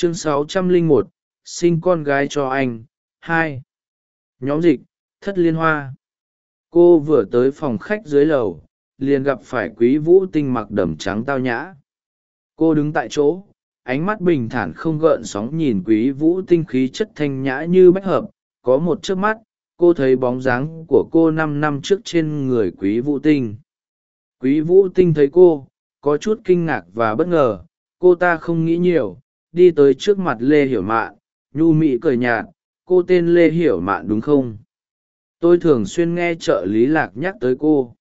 chương 601, sinh con gái cho anh. Hai. Nhóm dịch thất liên hoa. Cô vừa tới phòng khách dưới lầu liền gặp phải quý vũ tinh mặc đầm trắng tao nhã. Cô đứng tại chỗ ánh mắt bình thản không gợn sóng nhìn quý vũ tinh khí chất thanh nhã như bách hợp. Có một chớp mắt cô thấy bóng dáng của cô năm năm trước trên người quý vũ tinh. Quý vũ tinh thấy cô có chút kinh ngạc và bất ngờ. Cô ta không nghĩ nhiều đi tới trước mặt lê hiểu mạn, nhu mị cười nhạt, cô tên lê hiểu mạn đúng không? Tôi thường xuyên nghe trợ lý lạc nhắc tới cô.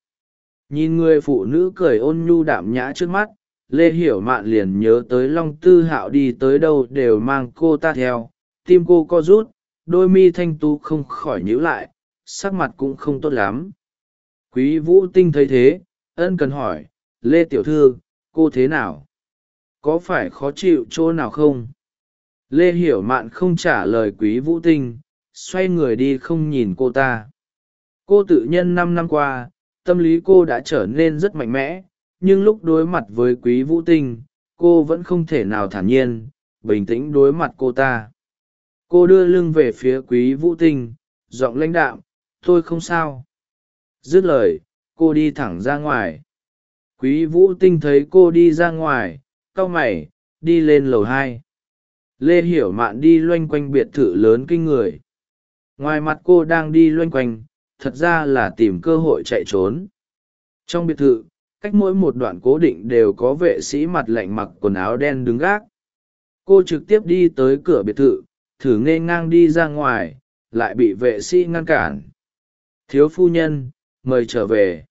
Nhìn người phụ nữ cười ôn nhu đạm nhã trước mắt, lê hiểu mạn liền nhớ tới long tư hạo đi tới đâu đều mang cô ta theo. Tim cô co rút, đôi mi thanh tu không khỏi nhíu lại, sắc mặt cũng không tốt lắm. Quý vũ tinh thấy thế, ân cần hỏi, lê tiểu thư, cô thế nào? Có phải khó chịu chỗ nào không? Lê hiểu mạn không trả lời quý vũ tinh, xoay người đi không nhìn cô ta. Cô tự nhân năm năm qua, tâm lý cô đã trở nên rất mạnh mẽ, nhưng lúc đối mặt với quý vũ tinh, cô vẫn không thể nào thản nhiên, bình tĩnh đối mặt cô ta. Cô đưa lưng về phía quý vũ tinh, giọng lãnh đạm, tôi không sao. Dứt lời, cô đi thẳng ra ngoài. Quý vũ tinh thấy cô đi ra ngoài cau mày, đi lên lầu hai. Lê hiểu mạn đi loanh quanh biệt thự lớn kinh người. Ngoài mặt cô đang đi loanh quanh, thật ra là tìm cơ hội chạy trốn. Trong biệt thự, cách mỗi một đoạn cố định đều có vệ sĩ mặt lạnh mặc quần áo đen đứng gác. Cô trực tiếp đi tới cửa biệt thự, thử nghê ngang đi ra ngoài, lại bị vệ sĩ ngăn cản. Thiếu phu nhân, mời trở về.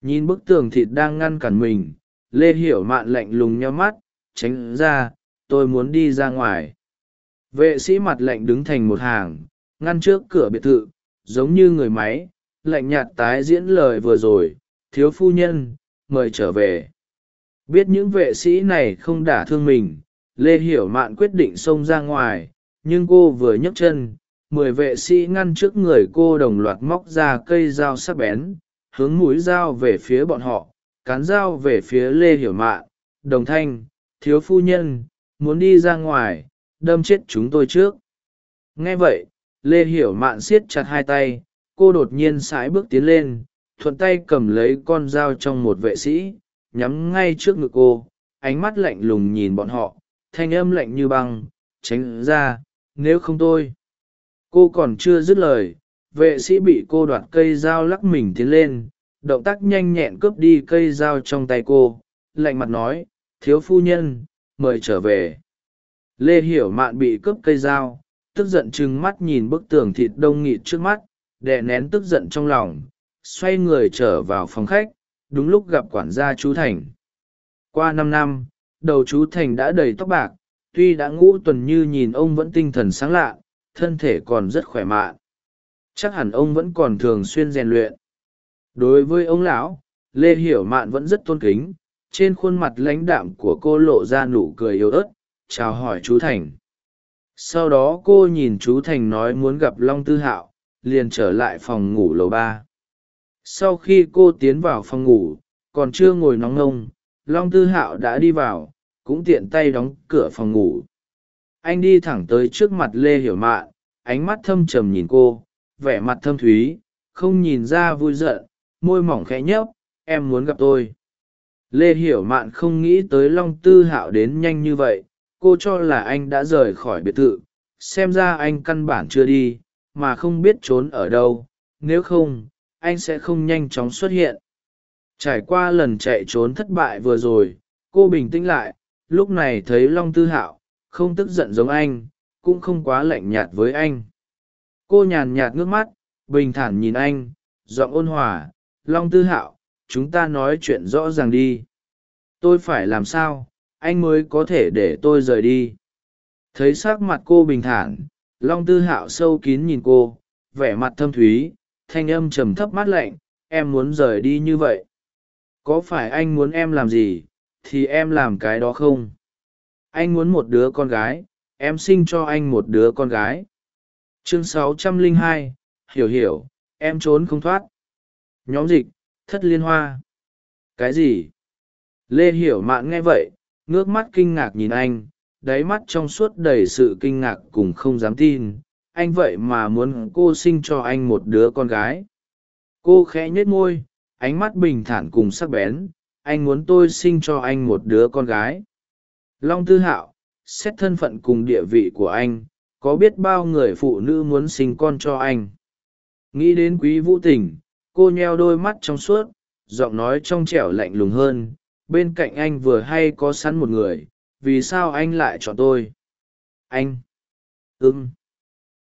Nhìn bức tường thịt đang ngăn cản mình lê hiểu mạn lạnh lùng nhau mắt, tránh ra, tôi muốn đi ra ngoài. Vệ sĩ mặt lạnh đứng thành một hàng, ngăn trước cửa biệt thự, giống như người máy, lạnh nhạt tái diễn lời vừa rồi, thiếu phu nhân, mời trở về. Biết những vệ sĩ này không đả thương mình, lê hiểu mạn quyết định xông ra ngoài, nhưng cô vừa nhấc chân, mười vệ sĩ ngăn trước người cô đồng loạt móc ra cây dao sắc bén, hướng mũi dao về phía bọn họ cán dao về phía lê hiểu mạn đồng thanh, thiếu phu nhân, muốn đi ra ngoài, đâm chết chúng tôi trước. Nghe vậy, lê hiểu mạn siết chặt hai tay, cô đột nhiên sải bước tiến lên, thuận tay cầm lấy con dao trong một vệ sĩ, nhắm ngay trước ngực cô, ánh mắt lạnh lùng nhìn bọn họ, thanh âm lạnh như băng, tránh ra, nếu không tôi. Cô còn chưa dứt lời, vệ sĩ bị cô đoạt cây dao lắc mình tiến lên động tác nhanh nhẹn cướp đi cây dao trong tay cô, lạnh mặt nói, thiếu phu nhân, mời trở về. Lê hiểu mạn bị cướp cây dao, tức giận chừng mắt nhìn bức tường thịt đông nghịt trước mắt, đè nén tức giận trong lòng, xoay người trở vào phòng khách, đúng lúc gặp quản gia chú thành. Qua năm năm, đầu chú thành đã đầy tóc bạc, tuy đã ngũ tuần như nhìn ông vẫn tinh thần sáng lạ, thân thể còn rất khỏe mạn. Chắc hẳn ông vẫn còn thường xuyên rèn luyện đối với ông lão, lê hiểu mạn vẫn rất tôn kính, trên khuôn mặt lãnh đạm của cô lộ ra nụ cười yếu ớt, chào hỏi chú thành. Sau đó cô nhìn chú thành nói muốn gặp long tư hạo, liền trở lại phòng ngủ lầu ba. Sau khi cô tiến vào phòng ngủ, còn chưa ngồi nóng ngông, long tư hạo đã đi vào, cũng tiện tay đóng cửa phòng ngủ. Anh đi thẳng tới trước mặt lê hiểu mạn, ánh mắt thâm trầm nhìn cô, vẻ mặt thâm thúy, không nhìn ra vui giận môi mỏng khẽ nhấp, em muốn gặp tôi. Lê hiểu mạn không nghĩ tới long tư hạo đến nhanh như vậy, cô cho là anh đã rời khỏi biệt thự, xem ra anh căn bản chưa đi, mà không biết trốn ở đâu, nếu không, anh sẽ không nhanh chóng xuất hiện. Trải qua lần chạy trốn thất bại vừa rồi, cô bình tĩnh lại, lúc này thấy long tư hạo, không tức giận giống anh, cũng không quá lạnh nhạt với anh. Cô nhàn nhạt ngước mắt, bình thản nhìn anh, giọng ôn hòa long tư hạo chúng ta nói chuyện rõ ràng đi. Tôi phải làm sao? Anh mới có thể để tôi rời đi. Thấy s ắ c mặt cô bình thản long tư hạo sâu kín nhìn cô vẻ mặt thâm thúy thanh âm trầm thấp mát lạnh em muốn rời đi như vậy? Có phải anh muốn em làm gì? Thì em làm cái đó không? Anh muốn một đứa con gái em sinh cho anh một đứa con gái. Chương 602, hiểu hiểu em trốn không thoát nhóm dịch, thất liên hoa. Cái gì? Lê hiểu mạn nghe vậy, ngước mắt kinh ngạc nhìn anh, đáy mắt trong suốt đầy sự kinh ngạc cùng không dám tin. Anh vậy mà muốn cô sinh cho anh một đứa con gái. Cô khẽ nhếch môi, ánh mắt bình thản cùng sắc bén. Anh muốn tôi sinh cho anh một đứa con gái. Long tư hạo, xét thân phận cùng địa vị của anh, có biết bao người phụ nữ muốn sinh con cho anh? Nghĩ đến quý vũ tình cô nheo đôi mắt trong suốt, giọng nói trong trẻo lạnh lùng hơn, bên cạnh anh vừa hay có sẵn một người, vì sao anh lại chọn tôi? Anh. Ưng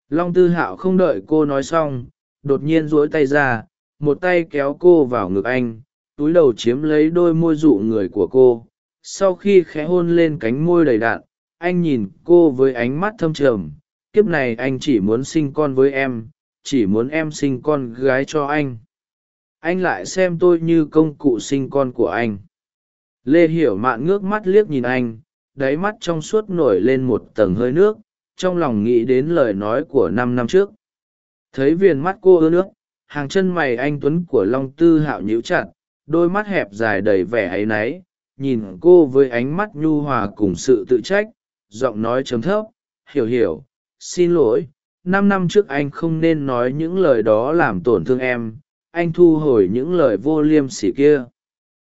long tư hạo không đợi cô nói xong, đột nhiên duỗi tay ra, một tay kéo cô vào ngực anh, túi đầu chiếm lấy đôi môi dụ người của cô. Sau khi khẽ hôn lên cánh môi đầy đạn, anh nhìn cô với ánh mắt thâm trầm, kiếp này anh chỉ muốn sinh con với em, chỉ muốn em sinh con gái cho anh anh lại xem tôi như công cụ sinh con của anh. Lê hiểu mạn ngước mắt liếc nhìn anh, đáy mắt trong suốt nổi lên một tầng hơi nước, trong lòng nghĩ đến lời nói của năm năm trước. Thấy viền mắt cô ưa nước, hàng chân mày anh tuấn của long tư hạo nhíu chặt, đôi mắt hẹp dài đầy vẻ áy náy, nhìn cô với ánh mắt nhu hòa cùng sự tự trách, giọng nói chấm thấp, hiểu hiểu, xin lỗi, năm năm trước anh không nên nói những lời đó làm tổn thương em anh thu hồi những lời vô liêm sỉ kia.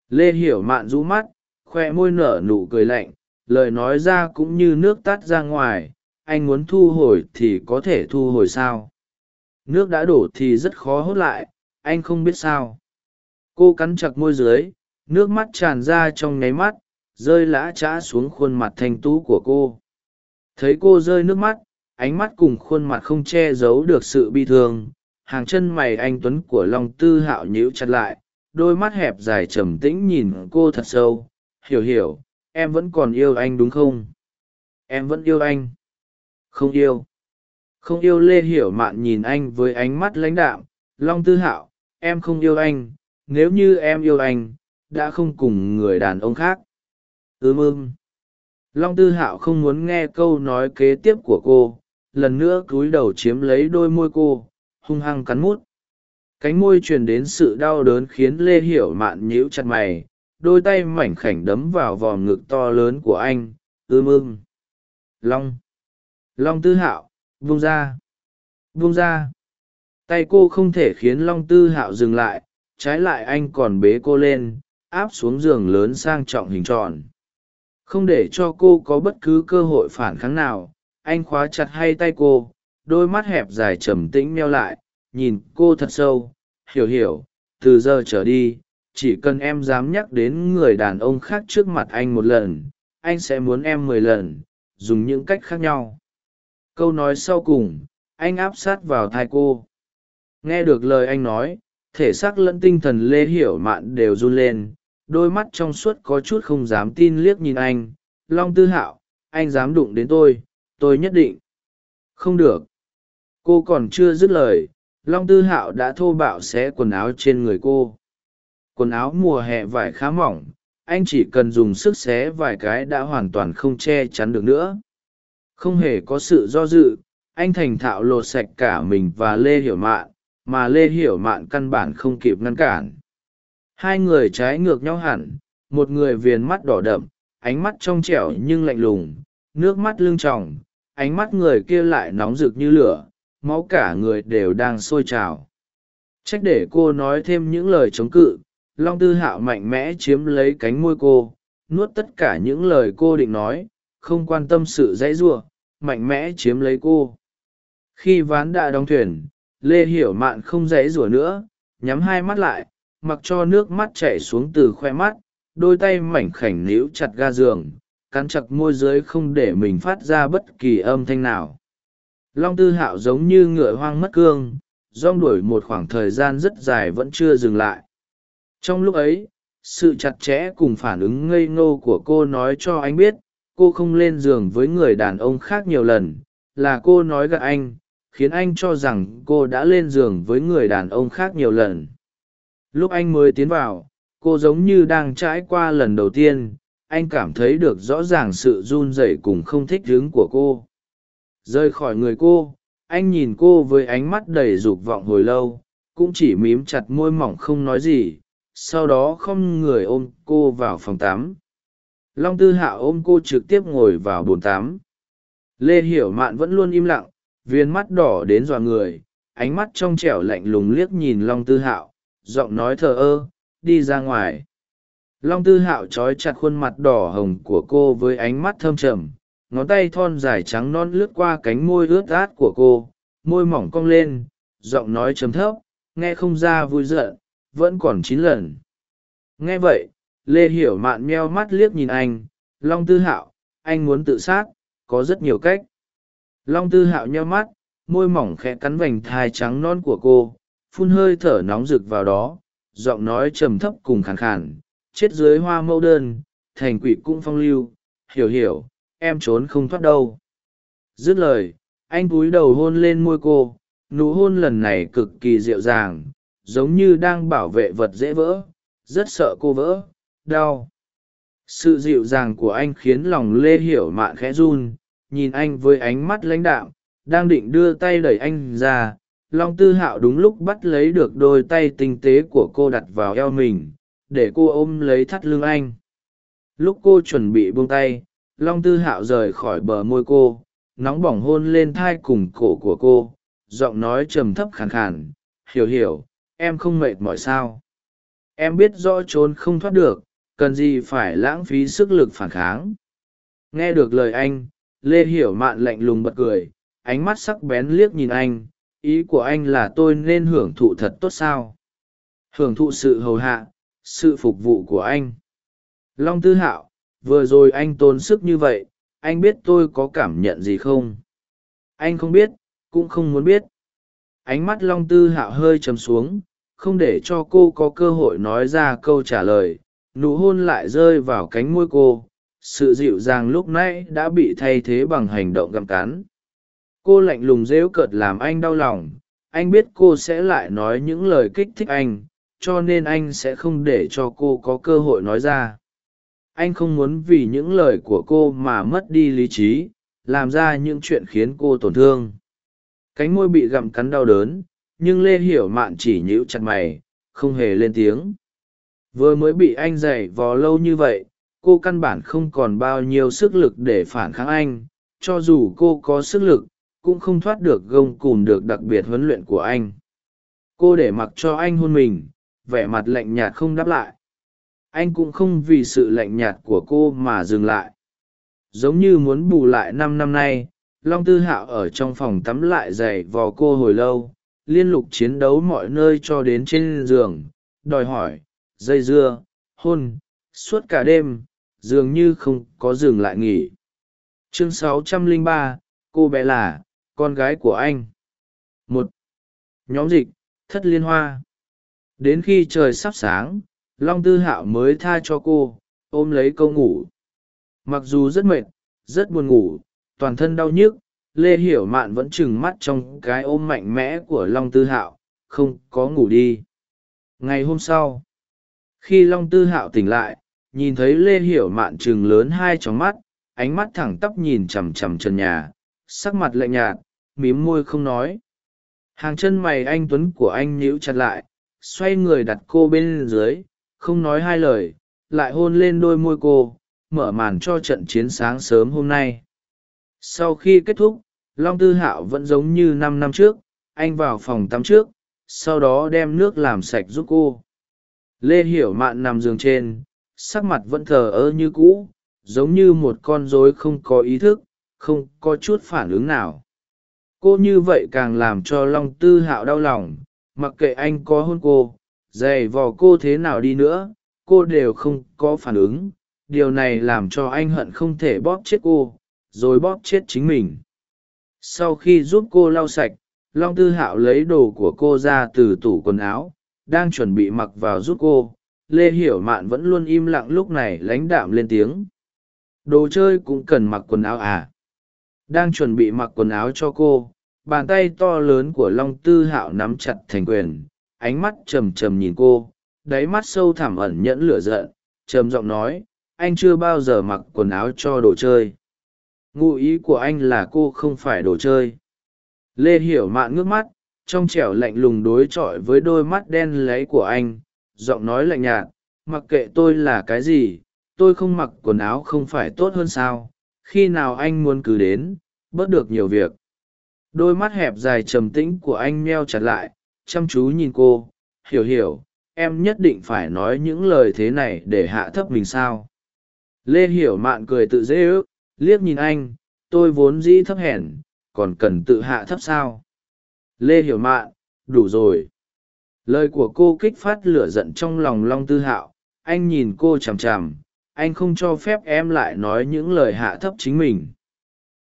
Lê hiểu mạn rũ mắt, khoe môi nở nụ cười lạnh, lời nói ra cũng như nước tắt ra ngoài, anh muốn thu hồi thì có thể thu hồi sao? Nước đã đổ thì rất khó hốt lại, anh không biết sao. Cô cắn chặt môi dưới, nước mắt tràn ra trong nháy mắt, rơi lã trã xuống khuôn mặt thanh tú của cô. Thấy cô rơi nước mắt, ánh mắt cùng khuôn mặt không che giấu được sự bi thương hàng chân mày anh tuấn của long tư hạo nhíu chặt lại, đôi mắt hẹp dài trầm tĩnh nhìn cô thật sâu. Hiểu hiểu, em vẫn còn yêu anh đúng không? Em vẫn yêu anh. Không yêu. Không yêu lê hiểu mạn nhìn anh với ánh mắt lãnh đạm. Long tư hạo, em không yêu anh. Nếu như em yêu anh, đã không cùng người đàn ông khác. Ưm ưm. Long tư hạo không muốn nghe câu nói kế tiếp của cô. Lần nữa cúi đầu chiếm lấy đôi môi cô hung hăng cắn mút. Cánh môi truyền đến sự đau đớn khiến lê hiểu mạn nhíu chặt mày, đôi tay mảnh khảnh đấm vào vòm ngực to lớn của anh, ưm ưm. Long. Long tư hạo, vung ra. Vung ra. Tay cô không thể khiến long tư hạo dừng lại, trái lại anh còn bế cô lên, áp xuống giường lớn sang trọng hình tròn. Không để cho cô có bất cứ cơ hội phản kháng nào, anh khóa chặt hai tay cô đôi mắt hẹp dài trầm tĩnh meo lại, nhìn cô thật sâu, hiểu hiểu, từ giờ trở đi, chỉ cần em dám nhắc đến người đàn ông khác trước mặt anh một lần, anh sẽ muốn em mười lần, dùng những cách khác nhau. Câu nói sau cùng, anh áp sát vào thai cô. Nghe được lời anh nói, thể xác lẫn tinh thần lê hiểu mạn đều run lên, đôi mắt trong suốt có chút không dám tin liếc nhìn anh. Long tư hạo, anh dám đụng đến tôi tôi nhất định. Không được cô còn chưa dứt lời, long tư hạo đã thô bạo xé quần áo trên người cô. Quần áo mùa hè vải khá mỏng, anh chỉ cần dùng sức xé vài cái đã hoàn toàn không che chắn được nữa. Không hề có sự do dự, anh thành thạo lột sạch cả mình và lê hiểu mạn, mà lê hiểu mạn căn bản không kịp ngăn cản. Hai người trái ngược nhau hẳn, một người viền mắt đỏ đậm, ánh mắt trong trẻo nhưng lạnh lùng, nước mắt lưng tròng, ánh mắt người kia lại nóng rực như lửa máu cả người đều đang sôi trào. Trách để cô nói thêm những lời chống cự, long tư hạo mạnh mẽ chiếm lấy cánh môi cô, nuốt tất cả những lời cô định nói, không quan tâm sự dãy giụa mạnh mẽ chiếm lấy cô. Khi ván đã đóng thuyền, lê hiểu mạn không dãy giụa nữa, nhắm hai mắt lại, mặc cho nước mắt chảy xuống từ khoe mắt, đôi tay mảnh khảnh níu chặt ga giường, cắn chặt môi dưới không để mình phát ra bất kỳ âm thanh nào long tư hạo giống như ngựa hoang mất cương, rong đuổi một khoảng thời gian rất dài vẫn chưa dừng lại. Trong lúc ấy, sự chặt chẽ cùng phản ứng ngây ngô của cô nói cho anh biết, cô không lên giường với người đàn ông khác nhiều lần, là cô nói gạt anh, khiến anh cho rằng cô đã lên giường với người đàn ông khác nhiều lần. Lúc anh mới tiến vào, cô giống như đang trải qua lần đầu tiên, anh cảm thấy được rõ ràng sự run rẩy cùng không thích hứng của cô rời khỏi người cô, anh nhìn cô với ánh mắt đầy dục vọng hồi lâu, cũng chỉ mím chặt môi mỏng không nói gì, sau đó không người ôm cô vào phòng tắm. Long tư hạo ôm cô trực tiếp ngồi vào bồn tắm. Lê hiểu mạn vẫn luôn im lặng, viên mắt đỏ đến dọa người, ánh mắt trong trẻo lạnh lùng liếc nhìn long tư hạo, giọng nói thờ ơ, đi ra ngoài. Long tư hạo trói chặt khuôn mặt đỏ hồng của cô với ánh mắt thâm trầm ngón tay thon dài trắng non lướt qua cánh môi ướt át của cô, môi mỏng cong lên, giọng nói chấm thấp, nghe không ra vui giận, vẫn còn chín lần. Nghe vậy, lê hiểu mạn meo mắt liếc nhìn anh, long tư hạo, anh muốn tự sát, có rất nhiều cách. Long tư hạo nheo mắt, môi mỏng khẽ cắn vành thai trắng non của cô, phun hơi thở nóng rực vào đó, giọng nói trầm thấp cùng khàn khàn, chết dưới hoa mẫu đơn, thành quỷ cũng phong lưu. Hiểu hiểu em trốn không thoát đâu. Dứt lời, anh cúi đầu hôn lên môi cô, nụ hôn lần này cực kỳ dịu dàng, giống như đang bảo vệ vật dễ vỡ, rất sợ cô vỡ, đau. Sự dịu dàng của anh khiến lòng lê hiểu mạn khẽ run, nhìn anh với ánh mắt lãnh đạm, đang định đưa tay đẩy anh ra, long tư hạo đúng lúc bắt lấy được đôi tay tinh tế của cô đặt vào eo mình, để cô ôm lấy thắt lưng anh. Lúc cô chuẩn bị buông tay long tư hạo rời khỏi bờ môi cô, nóng bỏng hôn lên thai cùng cổ của cô, giọng nói trầm thấp khàn khàn, hiểu hiểu, em không mệt mỏi sao? Em biết rõ trốn không thoát được, cần gì phải lãng phí sức lực phản kháng. Nghe được lời anh, lê hiểu mạn lạnh lùng bật cười, ánh mắt sắc bén liếc nhìn anh, ý của anh là tôi nên hưởng thụ thật tốt sao? Hưởng thụ sự hầu hạ, sự phục vụ của anh. Long tư hạo vừa rồi anh tốn sức như vậy, anh biết tôi có cảm nhận gì không? Anh không biết, cũng không muốn biết. Ánh mắt long tư hạo hơi chấm xuống, không để cho cô có cơ hội nói ra câu trả lời. Nụ hôn lại rơi vào cánh môi cô, sự dịu dàng lúc nãy đã bị thay thế bằng hành động gặm cắn. Cô lạnh lùng rễu cợt làm anh đau lòng, anh biết cô sẽ lại nói những lời kích thích anh, cho nên anh sẽ không để cho cô có cơ hội nói ra anh không muốn vì những lời của cô mà mất đi lý trí, làm ra những chuyện khiến cô tổn thương. Cánh môi bị gặm cắn đau đớn, nhưng lê hiểu mạn chỉ nhíu chặt mày, không hề lên tiếng. Vừa mới bị anh dày vò lâu như vậy, cô căn bản không còn bao nhiêu sức lực để phản kháng anh. Cho dù cô có sức lực, cũng không thoát được gông cùm được đặc biệt huấn luyện của anh. Cô để mặc cho anh hôn mình, vẻ mặt lạnh nhạt không đáp lại anh cũng không vì sự lạnh nhạt của cô mà dừng lại. Giống như muốn bù lại năm năm nay long tư hạo ở trong phòng tắm lại giày vò cô hồi lâu liên lục chiến đấu mọi nơi cho đến trên giường đòi hỏi dây dưa hôn suốt cả đêm dường như không có dừng lại nghỉ. Chương 603, cô bé là con gái của anh. Một nhóm dịch thất liên hoa. Đến khi trời sắp sáng long tư hạo mới tha cho cô, ôm lấy câu ngủ. Mặc dù rất mệt, rất buồn ngủ, toàn thân đau nhức, lê hiểu mạn vẫn trừng mắt trong cái ôm mạnh mẽ của long tư hạo, không có ngủ đi. Ngày hôm sau, khi long tư hạo tỉnh lại, nhìn thấy lê hiểu mạn trừng lớn hai tròng mắt, ánh mắt thẳng tắp nhìn chằm chằm trần nhà, sắc mặt lạnh nhạt, mím môi không nói. Hàng chân mày anh tuấn của anh nhíu chặt lại, xoay người đặt cô bên dưới không nói hai lời, lại hôn lên đôi môi cô, mở màn cho trận chiến sáng sớm hôm nay. Sau khi kết thúc, long tư hạo vẫn giống như năm năm trước, anh vào phòng tắm trước, sau đó đem nước làm sạch giúp cô. Lê hiểu mạn nằm giường trên, sắc mặt vẫn thờ ơ như cũ, giống như một con rối không có ý thức, không có chút phản ứng nào. Cô như vậy càng làm cho long tư hạo đau lòng, mặc kệ anh có hôn cô dày vò cô thế nào đi nữa, cô đều không có phản ứng. Điều này làm cho anh hận không thể bóp chết cô, rồi bóp chết chính mình. Sau khi giúp cô lau sạch, long tư hạo lấy đồ của cô ra từ tủ quần áo, đang chuẩn bị mặc vào giúp cô. Lê hiểu mạn vẫn luôn im lặng lúc này lãnh đạm lên tiếng. Đồ chơi cũng cần mặc quần áo à? Đang chuẩn bị mặc quần áo cho cô, bàn tay to lớn của long tư hạo nắm chặt thành quyền ánh mắt trầm trầm nhìn cô, đáy mắt sâu thẳm ẩn nhẫn lửa giận, trầm giọng nói, anh chưa bao giờ mặc quần áo cho đồ chơi. Ngụ ý của anh là cô không phải đồ chơi. Lê hiểu mạn ngước mắt, trong trẻo lạnh lùng đối chọi với đôi mắt đen lấy của anh, giọng nói lạnh nhạt, mặc kệ tôi là cái gì, tôi không mặc quần áo không phải tốt hơn sao. Khi nào anh muốn cứ đến, bớt được nhiều việc. Đôi mắt hẹp dài trầm tĩnh của anh meo chặt lại chăm chú nhìn cô. Hiểu hiểu, em nhất định phải nói những lời thế này để hạ thấp mình sao? Lê hiểu mạn cười tự dễ ước, liếc nhìn anh, tôi vốn dĩ thấp hèn, còn cần tự hạ thấp sao? Lê hiểu mạn, đủ rồi. Lời của cô kích phát lửa giận trong lòng long tư hạo. Anh nhìn cô chằm chằm, anh không cho phép em lại nói những lời hạ thấp chính mình.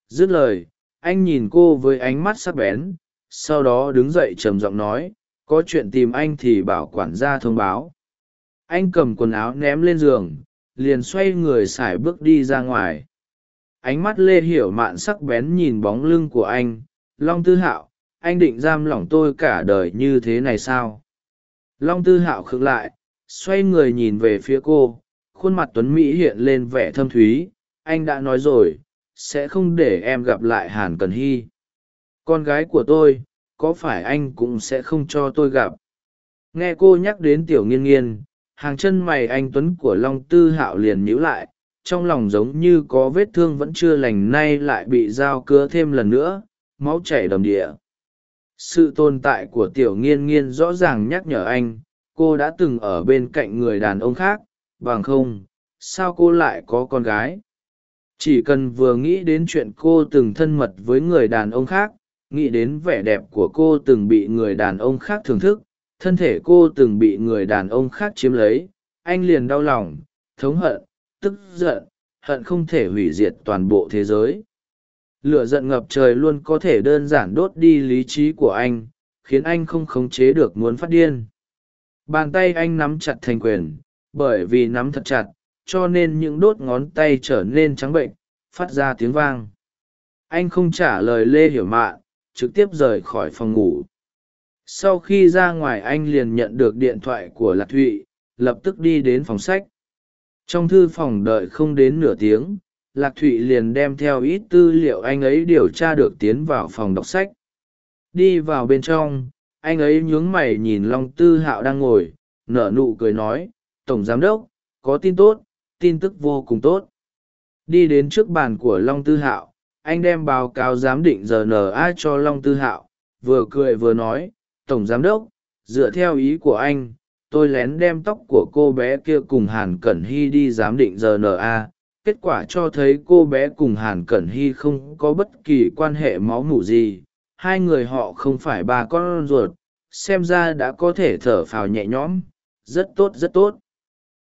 Dứt lời, anh nhìn cô với ánh mắt sắc bén sau đó đứng dậy trầm giọng nói, có chuyện tìm anh thì bảo quản gia thông báo. Anh cầm quần áo ném lên giường, liền xoay người x ả i bước đi ra ngoài. Ánh mắt lê hiểu mạn sắc bén nhìn bóng lưng của anh, long tư hạo, anh định giam lỏng tôi cả đời như thế này sao? Long tư hạo khựng lại, xoay người nhìn về phía cô, khuôn mặt tuấn mỹ hiện lên vẻ thâm thúy, anh đã nói rồi, sẽ không để em gặp lại hàn cần hy con gái của tôi, có phải anh cũng sẽ không cho tôi gặp? Nghe cô nhắc đến tiểu nghiên nghiên, hàng chân mày anh tuấn của long tư hạo liền nhíu lại, trong lòng giống như có vết thương vẫn chưa lành nay lại bị dao cứa thêm lần nữa, máu chảy đầm địa. Sự tồn tại của tiểu nghiên nghiên rõ ràng nhắc nhở anh, cô đã từng ở bên cạnh người đàn ông khác, bằng không, sao cô lại có con gái? Chỉ cần vừa nghĩ đến chuyện cô từng thân mật với người đàn ông khác nghĩ đến vẻ đẹp của cô từng bị người đàn ông khác thưởng thức, thân thể cô từng bị người đàn ông khác chiếm lấy, anh liền đau lòng, thống hận, tức giận, hận không thể hủy diệt toàn bộ thế giới. Lửa giận ngập trời luôn có thể đơn giản đốt đi lý trí của anh, khiến anh không khống chế được muốn phát điên. Bàn tay anh nắm chặt thành quyền, bởi vì nắm thật chặt, cho nên những đốt ngón tay trở nên trắng bệnh, phát ra tiếng vang. Anh không trả lời lê hiểu mạn trực tiếp rời khỏi phòng ngủ. Sau khi ra ngoài anh liền nhận được điện thoại của lạc thụy, lập tức đi đến phòng sách. Trong thư phòng đợi không đến nửa tiếng, lạc thụy liền đem theo ít tư liệu anh ấy điều tra được tiến vào phòng đọc sách. Đi vào bên trong, anh ấy nhướng mày nhìn long tư hạo đang ngồi, nở nụ cười nói, tổng giám đốc, có tin tốt, tin tức vô cùng tốt. Đi đến trước bàn của long tư hạo anh đem báo cáo giám định rna cho long tư hạo, vừa cười vừa nói, tổng giám đốc, dựa theo ý của anh, tôi lén đem tóc của cô bé kia cùng hàn cẩn hy đi giám định rna kết quả cho thấy cô bé cùng hàn cẩn hy không có bất kỳ quan hệ máu mủ gì, hai người họ không phải ba con ruột, xem ra đã có thể thở phào nhẹ nhõm, rất tốt rất tốt.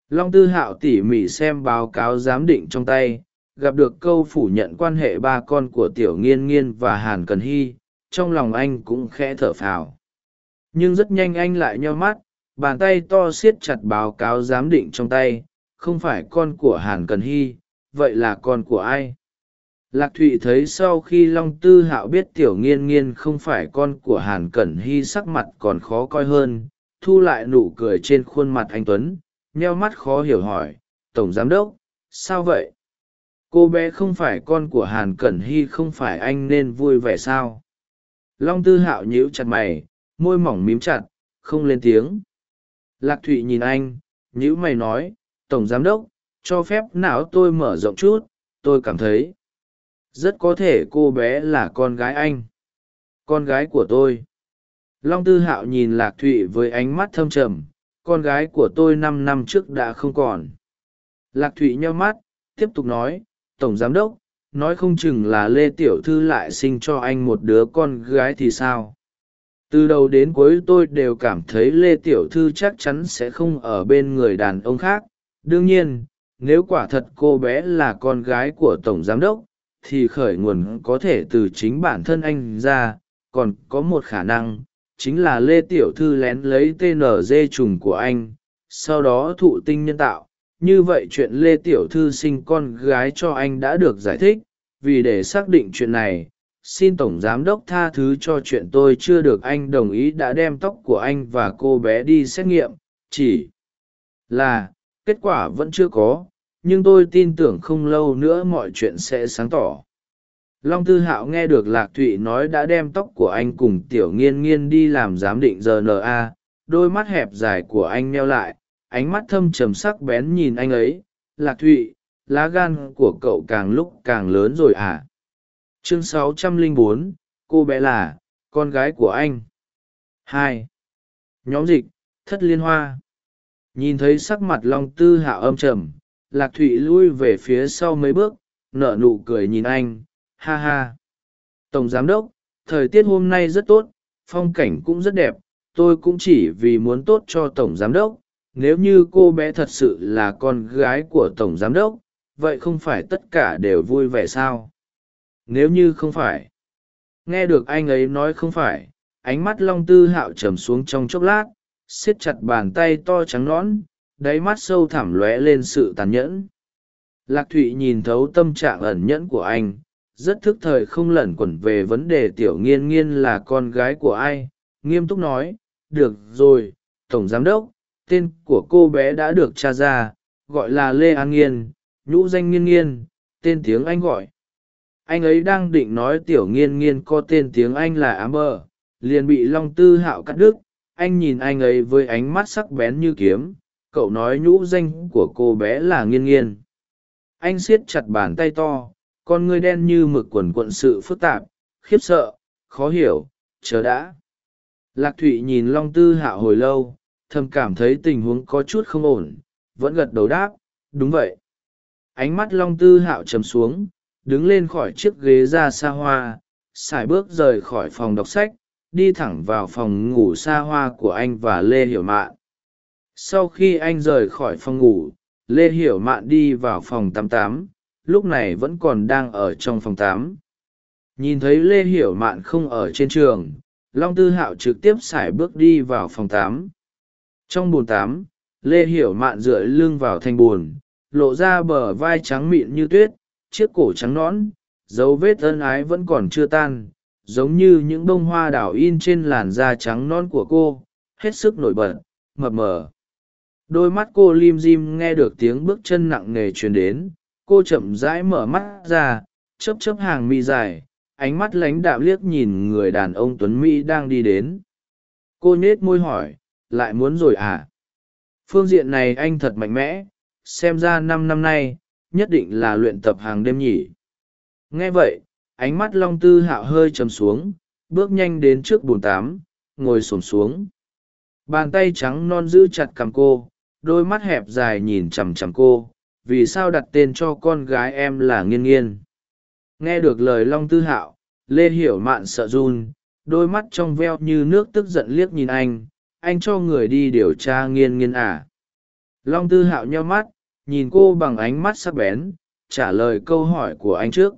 Long tư hạo tỉ mỉ xem báo cáo giám định trong tay gặp được câu phủ nhận quan hệ ba con của tiểu nghiên nghiên và hàn cần hy, trong lòng anh cũng khẽ thở phào. Nhưng rất nhanh anh lại nheo mắt, bàn tay to siết chặt báo cáo giám định trong tay, không phải con của hàn cần hy, vậy là con của ai? Lạc thụy thấy sau khi long tư hạo biết tiểu nghiên nghiên không phải con của hàn cẩn hy sắc mặt còn khó coi hơn, thu lại nụ cười trên khuôn mặt anh tuấn, nheo mắt khó hiểu hỏi, tổng giám đốc, sao vậy? Cô bé không phải con của hàn cẩn hy không phải anh nên vui vẻ sao? Long tư hạo nhíu chặt mày, môi mỏng mím chặt, không lên tiếng. Lạc thụy nhìn anh, nhíu mày nói, tổng giám đốc, cho phép não tôi mở rộng chút, tôi cảm thấy rất có thể cô bé là con gái anh, con gái của tôi. Long tư hạo nhìn lạc thụy với ánh mắt thâm trầm, con gái của tôi năm năm trước đã không còn. Lạc thụy nheo mắt, tiếp tục nói tổng giám đốc, nói không chừng là lê tiểu thư lại sinh cho anh một đứa con gái thì sao? Từ đầu đến cuối tôi đều cảm thấy lê tiểu thư chắc chắn sẽ không ở bên người đàn ông khác. Đương nhiên, nếu quả thật cô bé là con gái của tổng giám đốc, thì khởi nguồn có thể từ chính bản thân anh ra. Còn có một khả năng, chính là lê tiểu thư lén lấy tnz trùng của anh, sau đó thụ tinh nhân tạo như vậy chuyện lê tiểu thư sinh con gái cho anh đã được giải thích, vì để xác định chuyện này, xin tổng giám đốc tha thứ cho chuyện tôi chưa được anh đồng ý đã đem tóc của anh và cô bé đi xét nghiệm, chỉ là, kết quả vẫn chưa có, nhưng tôi tin tưởng không lâu nữa mọi chuyện sẽ sáng tỏ. Long tư hạo nghe được lạc thụy nói đã đem tóc của anh cùng tiểu nghiên nghiên đi làm giám định rna đôi mắt hẹp dài của anh neo lại ánh mắt thâm trầm sắc bén nhìn anh ấy. Lạc thụy lá gan của cậu càng lúc càng lớn rồi à? Chương 604, cô bé là con gái của anh. Hai. Nhóm dịch thất liên hoa. Nhìn thấy sắc mặt long tư hạ âm trầm lạc thụy lui về phía sau mấy bước nở nụ cười nhìn anh. Ha ha. Tổng giám đốc thời tiết hôm nay rất tốt phong cảnh cũng rất đẹp tôi cũng chỉ vì muốn tốt cho tổng giám đốc nếu như cô bé thật sự là con gái của tổng giám đốc, vậy không phải tất cả đều vui vẻ sao? Nếu như không phải. Nghe được anh ấy nói không phải, ánh mắt long tư hạo trầm xuống trong chốc lát, siết chặt bàn tay to trắng nõn, đáy mắt sâu thẳm lóe lên sự tàn nhẫn. Lạc thụy nhìn thấu tâm trạng ẩn nhẫn của anh, rất thức thời không lẩn quẩn về vấn đề tiểu nghiên nghiên là con gái của ai, nghiêm túc nói, được rồi, tổng giám đốc tên của cô bé đã được t r a ra, gọi là lê an nghiên, nhũ danh nghiên nghiên, tên tiếng anh gọi. Anh ấy đang định nói tiểu nghiên nghiên có tên tiếng anh là ám bờ liền bị long tư hạo cắt đứt. Anh nhìn anh ấy với ánh mắt sắc bén như kiếm, cậu nói nhũ danh của cô bé là nghiên nghiên. Anh siết chặt bàn tay to, con ngươi đen như mực quần quận sự phức tạp, khiếp sợ, khó hiểu, chờ đã. Lạc thụy nhìn long tư hạo hồi lâu thầm cảm thấy tình huống có chút không ổn, vẫn gật đầu đáp, đúng vậy. Ánh mắt long tư hạo chầm xuống, đứng lên khỏi chiếc ghế ra xa hoa sải bước rời khỏi phòng đọc sách, đi thẳng vào phòng ngủ xa hoa của anh và lê hiểu mạn. Sau khi anh rời khỏi phòng ngủ, lê hiểu mạn đi vào phòng tám tám, lúc này vẫn còn đang ở trong phòng tám. Nhìn thấy lê hiểu mạn không ở trên trường, long tư hạo trực tiếp x à i bước đi vào phòng tám trong bồn tám, lê hiểu mạn dựa lưng vào thành bồn lộ ra bờ vai trắng mịn như tuyết, chiếc cổ trắng nõn, dấu vết ân ái vẫn còn chưa tan, giống như những bông hoa đảo in trên làn da trắng non của cô, hết sức nổi bật, mập mờ. Đôi mắt cô lim dim nghe được tiếng bước chân nặng nề truyền đến, cô chậm rãi mở mắt ra chấp chấp hàng mi dài, ánh mắt lánh đạm liếc nhìn người đàn ông tuấn mỹ đang đi đến. Cô nhết môi hỏi lại muốn rồi à? Phương diện này anh thật mạnh mẽ, xem ra năm năm nay, nhất định là luyện tập hàng đêm nhỉ. Nghe vậy, ánh mắt long tư hạo hơi chầm xuống, bước nhanh đến trước bồn tám, ngồi xổm xuống. Bàn tay trắng non giữ chặt cằm cô, đôi mắt hẹp dài nhìn chằm chằm cô, vì sao đặt tên cho con gái em là nghiên nghiên? Nghe được lời long tư hạo, lê hiểu mạn sợ run, đôi mắt trong veo như nước tức giận liếc nhìn anh anh cho người đi điều tra nghiên nghiên à. long tư hạo nheo mắt, nhìn cô bằng ánh mắt sắc bén, trả lời câu hỏi của anh trước.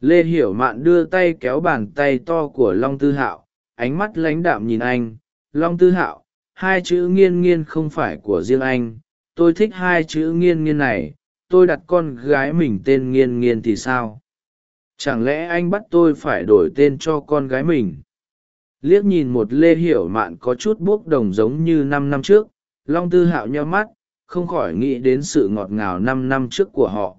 Lê hiểu mạn đưa tay kéo bàn tay to của long tư hạo, ánh mắt lãnh đạm nhìn anh. Long tư hạo, hai chữ nghiên nghiên không phải của riêng anh. Tôi thích hai chữ nghiên nghiên này, tôi đặt con gái mình tên nghiên nghiên thì sao? Chẳng lẽ anh bắt tôi phải đổi tên cho con gái mình? Liếc nhìn một lê hiểu mạn có chút buốc đồng giống như năm năm trước, long tư hạo nheo mắt, không khỏi nghĩ đến sự ngọt ngào năm năm trước của họ.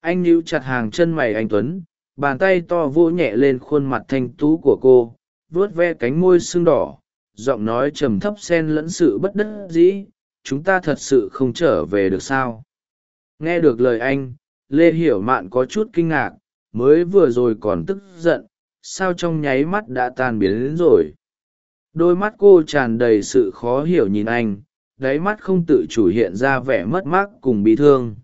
Anh níu chặt hàng chân mày anh tuấn, bàn tay to vỗ nhẹ lên khuôn mặt thanh tú của cô, vuốt ve cánh môi sưng đỏ, giọng nói trầm thấp xen lẫn sự bất đắc dĩ, chúng ta thật sự không trở về được sao? Nghe được lời anh, lê hiểu mạn có chút kinh ngạc, mới vừa rồi còn tức giận sao trong nháy mắt đã tan biến đến rồi? Đôi mắt cô tràn đầy sự khó hiểu nhìn anh, đáy mắt không tự chủ hiện ra vẻ mất mát cùng bị thương.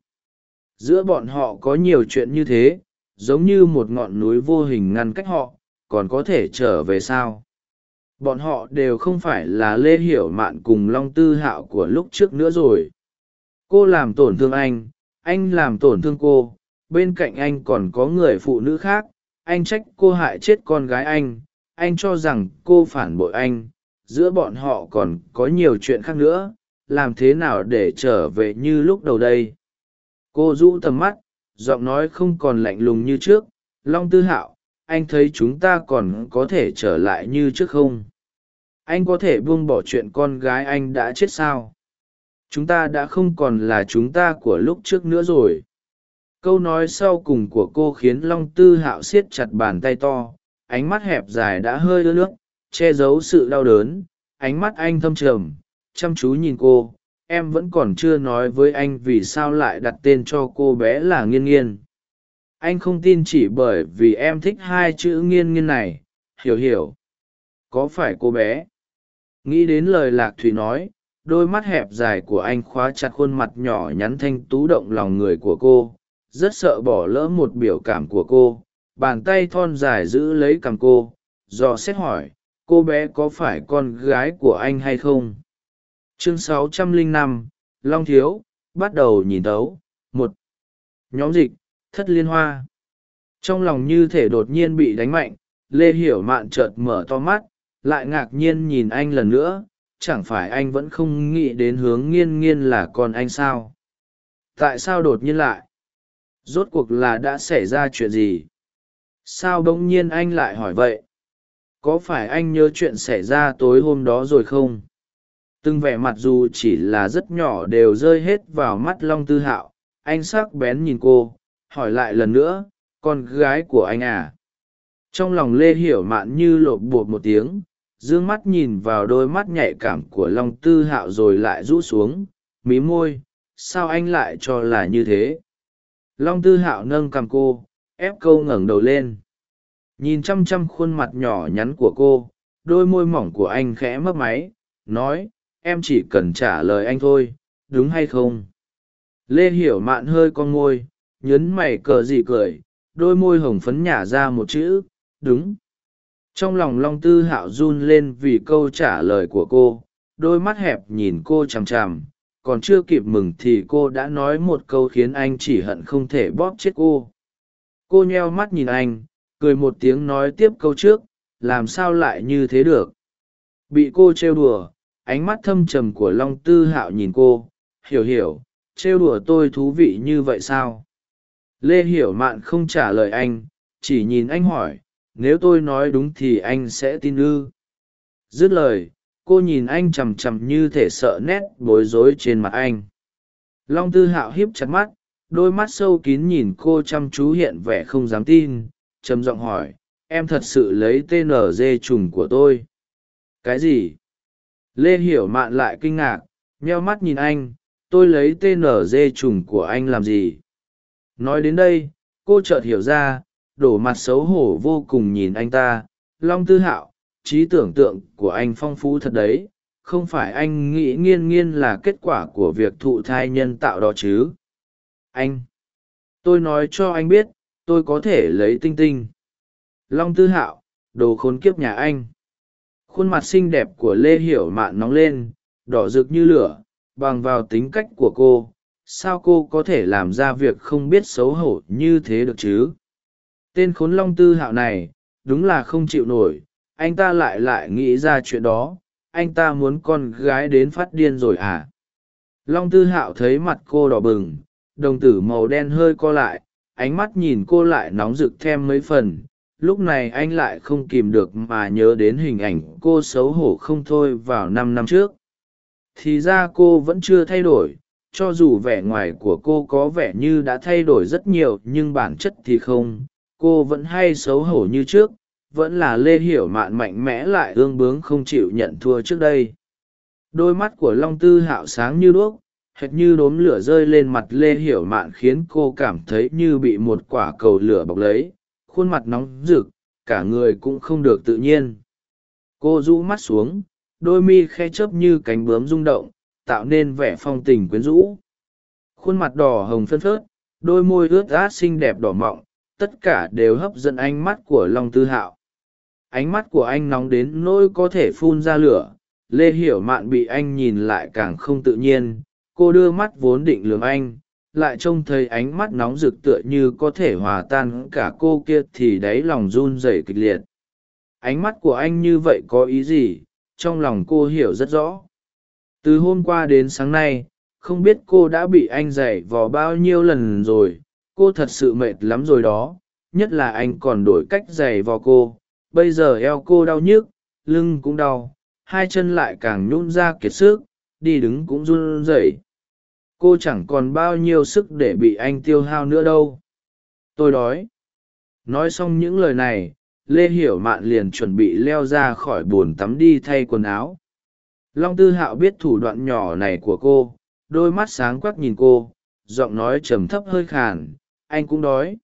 Giữa bọn họ có nhiều chuyện như thế, giống như một ngọn núi vô hình ngăn cách họ, còn có thể trở về sao? Bọn họ đều không phải là lê hiểu mạn cùng long tư hạo của lúc trước nữa rồi. Cô làm tổn thương anh anh làm tổn thương cô, bên cạnh anh còn có người phụ nữ khác anh trách cô hại chết con gái anh anh cho rằng cô phản bội anh, giữa bọn họ còn có nhiều chuyện khác nữa, làm thế nào để trở về như lúc đầu đây? Cô rũ tầm mắt, giọng nói không còn lạnh lùng như trước, long tư hạo, anh thấy chúng ta còn có thể trở lại như trước không? Anh có thể buông bỏ chuyện con gái anh đã chết sao? Chúng ta đã không còn là chúng ta của lúc trước nữa rồi câu nói sau cùng của cô khiến long tư hạo siết chặt bàn tay to, ánh mắt hẹp dài đã hơi ưa nước, che giấu sự đau đớn, ánh mắt anh thâm trầm, chăm chú nhìn cô, em vẫn còn chưa nói với anh vì sao lại đặt tên cho cô bé là nghiên nghiên. Anh không tin chỉ bởi vì em thích hai chữ nghiên nghiên này, hiểu hiểu. Có phải cô bé? Nghĩ đến lời lạc thủy nói, đôi mắt hẹp dài của anh khóa chặt khuôn mặt nhỏ nhắn thanh tú động lòng người của cô rất sợ bỏ lỡ một biểu cảm của cô. Bàn tay thon dài giữ lấy cằm cô dò xét hỏi cô bé có phải con gái của anh hay không? Chương 605, long thiếu bắt đầu nhìn tấu. Một nhóm dịch thất liên hoa. Trong lòng như thể đột nhiên bị đánh mạnh lê hiểu mạn chợt mở to mắt lại ngạc nhiên nhìn anh lần nữa. Chẳng phải anh vẫn không nghĩ đến hướng nghiên nghiên là con anh sao? Tại sao đột nhiên lại? Rốt cuộc là đã xảy ra chuyện gì? Sao bỗng nhiên anh lại hỏi vậy? Có phải anh nhớ chuyện xảy ra tối hôm đó rồi không? Từng vẻ mặt dù chỉ là rất nhỏ đều rơi hết vào mắt long tư hạo. Anh sắc bén nhìn cô, hỏi lại lần nữa, con gái của anh à? Trong lòng lê hiểu mạn như lộp bột một tiếng d ư ơ n g mắt nhìn vào đôi mắt nhạy cảm của long tư hạo rồi lại rũ xuống, mí môi, sao anh lại cho là như thế? Long tư hạo nâng cằm cô, ép câu ngẩng đầu lên. Nhìn chăm chăm khuôn mặt nhỏ nhắn của cô, đôi môi mỏng của anh khẽ mấp máy, nói, em chỉ cần trả lời anh thôi, đúng hay không? Lê hiểu mạn hơi con môi, nhấn mày cờ gì cười, đôi môi hồng phấn nhả ra một chữ, đúng. Trong lòng long tư hạo run lên vì câu trả lời của cô, đôi mắt hẹp nhìn cô chằm chằm còn chưa kịp mừng thì cô đã nói một câu khiến anh chỉ hận không thể bóp chết cô. Cô nheo mắt nhìn anh, cười một tiếng nói tiếp câu trước, làm sao lại như thế được? Bị cô trêu đùa, ánh mắt thâm trầm của long tư hạo nhìn cô, hiểu hiểu, trêu đùa tôi thú vị như vậy sao? Lê hiểu mạn không trả lời anh, chỉ nhìn anh hỏi, nếu tôi nói đúng thì anh sẽ tin ư? Dứt lời cô nhìn anh chằm chằm như thể sợ nét bối rối trên mặt anh. Long tư hạo hiếp chặt mắt, đôi mắt sâu kín nhìn cô chăm chú hiện vẻ không dám tin, trầm giọng hỏi, em thật sự lấy tn g trùng của tôi? Cái gì? Lê hiểu mạn lại kinh ngạc, nheo mắt nhìn anh, tôi lấy tn g trùng của anh làm gì? Nói đến đây, cô chợt hiểu ra, đổ mặt xấu hổ vô cùng nhìn anh ta. Long tư hạo trí tưởng tượng của anh phong phú thật đấy, không phải anh nghĩ nghiên nghiên là kết quả của việc thụ thai nhân tạo đó chứ? Anh, tôi nói cho anh biết, tôi có thể lấy tinh tinh. Long tư hạo, đồ khốn kiếp nhà anh. Khuôn mặt xinh đẹp của lê hiểu mạn nóng lên, đỏ rực như lửa, bằng vào tính cách của cô. Sao cô có thể làm ra việc không biết xấu hổ như thế được chứ? Tên khốn long tư hạo này, đúng là không chịu nổi anh ta lại lại nghĩ ra chuyện đó, anh ta muốn con gái đến phát điên rồi à? Long tư hạo thấy mặt cô đỏ bừng, đồng tử màu đen hơi co lại, ánh mắt nhìn cô lại nóng rực thêm mấy phần, lúc này anh lại không kìm được mà nhớ đến hình ảnh cô xấu hổ không thôi vào năm năm trước. Thì ra cô vẫn chưa thay đổi, cho dù vẻ ngoài của cô có vẻ như đã thay đổi rất nhiều nhưng bản chất thì không, cô vẫn hay xấu hổ như trước vẫn là lê hiểu mạn mạnh mẽ lại ương bướng không chịu nhận thua trước đây. Đôi mắt của long tư hạo sáng như đuốc, hệt như đốm lửa rơi lên mặt lê hiểu mạn khiến cô cảm thấy như bị một quả cầu lửa bọc lấy, khuôn mặt nóng rực, cả người cũng không được tự nhiên. Cô rũ mắt xuống, đôi mi khe chớp như cánh bướm rung động, tạo nên vẻ phong tình quyến rũ. Khuôn mặt đỏ hồng phân phớt, đôi môi ướt át xinh đẹp đỏ mọng, tất cả đều hấp dẫn ánh mắt của long tư hạo ánh mắt của anh nóng đến nỗi có thể phun ra lửa. Lê hiểu mạn bị anh nhìn lại càng không tự nhiên. Cô đưa mắt vốn định lường anh, lại trông thấy ánh mắt nóng rực tựa như có thể hòa tan cả cô kia thì đáy lòng run rẩy kịch liệt. Ánh mắt của anh như vậy có ý gì? Trong lòng cô hiểu rất rõ. Từ hôm qua đến sáng nay, không biết cô đã bị anh dày vò bao nhiêu lần rồi. Cô thật sự mệt lắm rồi đó. Nhất là anh còn đổi cách dày vò cô bây giờ eo cô đau nhức, lưng cũng đau, hai chân lại càng nhún ra kiệt sức, đi đứng cũng run rẩy. Cô chẳng còn bao nhiêu sức để bị anh tiêu hao nữa đâu. Tôi đói. Nói xong những lời này, lê hiểu mạn liền chuẩn bị leo ra khỏi bồn tắm đi thay quần áo. Long tư hạo biết thủ đoạn nhỏ này của cô, đôi mắt sáng quắc nhìn cô, giọng nói trầm thấp hơi khàn, anh cũng đói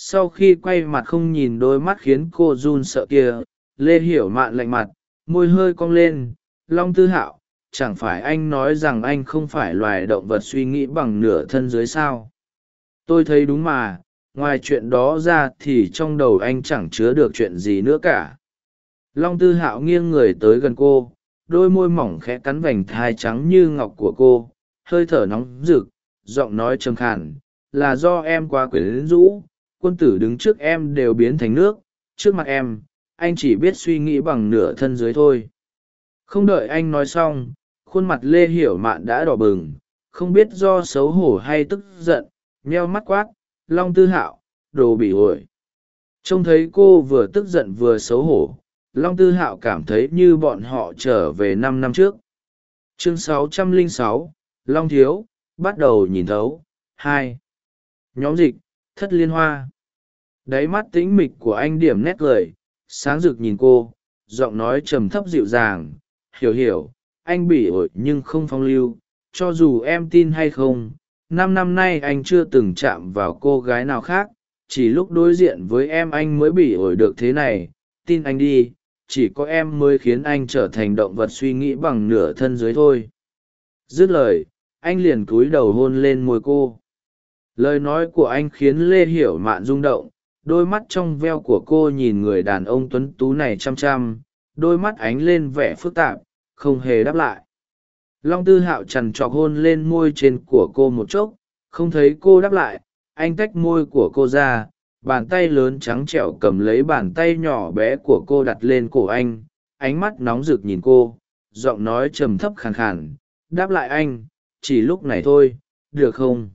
sau khi quay mặt không nhìn đôi mắt khiến cô run sợ kia, lê hiểu mạn lạnh mặt, môi hơi cong lên, long tư hạo, chẳng phải anh nói rằng anh không phải loài động vật suy nghĩ bằng nửa thân dưới sao? Tôi thấy đúng mà, ngoài chuyện đó ra thì trong đầu anh chẳng chứa được chuyện gì nữa cả. Long tư hạo nghiêng người tới gần cô, đôi môi mỏng khẽ cắn vành thai trắng như ngọc của cô, hơi thở nóng rực, giọng nói trầm khàn, là do em quá quyển rũ quân tử đứng trước em đều biến thành nước trước mặt em anh chỉ biết suy nghĩ bằng nửa thân dưới thôi. Không đợi anh nói xong khuôn mặt lê hiểu mạn đã đỏ bừng không biết do xấu hổ hay tức giận nheo mắt quát long tư hạo đồ bị ổi. Trông thấy cô vừa tức giận vừa xấu hổ long tư hạo cảm thấy như bọn họ trở về năm năm trước. Chương 606, long thiếu bắt đầu nhìn thấu. Hai. Nhóm dịch thất liên hoa. Đáy mắt tĩnh mịch của anh điểm nét cười, sáng rực nhìn cô, giọng nói trầm thấp dịu dàng, hiểu hiểu, anh bị ổi nhưng không phong lưu, cho dù em tin hay không, năm năm nay anh chưa từng chạm vào cô gái nào khác, chỉ lúc đối diện với em anh mới bị ổi được thế này, tin anh đi, chỉ có em mới khiến anh trở thành động vật suy nghĩ bằng nửa thân dưới thôi. Dứt lời, anh liền cúi đầu hôn lên môi cô lời nói của anh khiến lê hiểu mạn rung động, đôi mắt trong veo của cô nhìn người đàn ông tuấn tú này chăm chăm, đôi mắt ánh lên vẻ phức tạp, không hề đáp lại. Long tư hạo trằn trọc hôn lên môi trên của cô một chốc, không thấy cô đáp lại, anh tách môi của cô ra, bàn tay lớn trắng trẻo cầm lấy bàn tay nhỏ bé của cô đặt lên cổ anh, ánh mắt nóng rực nhìn cô, giọng nói trầm thấp khàn khàn, đáp lại anh, chỉ lúc này thôi, được không?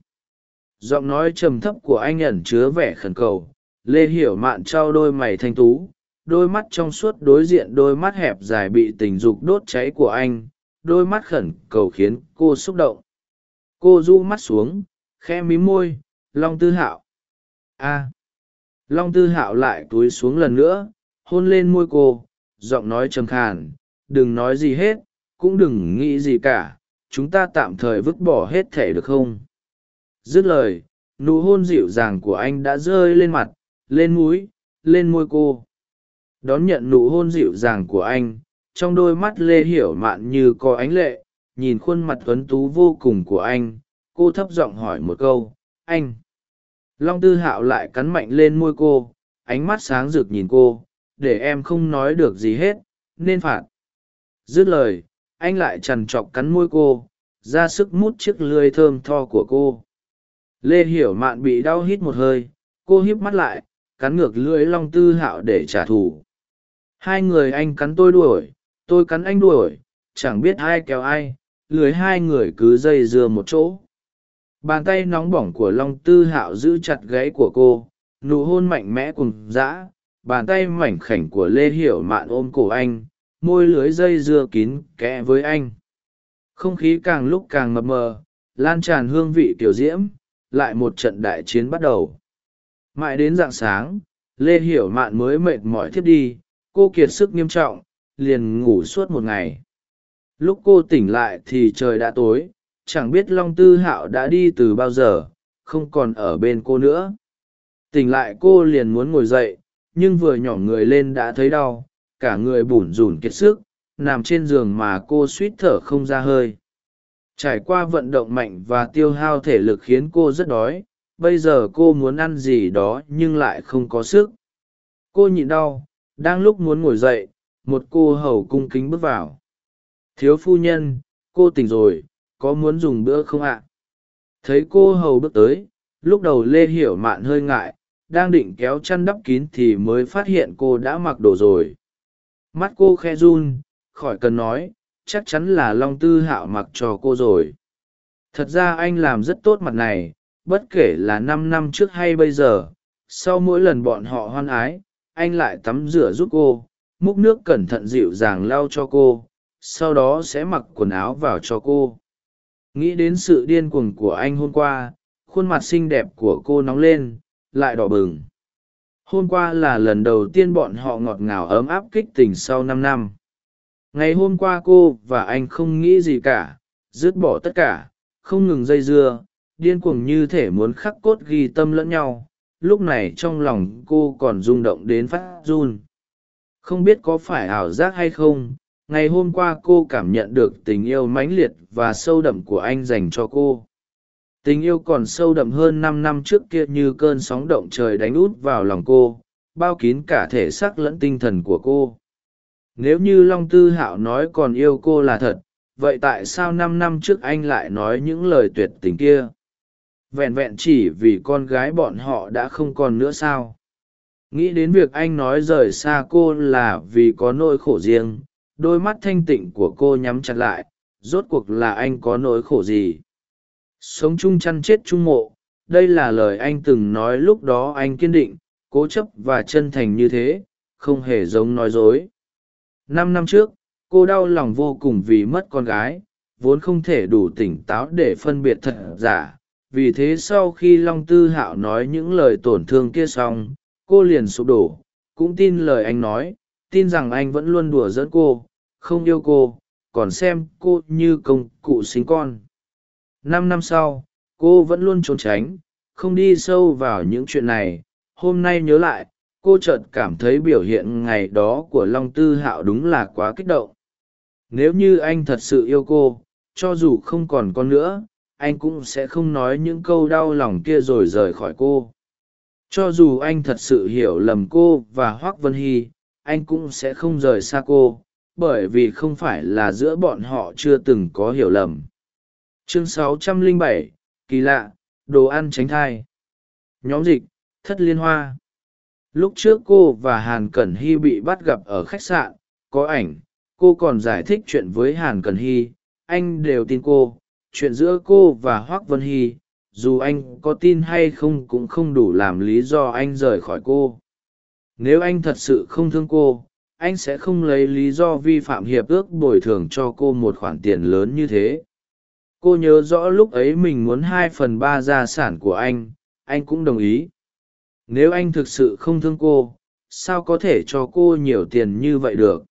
Giọng nói trầm thấp của anh ẩn chứa vẻ khẩn cầu. Lê hiểu mạn trao đôi mày thanh tú, đôi mắt trong suốt đối diện đôi mắt hẹp dài bị tình dục đốt cháy của anh, đôi mắt khẩn cầu khiến cô xúc động. Cô du mắt xuống khe mí môi, long tư hạo. A. Long tư hạo lại túi xuống lần nữa, hôn lên môi cô, giọng nói trầm khàn, đừng nói gì hết, cũng đừng nghĩ gì cả, chúng ta tạm thời vứt bỏ hết thể được không? Dứt lời nụ hôn dịu dàng của anh đã rơi lên mặt lên mũi, lên môi cô. Đón nhận nụ hôn dịu dàng của anh trong đôi mắt lê hiểu mạn như có ánh lệ nhìn khuôn mặt tuấn tú vô cùng của anh cô thấp giọng hỏi một câu anh? Long tư hạo lại cắn mạnh lên môi cô ánh mắt sáng rực nhìn cô để em không nói được gì hết nên phạt. Dứt lời anh lại trằn trọc cắn môi cô ra sức mút chiếc lưới thơm tho của cô lê hiểu mạn bị đau hít một hơi, cô híp mắt lại, cắn ngược lưỡi long tư hạo để trả thù. Hai người anh cắn tôi đuổi, tôi cắn anh đuổi, chẳng biết ai kéo ai, lưới hai người cứ dây dưa một chỗ. Bàn tay nóng bỏng của long tư hạo giữ chặt gáy của cô, nụ hôn mạnh mẽ cùng dã, bàn tay mảnh khảnh của lê hiểu mạn ôm cổ anh, môi lưới dây dưa kín kẽ với anh. Không khí càng lúc càng mập mờ, lan tràn hương vị kiểu diễm lại một trận đại chiến bắt đầu. Mãi đến rạng sáng, lê hiểu mạn mới mệt mỏi thiếp đi, cô kiệt sức nghiêm trọng, liền ngủ suốt một ngày. Lúc cô tỉnh lại thì trời đã tối, chẳng biết long tư hạo đã đi từ bao giờ, không còn ở bên cô nữa. Tỉnh lại cô liền muốn ngồi dậy, nhưng vừa nhỏ người lên đã thấy đau, cả người bủn rủn kiệt sức, nằm trên giường mà cô suýt thở không ra hơi trải qua vận động mạnh và tiêu hao thể lực khiến cô rất đói, bây giờ cô muốn ăn gì đó nhưng lại không có sức. Cô nhịn đau, đang lúc muốn ngồi dậy, một cô hầu cung kính bước vào. Thiếu phu nhân, cô tỉnh rồi, có muốn dùng bữa không ạ? Thấy cô hầu bước tới, lúc đầu lê hiểu mạn hơi ngại, đang định kéo chăn đắp kín thì mới phát hiện cô đã mặc đồ rồi. Mắt cô khe run, khỏi cần nói chắc chắn là long tư hạo mặc cho cô rồi. Thật ra anh làm rất tốt mặt này, bất kể là năm năm trước hay bây giờ, sau mỗi lần bọn họ hoan ái, anh lại tắm rửa giúp cô, múc nước cẩn thận dịu dàng lau cho cô, sau đó sẽ mặc quần áo vào cho cô. Nghĩ đến sự điên cuồng của anh hôm qua, khuôn mặt xinh đẹp của cô nóng lên, lại đỏ bừng. Hôm qua là lần đầu tiên bọn họ ngọt ngào ấm áp kích tình sau năm năm ngày hôm qua cô và anh không nghĩ gì cả, dứt bỏ tất cả, không ngừng dây dưa, điên cuồng như thể muốn khắc cốt ghi tâm lẫn nhau. Lúc này trong lòng cô còn rung động đến phát run. Không biết có phải ảo giác hay không, ngày hôm qua cô cảm nhận được tình yêu mãnh liệt và sâu đậm của anh dành cho cô. Tình yêu còn sâu đậm hơn năm năm trước kia như cơn sóng động trời đánh út vào lòng cô, bao kín cả thể xác lẫn tinh thần của cô nếu như long tư hạo nói còn yêu cô là thật, vậy tại sao năm năm trước anh lại nói những lời tuyệt tình kia? Vẹn vẹn chỉ vì con gái bọn họ đã không còn nữa sao? Nghĩ đến việc anh nói rời xa cô là vì có nỗi khổ riêng, đôi mắt thanh tịnh của cô nhắm chặt lại, rốt cuộc là anh có nỗi khổ gì? Sống chung chăn chết chung mộ, đây là lời anh từng nói lúc đó anh kiên định, cố chấp và chân thành như thế, không hề giống nói dối năm năm trước, cô đau lòng vô cùng vì mất con gái, vốn không thể đủ tỉnh táo để phân biệt thật giả. Vì thế sau khi long tư hạo nói những lời tổn thương kia xong, cô liền sụp đổ. Cũng tin lời anh nói, tin rằng anh vẫn luôn đùa giỡn cô, không yêu cô, còn xem cô như công cụ sinh con. Năm năm sau, cô vẫn luôn trốn tránh, không đi sâu vào những chuyện này. Hôm nay nhớ lại cô chợt cảm thấy biểu hiện ngày đó của long tư hạo đúng là quá kích động. Nếu như anh thật sự yêu cô cho dù không còn con nữa anh cũng sẽ không nói những câu đau lòng kia rồi rời khỏi cô. Cho dù anh thật sự hiểu lầm cô và hoác vân hy anh cũng sẽ không rời xa cô bởi vì không phải là giữa bọn họ chưa từng có hiểu lầm. Chương 607, kỳ lạ đồ ăn tránh thai. Nhóm dịch thất liên hoa lúc trước cô và hàn cẩn hy bị bắt gặp ở khách sạn, có ảnh, cô còn giải thích chuyện với hàn cẩn hy, anh đều tin cô, chuyện giữa cô và hoác vân hy, dù anh có tin hay không cũng không đủ làm lý do anh rời khỏi cô. Nếu anh thật sự không thương cô, anh sẽ không lấy lý do vi phạm hiệp ước bồi thường cho cô một khoản tiền lớn như thế. Cô nhớ rõ lúc ấy mình muốn hai phần ba gia sản của anh anh cũng đồng ý nếu anh thực sự không thương cô, sao có thể cho cô nhiều tiền như vậy được?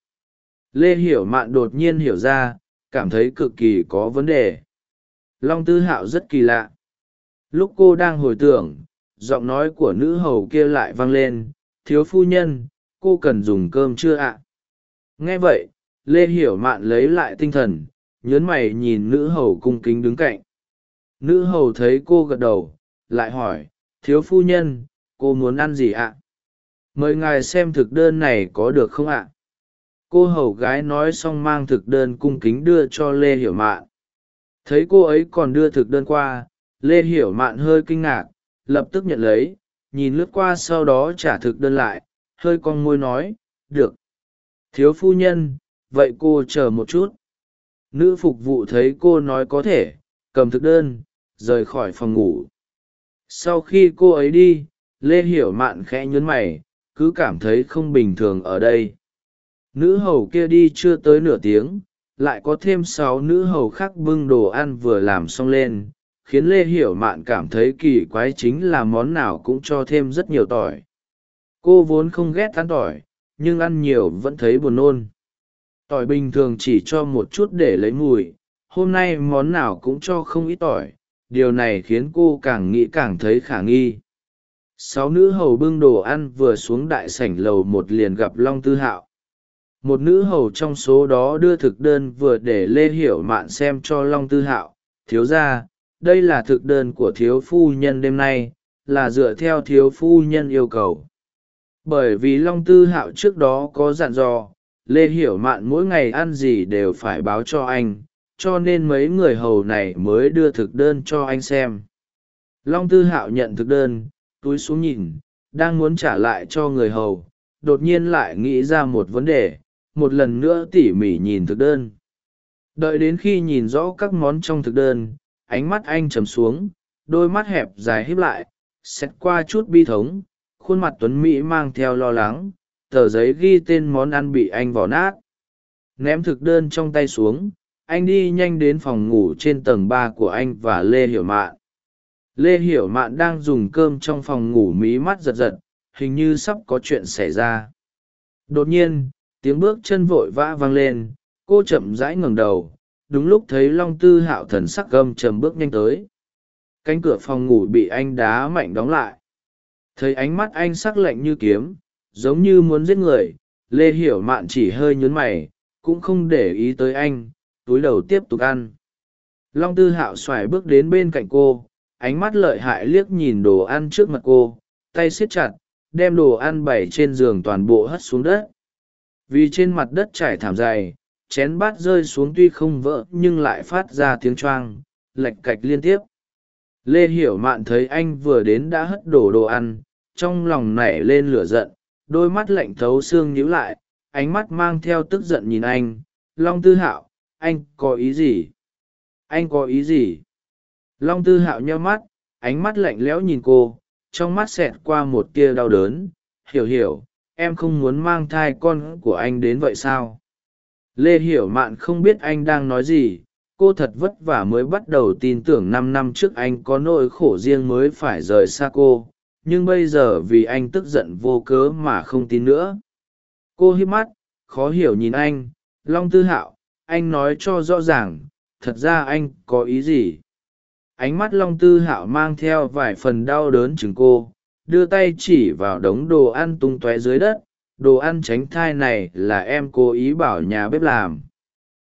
Lê hiểu mạn đột nhiên hiểu ra, cảm thấy cực kỳ có vấn đề. Long tư hạo rất kỳ lạ. Lúc cô đang hồi tưởng, giọng nói của nữ hầu kia lại vang lên, thiếu phu nhân, cô cần dùng cơm chưa ạ? Nghe vậy, lê hiểu mạn lấy lại tinh thần, nhớn mày nhìn nữ hầu cung kính đứng cạnh. Nữ hầu thấy cô gật đầu, lại hỏi, thiếu phu nhân cô muốn ăn gì ạ? Mời ngài xem thực đơn này có được không ạ? Cô hầu gái nói xong mang thực đơn cung kính đưa cho lê hiểu mạn. Thấy cô ấy còn đưa thực đơn qua, lê hiểu mạn hơi kinh ngạc, lập tức nhận lấy, nhìn lướt qua sau đó trả thực đơn lại, hơi con môi nói, được. Thiếu phu nhân, vậy cô chờ một chút. Nữ phục vụ thấy cô nói có thể, cầm thực đơn, rời khỏi phòng ngủ. Sau khi cô ấy đi lê hiểu mạn khẽ nhớn mày, cứ cảm thấy không bình thường ở đây. Nữ hầu kia đi chưa tới nửa tiếng, lại có thêm sáu nữ hầu khác bưng đồ ăn vừa làm xong lên, khiến lê hiểu mạn cảm thấy kỳ quái chính là món nào cũng cho thêm rất nhiều tỏi. Cô vốn không ghét ăn tỏi, nhưng ăn nhiều vẫn thấy buồn nôn. Tỏi bình thường chỉ cho một chút để lấy mùi, hôm nay món nào cũng cho không ít tỏi, điều này khiến cô càng nghĩ càng thấy khả nghi sáu nữ hầu bưng đồ ăn vừa xuống đại sảnh lầu một liền gặp long tư hạo. Một nữ hầu trong số đó đưa thực đơn vừa để lê hiểu mạn xem cho long tư hạo. Thiếu ra đây là thực đơn của thiếu phu nhân đêm nay, là dựa theo thiếu phu nhân yêu cầu. Bởi vì long tư hạo trước đó có dặn dò, lê hiểu mạn mỗi ngày ăn gì đều phải báo cho anh, cho nên mấy người hầu này mới đưa thực đơn cho anh xem. Long tư hạo nhận thực đơn túi xuống nhìn, đang muốn trả lại cho người hầu, đột nhiên lại nghĩ ra một vấn đề, một lần nữa tỉ mỉ nhìn thực đơn. Đợi đến khi nhìn rõ các món trong thực đơn, ánh mắt anh trầm xuống, đôi mắt hẹp dài híp lại, xét qua chút bi thống, khuôn mặt tuấn mỹ mang theo lo lắng, tờ giấy ghi tên món ăn bị anh vỏ nát. Ném thực đơn trong tay xuống, anh đi nhanh đến phòng ngủ trên tầng ba của anh và lê hiểu mạn lê hiểu mạn đang dùng cơm trong phòng ngủ mí mắt giật giật, hình như sắp có chuyện xảy ra. Đột nhiên, tiếng bước chân vội vã vang lên, cô chậm rãi ngẩng đầu, đúng lúc thấy long tư hạo thần sắc gâm trầm bước nhanh tới. Cánh cửa phòng ngủ bị anh đá mạnh đóng lại. Thấy ánh mắt anh sắc lạnh như kiếm, giống như muốn giết người, lê hiểu mạn chỉ hơi nhún mày, cũng không để ý tới anh, túi đầu tiếp tục ăn. Long tư hạo xoài bước đến bên cạnh cô ánh mắt lợi hại liếc nhìn đồ ăn trước mặt cô, tay siết chặt, đem đồ ăn bày trên giường toàn bộ hất xuống đất. Vì trên mặt đất trải thảm dày, chén bát rơi xuống tuy không vỡ nhưng lại phát ra tiếng choang lạch cạch liên tiếp. Lê hiểu mạn thấy anh vừa đến đã hất đổ đồ ăn, trong lòng nảy lên lửa giận, đôi mắt lạnh thấu xương nhíu lại, ánh mắt mang theo tức giận nhìn anh. Long tư hạo, anh có ý gì? Anh có ý gì? Long tư hạo nheo mắt, ánh mắt lạnh lẽo nhìn cô, trong mắt xẹt qua một tia đau đớn. Hiểu hiểu, em không muốn mang thai con của anh đến vậy sao? Lê hiểu mạn không biết anh đang nói gì. Cô thật vất vả mới bắt đầu tin tưởng năm năm trước anh có nỗi khổ riêng mới phải rời xa cô. Nhưng bây giờ vì anh tức giận vô cớ mà không tin nữa. Cô hít mắt, khó hiểu nhìn anh. Long tư hạo, anh nói cho rõ ràng, thật ra anh có ý gì? Ánh mắt long tư hạo mang theo vài phần đau đớn chừng cô, đưa tay chỉ vào đống đồ ăn tung tóe dưới đất. Đồ ăn tránh thai này là em cố ý bảo nhà bếp làm.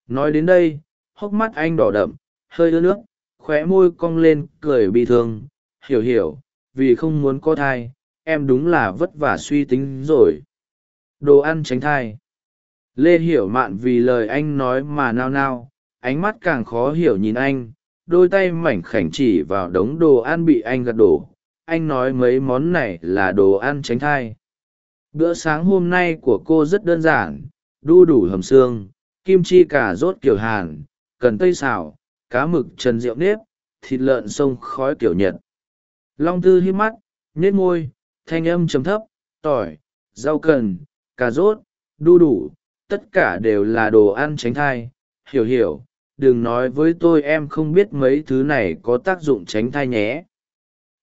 Nói đến đây, hốc mắt anh đỏ đậm, hơi ướt nước, khóe môi cong lên, cười bị thương. Hiểu hiểu, vì không muốn có thai, em đúng là vất vả suy tính rồi. Đồ ăn tránh thai. Lê hiểu mạn vì lời anh nói mà nao nao, ánh mắt càng khó hiểu nhìn anh đôi tay mảnh khảnh chỉ vào đống đồ ăn bị anh gật đổ. Anh nói mấy món này là đồ ăn tránh thai. Bữa sáng hôm nay của cô rất đơn giản. Đu đủ hầm xương, kim chi cà rốt kiểu hàn, cần tây xào, cá mực trần rượu nếp, thịt lợn sông khói kiểu nhật. Long tư hít mắt nết môi, thanh âm chấm thấp, tỏi, rau cần, cà rốt, đu đủ, tất cả đều là đồ ăn tránh thai. Hiểu hiểu đừng nói với tôi em không biết mấy thứ này có tác dụng tránh thai nhé.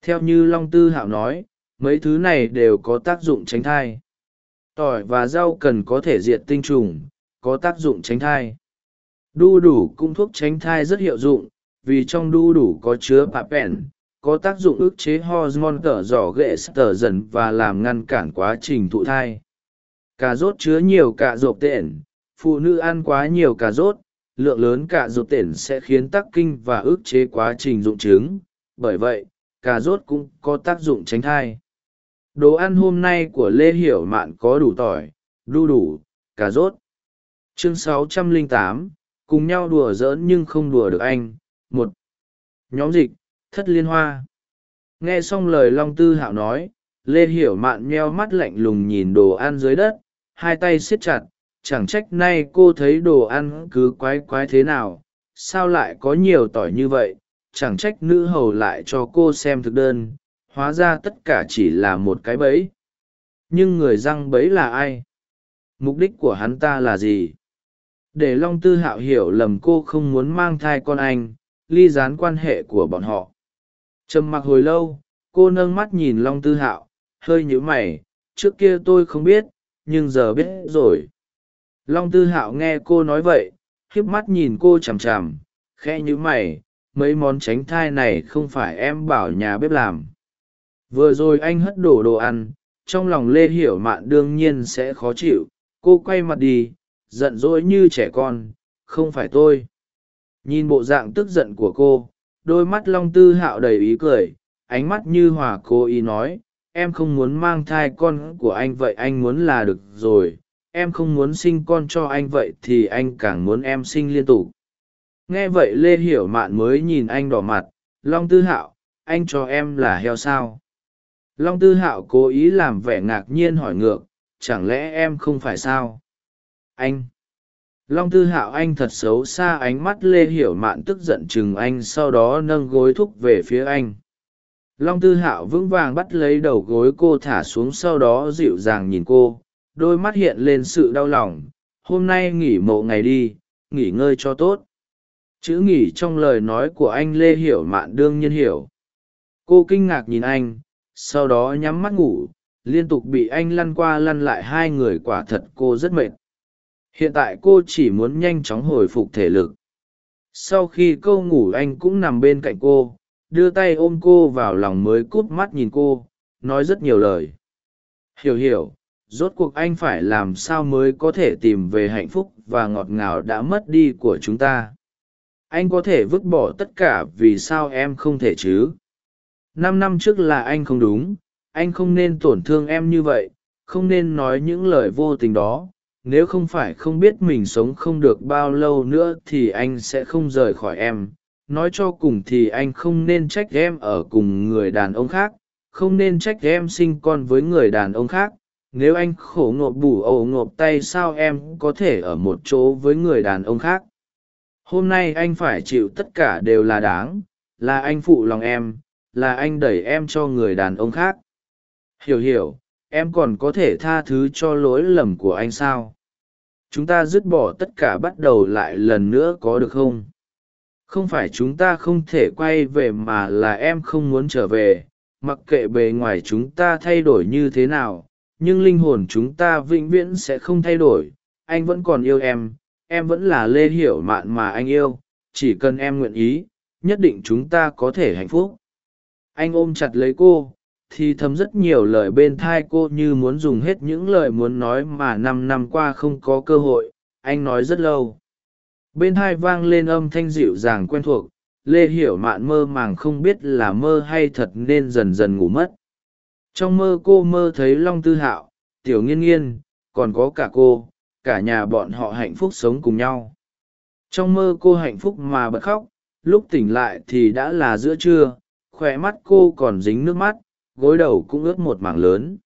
Theo như long tư hạo nói, mấy thứ này đều có tác dụng tránh thai. Tỏi và rau cần có thể diệt tinh trùng, có tác dụng tránh thai. Đu đủ cung thuốc tránh thai rất hiệu dụng, vì trong đu đủ có chứa papen, có tác dụng ức chế hormone tở giỏ ghệ tở dần và làm ngăn cản quá trình thụ thai. Cà rốt chứa nhiều cà rộp tện, phụ nữ ăn quá nhiều cà rốt lượng lớn cà rốt tện sẽ khiến tắc kinh và ức chế quá trình dụng trứng. Bởi vậy cà rốt cũng có tác dụng tránh thai. Đồ ăn hôm nay của lê hiểu mạn có đủ tỏi đu đủ cà rốt. Chương 608, cùng nhau đùa giỡn nhưng không đùa được anh. Một nhóm dịch thất liên hoa. Nghe xong lời long tư hạo nói lê hiểu mạn meo mắt lạnh lùng nhìn đồ ăn dưới đất hai tay siết chặt chẳng trách nay cô thấy đồ ăn cứ quái quái thế nào, sao lại có nhiều tỏi như vậy, chẳng trách nữ hầu lại cho cô xem thực đơn, hóa ra tất cả chỉ là một cái bẫy. Nhưng người răng bẫy là ai? Mục đích của hắn ta là gì? Để long tư hạo hiểu lầm cô không muốn mang thai con anh, ly dán quan hệ của bọn họ. Trầm mặc hồi lâu, cô nâng mắt nhìn long tư hạo, hơi nhữ mày, trước kia tôi không biết, nhưng giờ biết rồi long tư hạo nghe cô nói vậy, khiếp mắt nhìn cô chằm chằm khe như mày, mấy món tránh thai này không phải em bảo nhà bếp làm. Vừa rồi anh hất đổ đồ ăn, trong lòng lê hiểu mạn đương nhiên sẽ khó chịu, cô quay mặt đi, giận dỗi như trẻ con, không phải tôi. Nhìn bộ dạng tức giận của cô, đôi mắt long tư hạo đầy ý cười, ánh mắt như hòa cô ý nói, em không muốn mang thai con của anh vậy anh muốn là được rồi em không muốn sinh con cho anh vậy thì anh càng muốn em sinh liên tục. Nghe vậy lê hiểu mạn mới nhìn anh đỏ mặt, long tư hạo, anh cho em là heo sao? Long tư hạo cố ý làm vẻ ngạc nhiên hỏi ngược, chẳng lẽ em không phải sao? Anh! Long tư hạo anh thật xấu xa ánh mắt lê hiểu mạn tức giận chừng anh sau đó nâng gối thúc về phía anh. Long tư hạo vững vàng bắt lấy đầu gối cô thả xuống sau đó dịu dàng nhìn cô đôi mắt hiện lên sự đau lòng, hôm nay nghỉ mộ ngày đi, nghỉ ngơi cho tốt. Chữ nghỉ trong lời nói của anh lê hiểu mạn đương nhiên hiểu. Cô kinh ngạc nhìn anh, sau đó nhắm mắt ngủ, liên tục bị anh lăn qua lăn lại hai người quả thật cô rất mệt. Hiện tại cô chỉ muốn nhanh chóng hồi phục thể lực. Sau khi câu ngủ anh cũng nằm bên cạnh cô, đưa tay ôm cô vào lòng mới cúp mắt nhìn cô, nói rất nhiều lời. Hiểu hiểu rốt cuộc anh phải làm sao mới có thể tìm về hạnh phúc và ngọt ngào đã mất đi của chúng ta? Anh có thể vứt bỏ tất cả vì sao em không thể chứ? Năm năm trước là anh không đúng, anh không nên tổn thương em như vậy, không nên nói những lời vô tình đó. Nếu không phải không biết mình sống không được bao lâu nữa thì anh sẽ không rời khỏi em. Nói cho cùng thì anh không nên trách em ở cùng người đàn ông khác, không nên trách em sinh con với người đàn ông khác nếu anh khổ ngộp bù ổ ngộp tay sao em có thể ở một chỗ với người đàn ông khác? Hôm nay anh phải chịu tất cả đều là đáng, là anh phụ lòng em, là anh đẩy em cho người đàn ông khác. Hiểu hiểu, em còn có thể tha thứ cho lỗi lầm của anh sao? Chúng ta dứt bỏ tất cả bắt đầu lại lần nữa có được không? Không phải chúng ta không thể quay về mà là em không muốn trở về, mặc kệ bề ngoài chúng ta thay đổi như thế nào nhưng linh hồn chúng ta vĩnh viễn sẽ không thay đổi, anh vẫn còn yêu em em vẫn là lê hiểu mạn mà anh yêu, chỉ cần em nguyện ý, nhất định chúng ta có thể hạnh phúc. Anh ôm chặt lấy cô, thì thấm rất nhiều lời bên thai cô như muốn dùng hết những lời muốn nói mà năm năm qua không có cơ hội, anh nói rất lâu. Bên thai vang lên âm thanh dịu dàng quen thuộc, lê hiểu mạn mơ màng không biết là mơ hay thật nên dần dần ngủ mất trong mơ cô mơ thấy long tư hạo, tiểu nghiên nghiên, còn có cả cô, cả nhà bọn họ hạnh phúc sống cùng nhau. Trong mơ cô hạnh phúc mà bật khóc, lúc tỉnh lại thì đã là giữa trưa khoe mắt cô còn dính nước mắt, gối đầu cũng ướt một mảng lớn.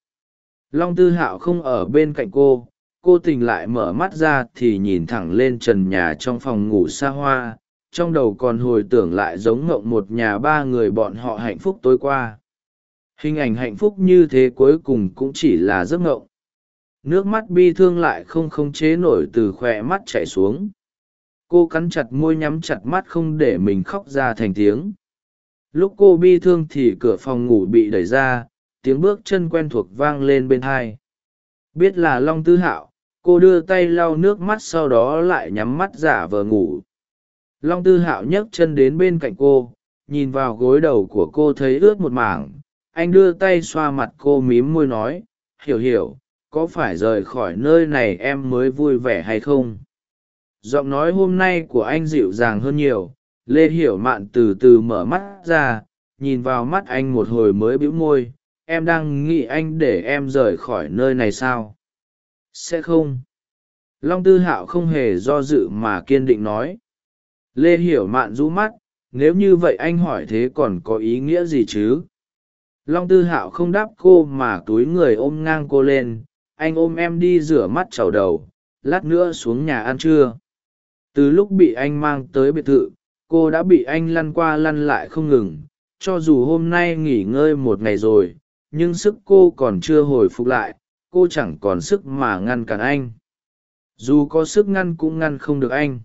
Long tư hạo không ở bên cạnh cô cô tỉnh lại mở mắt ra thì nhìn thẳng lên trần nhà trong phòng ngủ xa hoa, trong đầu còn hồi tưởng lại giống ngộng một nhà ba người bọn họ hạnh phúc tối qua hình ảnh hạnh phúc như thế cuối cùng cũng chỉ là giấc ngộng. Nước mắt bi thương lại không khống chế nổi từ khoe mắt chảy xuống. Cô cắn chặt môi nhắm chặt mắt không để mình khóc ra thành tiếng. Lúc cô bi thương thì cửa phòng ngủ bị đẩy ra, tiếng bước chân quen thuộc vang lên bên hai. Biết là long tư hạo, cô đưa tay lau nước mắt sau đó lại nhắm mắt giả vờ ngủ. Long tư hạo nhấc chân đến bên cạnh cô, nhìn vào gối đầu của cô thấy ướt một mảng anh đưa tay xoa mặt cô mím môi nói, hiểu hiểu, có phải rời khỏi nơi này em mới vui vẻ hay không? Giọng nói hôm nay của anh dịu dàng hơn nhiều. Lê hiểu mạn từ từ mở mắt ra, nhìn vào mắt anh một hồi mới bĩu môi. Em đang nghĩ anh để em rời khỏi nơi này sao? Sẽ không. Long tư hạo không hề do dự mà kiên định nói. Lê hiểu mạn rũ mắt, nếu như vậy anh hỏi thế còn có ý nghĩa gì chứ? Long tư hạo không đáp cô mà túi người ôm ngang cô lên. Anh ôm em đi rửa mắt chầu đầu, lát nữa xuống nhà ăn trưa. Từ lúc bị anh mang tới biệt thự, cô đã bị anh lăn qua lăn lại không ngừng. Cho dù hôm nay nghỉ ngơi một ngày rồi, nhưng sức cô còn chưa hồi phục lại, cô chẳng còn sức mà ngăn cản anh. Dù có sức ngăn cũng ngăn không được anh.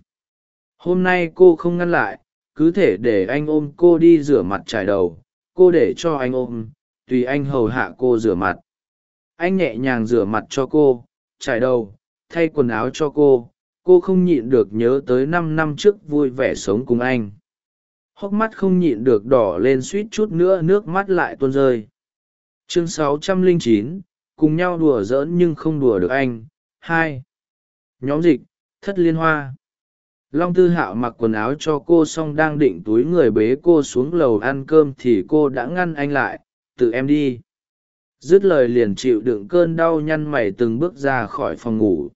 Hôm nay cô không ngăn lại, cứ thể để anh ôm cô đi rửa mặt trải đầu cô để cho anh ôm tùy anh hầu hạ cô rửa mặt. Anh nhẹ nhàng rửa mặt cho cô trải đầu thay quần áo cho cô. Cô không nhịn được nhớ tới năm năm trước vui vẻ sống cùng anh. Hốc mắt không nhịn được đỏ lên suýt chút nữa nước mắt lại tuôn rơi. Chương 609, cùng nhau đùa giỡn nhưng không đùa được anh. Hai. Nhóm dịch thất liên hoa long tư hạo mặc quần áo cho cô xong đang định túi người bế cô xuống lầu ăn cơm thì cô đã ngăn anh lại, tự em đi. Dứt lời liền chịu đựng cơn đau nhăn mày từng bước ra khỏi phòng ngủ.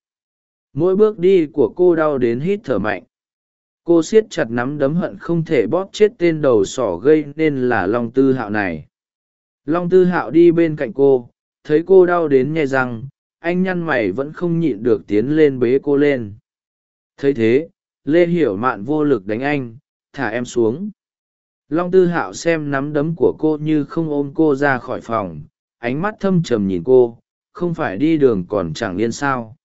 Mỗi bước đi của cô đau đến hít thở mạnh. Cô siết chặt nắm đấm hận không thể bóp chết tên đầu sỏ gây nên là long tư hạo này. Long tư hạo đi bên cạnh cô, thấy cô đau đến nhè răng, anh nhăn mày vẫn không nhịn được tiến lên bế cô lên. Thấy thế lê hiểu mạn vô lực đánh anh, thả em xuống. Long tư hạo xem nắm đấm của cô như không ôm cô ra khỏi phòng, ánh mắt thâm trầm nhìn cô, không phải đi đường còn chẳng yên sao.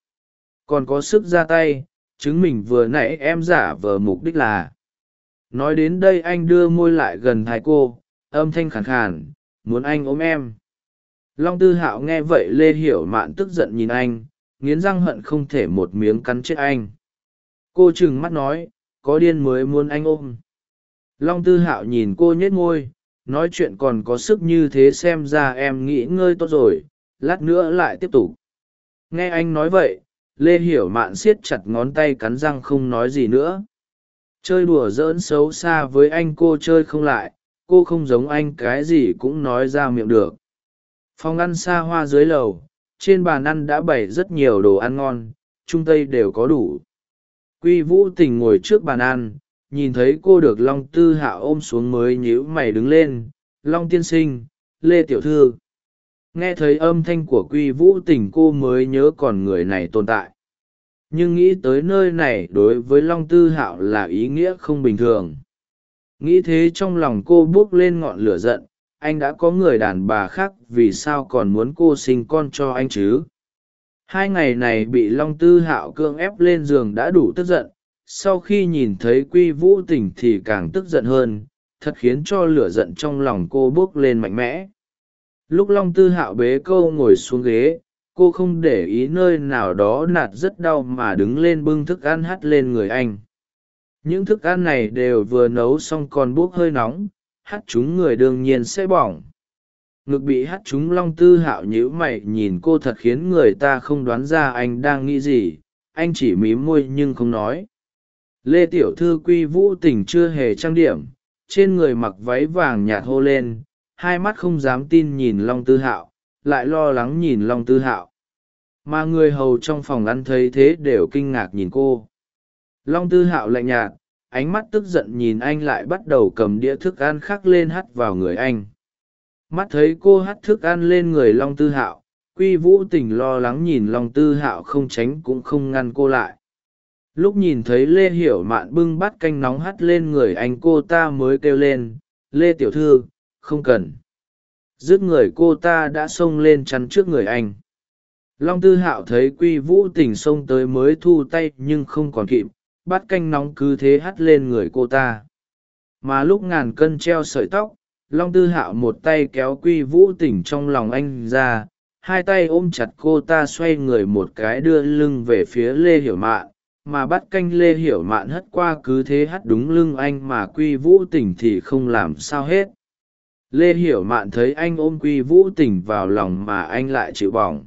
Còn có sức ra tay, chứng mình vừa nãy em giả vờ mục đích là. Nói đến đây anh đưa môi lại gần thái cô, âm thanh khàn khàn, muốn anh ôm em. Long tư hạo nghe vậy lê hiểu mạn tức giận nhìn anh, nghiến răng hận không thể một miếng cắn chết anh cô trừng mắt nói, có điên mới muốn anh ôm. Long tư hạo nhìn cô nhếch ngôi nói chuyện còn có sức như thế xem ra em nghỉ ngơi tốt rồi, lát nữa lại tiếp tục. Nghe anh nói vậy, lê hiểu mạn siết chặt ngón tay cắn răng không nói gì nữa. Chơi đùa giỡn xấu xa với anh cô chơi không lại, cô không giống anh cái gì cũng nói ra miệng được. Phòng ăn xa hoa dưới lầu, trên bàn ăn đã bày rất nhiều đồ ăn ngon trung tây đều có đủ quy vũ tình ngồi trước bàn ăn, nhìn thấy cô được long tư hạ ôm xuống mới nhíu mày đứng lên. Long tiên sinh, lê tiểu thư. Nghe thấy âm thanh của quy vũ tình cô mới nhớ còn người này tồn tại. Nhưng nghĩ tới nơi này đối với long tư hạo là ý nghĩa không bình thường. Nghĩ thế trong lòng cô buốc lên ngọn lửa giận, anh đã có người đàn bà khác vì sao còn muốn cô sinh con cho anh chứ? Hai ngày này bị long tư hạo cưỡng ép lên giường đã đủ tức giận, sau khi nhìn thấy quy vũ tỉnh thì càng tức giận hơn, thật khiến cho lửa giận trong lòng cô bước lên mạnh mẽ. Lúc long tư hạo bế câu ngồi xuống ghế, cô không để ý nơi nào đó nạt rất đau mà đứng lên bưng thức ăn hắt lên người anh. Những thức ăn này đều vừa nấu xong còn buốc hơi nóng hắt chúng người đương nhiên sẽ bỏng ngực bị hắt chúng long tư hạo nhíu mày nhìn cô thật khiến người ta không đoán ra anh đang nghĩ gì. Anh chỉ mím môi nhưng không nói. Lê tiểu thư quy vũ tình chưa hề trang điểm. Trên người mặc váy vàng nhạt hô lên. Hai mắt không dám tin nhìn long tư hạo. Lại lo lắng nhìn long tư hạo. Mà người hầu trong phòng ăn thấy thế đều kinh ngạc nhìn cô. Long tư hạo lạnh nhạt, ánh mắt tức giận nhìn anh lại bắt đầu cầm đĩa thức ăn khác lên hắt vào người anh mắt thấy cô hắt thức ăn lên người long tư hạo, quy vũ tình lo lắng nhìn long tư hạo không tránh cũng không ngăn cô lại. Lúc nhìn thấy lê hiểu mạn bưng bát canh nóng hắt lên người anh cô ta mới kêu lên, lê tiểu thư, không cần. Dứt người cô ta đã xông lên chắn trước người anh. Long tư hạo thấy quy vũ tình xông tới mới thu tay nhưng không còn kịp, bát canh nóng cứ thế hắt lên người cô ta. Mà lúc ngàn cân treo sợi tóc long tư hạo một tay kéo quy vũ Tỉnh trong lòng anh ra, hai tay ôm chặt cô ta xoay người một cái đưa lưng về phía lê hiểu mạn, mà bắt canh lê hiểu mạn hất qua cứ thế hắt đúng lưng anh mà quy vũ Tỉnh thì không làm sao hết. Lê hiểu mạn thấy anh ôm quy vũ Tỉnh vào lòng mà anh lại chịu bỏng.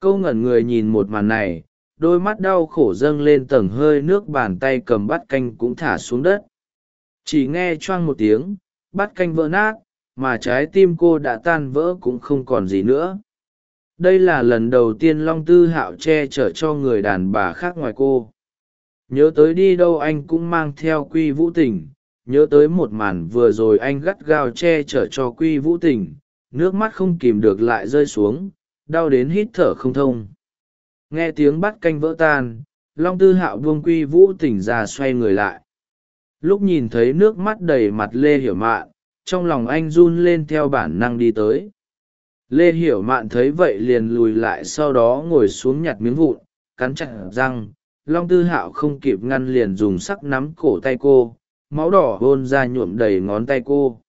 Câu ngẩn người nhìn một màn này, đôi mắt đau khổ dâng lên tầng hơi nước bàn tay cầm bắt canh cũng thả xuống đất. Chỉ nghe choang một tiếng bát canh vỡ nát, mà trái tim cô đã tan vỡ cũng không còn gì nữa. Đây là lần đầu tiên long tư hạo che chở cho người đàn bà khác ngoài cô. Nhớ tới đi đâu anh cũng mang theo quy vũ tình. Nhớ tới một màn vừa rồi anh gắt gao che chở cho quy vũ tình. Nước mắt không kìm được lại rơi xuống, đau đến hít thở không thông. Nghe tiếng bắt canh vỡ tan, long tư hạo buông quy vũ tỉnh ra xoay người lại lúc nhìn thấy nước mắt đầy mặt lê hiểu mạn, trong lòng anh run lên theo bản năng đi tới. Lê hiểu mạn thấy vậy liền lùi lại sau đó ngồi xuống nhặt miếng vụn, cắn chặt răng. Long tư hạo không kịp ngăn liền dùng sắc nắm cổ tay cô, máu đỏ hôn ra nhuộm đầy ngón tay cô.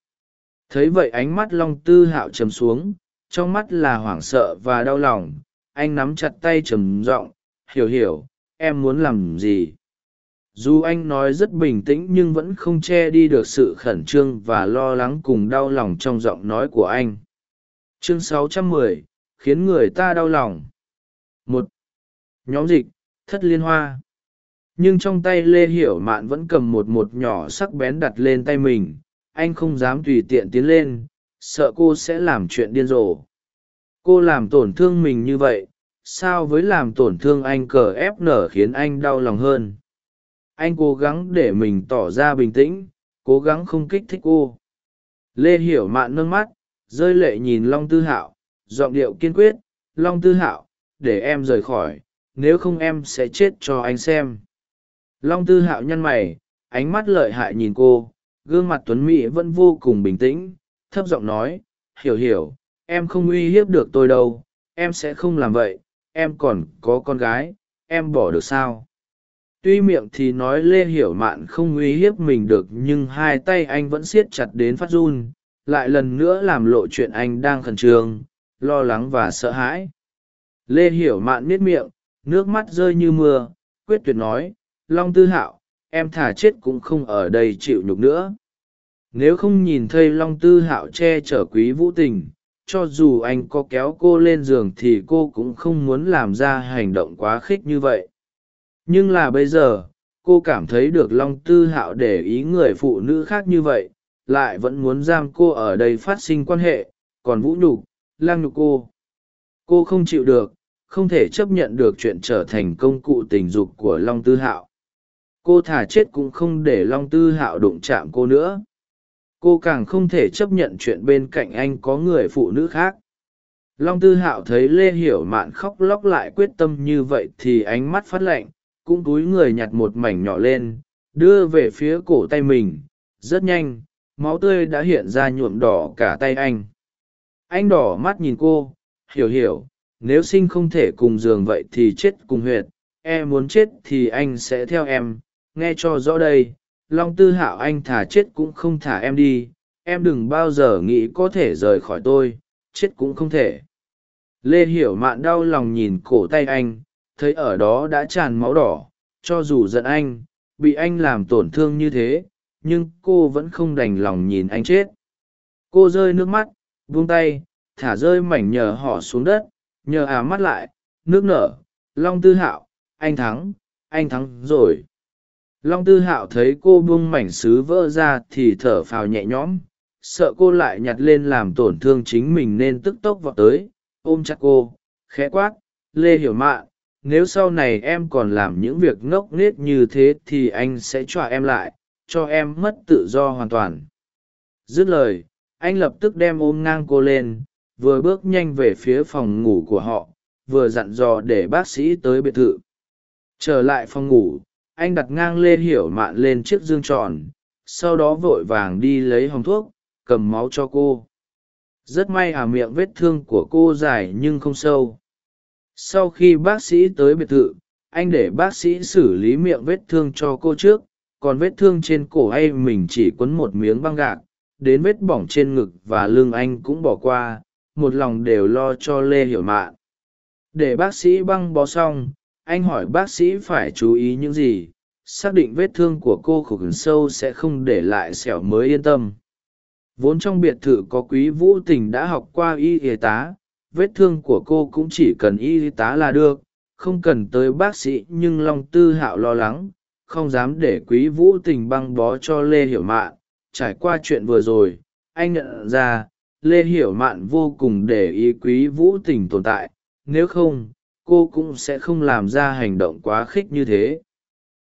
Thấy vậy ánh mắt long tư hạo chấm xuống, trong mắt là hoảng sợ và đau lòng. Anh nắm chặt tay trầm giọng, hiểu hiểu, em muốn làm gì? Dù anh nói rất bình tĩnh nhưng vẫn không che đi được sự khẩn trương và lo lắng cùng đau lòng trong giọng nói của anh. Chương 610, khiến người ta đau lòng. Một nhóm dịch thất liên hoa. Nhưng trong tay lê hiểu mạn vẫn cầm một một nhỏ sắc bén đặt lên tay mình. Anh không dám tùy tiện tiến lên sợ cô sẽ làm chuyện điên rồ. Cô làm tổn thương mình như vậy sao với làm tổn thương anh cờ ép nở khiến anh đau lòng hơn? Anh cố gắng để mình tỏ ra bình tĩnh, cố gắng không kích thích cô. Lê hiểu mạn nâng mắt, rơi lệ nhìn long tư hạo, giọng điệu kiên quyết, long tư hạo, để em rời khỏi, nếu không em sẽ chết cho anh xem. Long tư hạo nhăn mày, ánh mắt lợi hại nhìn cô, gương mặt tuấn mỹ vẫn vô cùng bình tĩnh, thấp giọng nói, hiểu hiểu, em không uy hiếp được tôi đâu, em sẽ không làm vậy, em còn có con gái, em bỏ được sao? Tuy miệng thì nói lê hiểu mạn không uy hiếp mình được, nhưng hai tay anh vẫn siết chặt đến phát run, lại lần nữa làm lộ chuyện anh đang khẩn trương, lo lắng và sợ hãi. Lê hiểu mạn miết miệng, nước mắt rơi như mưa, quyết tuyệt nói, long tư hạo, em thả chết cũng không ở đây chịu nhục nữa. Nếu không nhìn thấy long tư hạo che chở quý vũ tình, cho dù anh có kéo cô lên giường thì cô cũng không muốn làm ra hành động quá khích như vậy nhưng là bây giờ, cô cảm thấy được long tư hạo để ý người phụ nữ khác như vậy, lại vẫn muốn giam cô ở đây phát sinh quan hệ, còn vũ nhục, lang nhục cô. Cô không chịu được, không thể chấp nhận được chuyện trở thành công cụ tình dục của long tư hạo. Cô thả chết cũng không để long tư hạo đụng chạm cô nữa. Cô càng không thể chấp nhận chuyện bên cạnh anh có người phụ nữ khác. Long tư hạo thấy lê hiểu mạn khóc lóc lại quyết tâm như vậy thì ánh mắt phát lạnh cũng túi người nhặt một mảnh nhỏ lên, đưa về phía cổ tay mình. Rất nhanh, máu tươi đã hiện ra nhuộm đỏ cả tay anh. Anh đỏ mắt nhìn cô, hiểu hiểu, nếu sinh không thể cùng giường vậy thì chết cùng huyệt em muốn chết thì anh sẽ theo em. Nghe cho rõ đây, long tư hạo anh thả chết cũng không thả em đi, em đừng bao giờ nghĩ có thể rời khỏi tôi, chết cũng không thể. Lê hiểu mạn đau lòng nhìn cổ tay anh thấy ở đó đã tràn máu đỏ, cho dù giận anh, bị anh làm tổn thương như thế, nhưng cô vẫn không đành lòng nhìn anh chết. Cô rơi nước mắt, buông tay, thả rơi mảnh nhờ họ xuống đất, nhờ à mắt lại, nước nở, long tư hạo, anh thắng anh thắng rồi. Long tư hạo thấy cô buông mảnh sứ vỡ ra thì thở phào nhẹ nhõm, sợ cô lại nhặt lên làm tổn thương chính mình nên tức tốc vào tới, ôm chặt cô, khẽ quát, lê hiểu mạn nếu sau này em còn làm những việc ngốc nghếch như thế thì anh sẽ cho em lại, cho em mất tự do hoàn toàn. Dứt lời, anh lập tức đem ôm ngang cô lên, vừa bước nhanh về phía phòng ngủ của họ, vừa dặn dò để bác sĩ tới biệt thự. Trở lại phòng ngủ, anh đặt ngang lê hiểu mạn lên chiếc dương tròn, sau đó vội vàng đi lấy hòng thuốc, cầm máu cho cô. Rất may à miệng vết thương của cô dài nhưng không sâu sau khi bác sĩ tới biệt thự, anh để bác sĩ xử lý miệng vết thương cho cô trước, còn vết thương trên cổ hay mình chỉ quấn một miếng băng gạc, đến vết bỏng trên ngực và lưng anh cũng bỏ qua, một lòng đều lo cho lê hiểu mạn. Để bác sĩ băng bó xong, anh hỏi bác sĩ phải chú ý những gì, xác định vết thương của cô khổ gần sâu sẽ không để lại sẹo mới yên tâm. Vốn trong biệt thự có quý vũ tình đã học qua y y tá vết thương của cô cũng chỉ cần y tá là được, không cần tới bác sĩ nhưng long tư hạo lo lắng, không dám để quý vũ tình băng bó cho lê hiểu mạn. Trải qua chuyện vừa rồi, anh nhận ra lê hiểu mạn vô cùng để ý quý vũ tình tồn tại, nếu không, cô cũng sẽ không làm ra hành động quá khích như thế.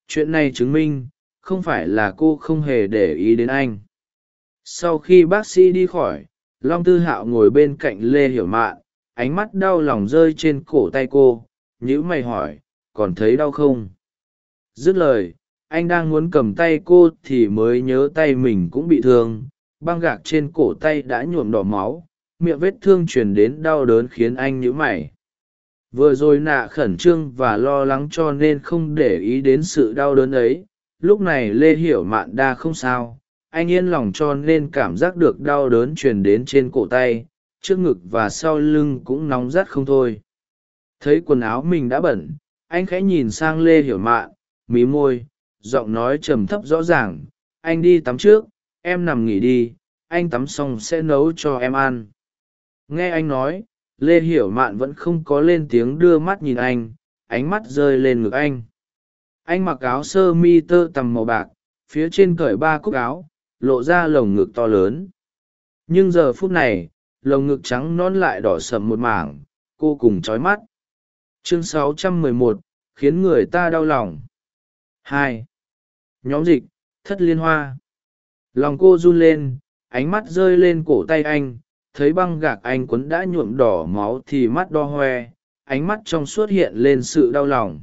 Chuyện này chứng minh, không phải là cô không hề để ý đến anh. Sau khi bác sĩ đi khỏi, long tư hạo ngồi bên cạnh lê hiểu mạn ánh mắt đau lòng rơi trên cổ tay cô nhữ mày hỏi, còn thấy đau không? Dứt lời, anh đang muốn cầm tay cô thì mới nhớ tay mình cũng bị thương, băng gạc trên cổ tay đã nhuộm đỏ máu, miệng vết thương truyền đến đau đớn khiến anh nhữ mày. Vừa rồi nạ khẩn trương và lo lắng cho nên không để ý đến sự đau đớn ấy, lúc này lê hiểu mạn đa không sao, anh yên lòng cho nên cảm giác được đau đớn truyền đến trên cổ tay trước ngực và sau lưng cũng nóng rát không thôi. Thấy quần áo mình đã bẩn, anh khẽ nhìn sang lê hiểu mạn, mí môi, giọng nói trầm thấp rõ ràng, anh đi tắm trước, em nằm nghỉ đi, anh tắm xong sẽ nấu cho em ăn. Nghe anh nói, lê hiểu mạn vẫn không có lên tiếng đưa mắt nhìn anh, ánh mắt rơi lên ngực anh. Anh mặc áo sơ mi tơ tằm màu bạc, phía trên cởi ba cúc áo, lộ ra lồng ngực to lớn. Nhưng giờ phút này lồng ngực trắng non lại đỏ sầm một mảng cô cùng trói mắt. Chương 611, khiến người ta đau lòng. Hai. Nhóm dịch thất liên hoa. Lòng cô run lên ánh mắt rơi lên cổ tay anh thấy băng gạc anh quấn đã nhuộm đỏ máu thì mắt đo hoe ánh mắt trong suốt hiện lên sự đau lòng.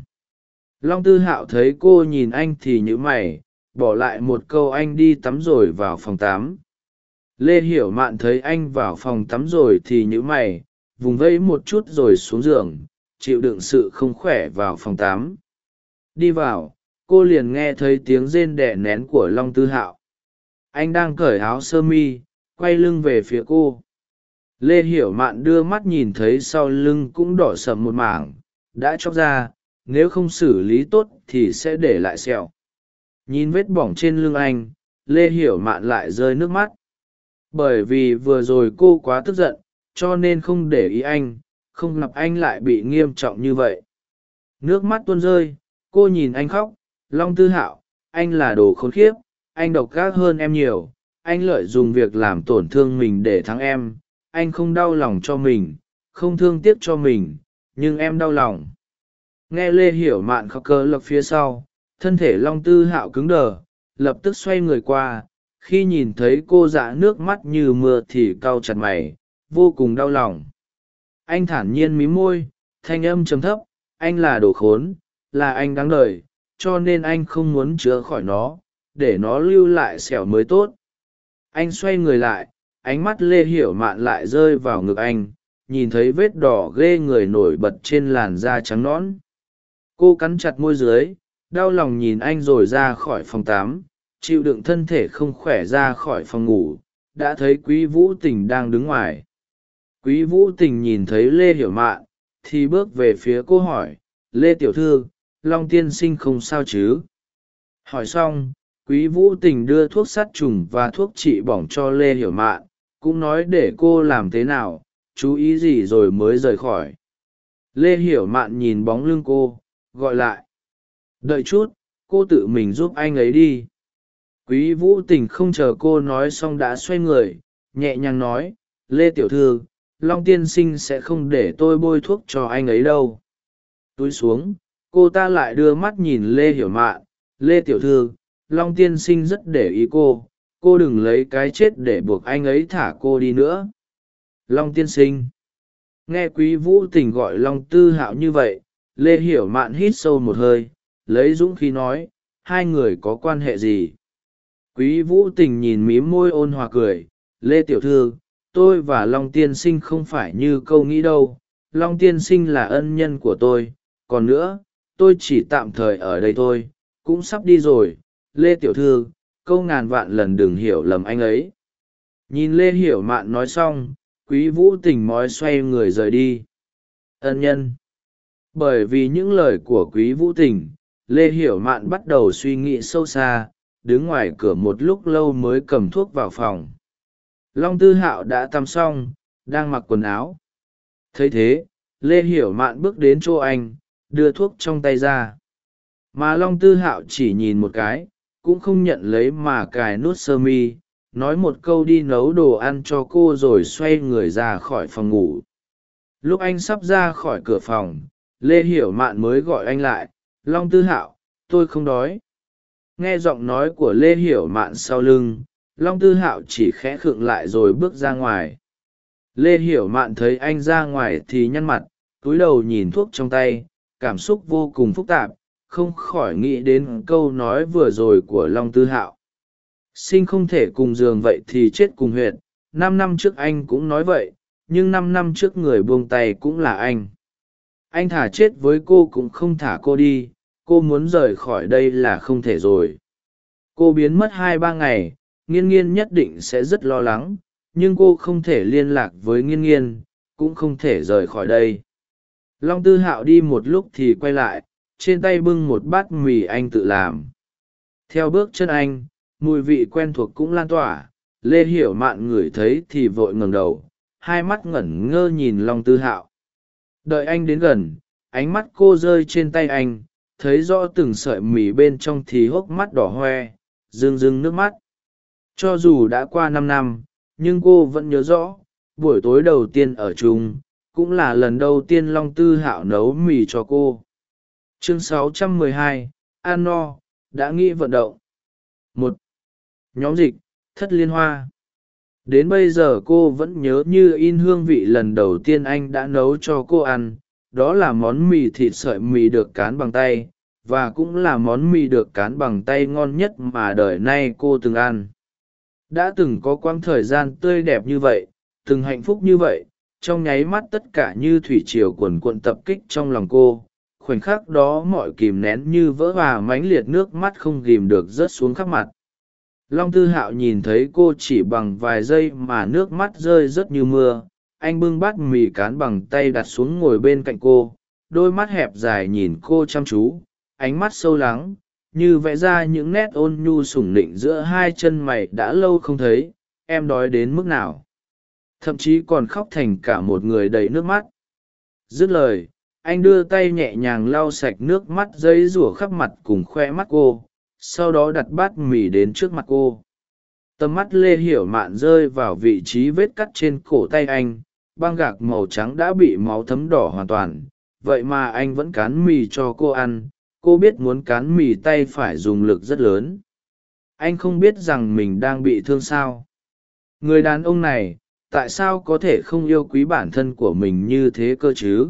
Long tư hạo thấy cô nhìn anh thì nhữ mày bỏ lại một câu anh đi tắm rồi vào phòng tắm lê hiểu mạn thấy anh vào phòng tắm rồi thì nhữ mày, vùng vẫy một chút rồi xuống giường, chịu đựng sự không khỏe vào phòng tắm. Đi vào, cô liền nghe thấy tiếng rên đẻ nén của long tư hạo. Anh đang cởi áo sơ mi, quay lưng về phía cô. Lê hiểu mạn đưa mắt nhìn thấy sau lưng cũng đỏ sầm một mảng, đã chóc ra, nếu không xử lý tốt thì sẽ để lại sẹo. Nhìn vết bỏng trên lưng anh, lê hiểu mạn lại rơi nước mắt bởi vì vừa rồi cô quá tức giận, cho nên không để ý anh, không gặp anh lại bị nghiêm trọng như vậy. Nước mắt tuôn rơi, cô nhìn anh khóc, long tư hạo, anh là đồ khốn khiếp, anh độc gác hơn em nhiều, anh lợi dụng việc làm tổn thương mình để thắng em, anh không đau lòng cho mình, không thương tiếc cho mình, nhưng em đau lòng. Nghe lê hiểu mạn khóc cơ lập phía sau, thân thể long tư hạo cứng đờ, lập tức xoay người qua khi nhìn thấy cô dạ nước mắt như mưa thì cau chặt mày, vô cùng đau lòng. Anh thản nhiên mí môi, thanh âm chấm thấp, anh là đồ khốn, là anh đáng đời, cho nên anh không muốn chữa khỏi nó, để nó lưu lại sẹo mới tốt. Anh xoay người lại, ánh mắt lê hiểu mạn lại rơi vào ngực anh, nhìn thấy vết đỏ ghê người nổi bật trên làn da trắng nõn. Cô cắn chặt môi dưới, đau lòng nhìn anh rồi ra khỏi phòng tám chịu đựng thân thể không khỏe ra khỏi phòng ngủ, đã thấy quý vũ tình đang đứng ngoài. Quý vũ tình nhìn thấy lê hiểu mạn, thì bước về phía cô hỏi, lê tiểu thư, long tiên sinh không sao chứ? Hỏi xong, quý vũ tình đưa thuốc sát trùng và thuốc trị bỏng cho lê hiểu mạn, cũng nói để cô làm thế nào, chú ý gì rồi mới rời khỏi. Lê hiểu mạn nhìn bóng lưng cô, gọi lại, đợi chút, cô tự mình giúp anh ấy đi quý vũ tình không chờ cô nói xong đã xoay người, nhẹ nhàng nói, lê tiểu thư, long tiên sinh sẽ không để tôi bôi thuốc cho anh ấy đâu. Túi xuống, cô ta lại đưa mắt nhìn lê hiểu mạn lê tiểu thư, long tiên sinh rất để ý cô cô đừng lấy cái chết để buộc anh ấy thả cô đi nữa. Long tiên sinh. Nghe quý vũ tình gọi long tư hạo như vậy, lê hiểu mạn hít sâu một hơi, lấy dũng khí nói, hai người có quan hệ gì? Quý vũ tình nhìn mím môi ôn hòa cười, lê tiểu thư, tôi và long tiên sinh không phải như câu nghĩ đâu. Long tiên sinh là ân nhân của tôi. Còn nữa, tôi chỉ tạm thời ở đây thôi, cũng sắp đi rồi. Lê tiểu thư, câu ngàn vạn lần đừng hiểu lầm anh ấy. Nhìn lê hiểu mạn nói xong, quý vũ tình mói xoay người rời đi. Ân nhân. Bởi vì những lời của quý vũ tình, lê hiểu mạn bắt đầu suy nghĩ sâu xa đứng ngoài cửa một lúc lâu mới cầm thuốc vào phòng. Long tư hạo đã tắm xong, đang mặc quần áo. Thấy thế, lê hiểu mạn bước đến chỗ anh, đưa thuốc trong tay ra. Mà long tư hạo chỉ nhìn một cái, cũng không nhận lấy mà cài nút sơ mi, nói một câu đi nấu đồ ăn cho cô rồi xoay người ra khỏi phòng ngủ. Lúc anh sắp ra khỏi cửa phòng, lê hiểu mạn mới gọi anh lại, long tư hạo, tôi không đói nghe giọng nói của lê hiểu mạn sau lưng, long tư hạo chỉ khẽ khựng lại rồi bước ra ngoài. Lê hiểu mạn thấy anh ra ngoài thì nhăn mặt, túi đầu nhìn thuốc trong tay, cảm xúc vô cùng phức tạp, không khỏi nghĩ đến câu nói vừa rồi của long tư hạo. Sinh không thể cùng giường vậy thì chết cùng huyện năm năm trước anh cũng nói vậy, nhưng năm năm trước người buông tay cũng là anh. Anh thả chết với cô cũng không thả cô đi cô muốn rời khỏi đây là không thể rồi. Cô biến mất hai ba ngày, nghiên nghiên nhất định sẽ rất lo lắng, nhưng cô không thể liên lạc với nghiên nghiên, cũng không thể rời khỏi đây. Long tư hạo đi một lúc thì quay lại, trên tay bưng một bát mì anh tự làm. Theo bước chân anh, mùi vị quen thuộc cũng lan tỏa, lê hiểu mạn ngửi thấy thì vội ngẩng đầu, hai mắt ngẩn ngơ nhìn long tư hạo. Đợi anh đến gần, ánh mắt cô rơi trên tay anh thấy rõ từng sợi mì bên trong thì hốc mắt đỏ hoe rưng rưng nước mắt. Cho dù đã qua năm năm nhưng cô vẫn nhớ rõ buổi tối đầu tiên ở chung cũng là lần đầu tiên long tư hạo nấu mì cho cô. Chương 612, an no đã nghĩ vận động. Một nhóm dịch thất liên hoa. Đến bây giờ cô vẫn nhớ như in hương vị lần đầu tiên anh đã nấu cho cô ăn đó là món mì thịt sợi mì được cán bằng tay, và cũng là món mì được cán bằng tay ngon nhất mà đời nay cô từng ăn. Đã từng có quãng thời gian tươi đẹp như vậy, từng hạnh phúc như vậy, trong nháy mắt tất cả như thủy triều cuồn cuộn tập kích trong lòng cô, khoảnh khắc đó mọi kìm nén như vỡ hòa mãnh liệt nước mắt không ghìm được rớt xuống khắp mặt. Long tư hạo nhìn thấy cô chỉ bằng vài giây mà nước mắt rơi rớt như mưa anh bưng bát mì cán bằng tay đặt xuống ngồi bên cạnh cô, đôi mắt hẹp dài nhìn cô chăm chú, ánh mắt sâu lắng, như vẽ ra những nét ôn nhu sủng nịnh giữa hai chân mày đã lâu không thấy, em đói đến mức nào. Thậm chí còn khóc thành cả một người đầy nước mắt. Dứt lời, anh đưa tay nhẹ nhàng lau sạch nước mắt giấy rủa khắp mặt cùng khoe mắt cô, sau đó đặt bát mì đến trước mặt cô. Tầm mắt lê hiểu mạn rơi vào vị trí vết cắt trên cổ tay anh băng gạc màu trắng đã bị máu thấm đỏ hoàn toàn. Vậy mà anh vẫn cán mì cho cô ăn. Cô biết muốn cán mì tay phải dùng lực rất lớn. Anh không biết rằng mình đang bị thương sao. Người đàn ông này, tại sao có thể không yêu quý bản thân của mình như thế cơ chứ?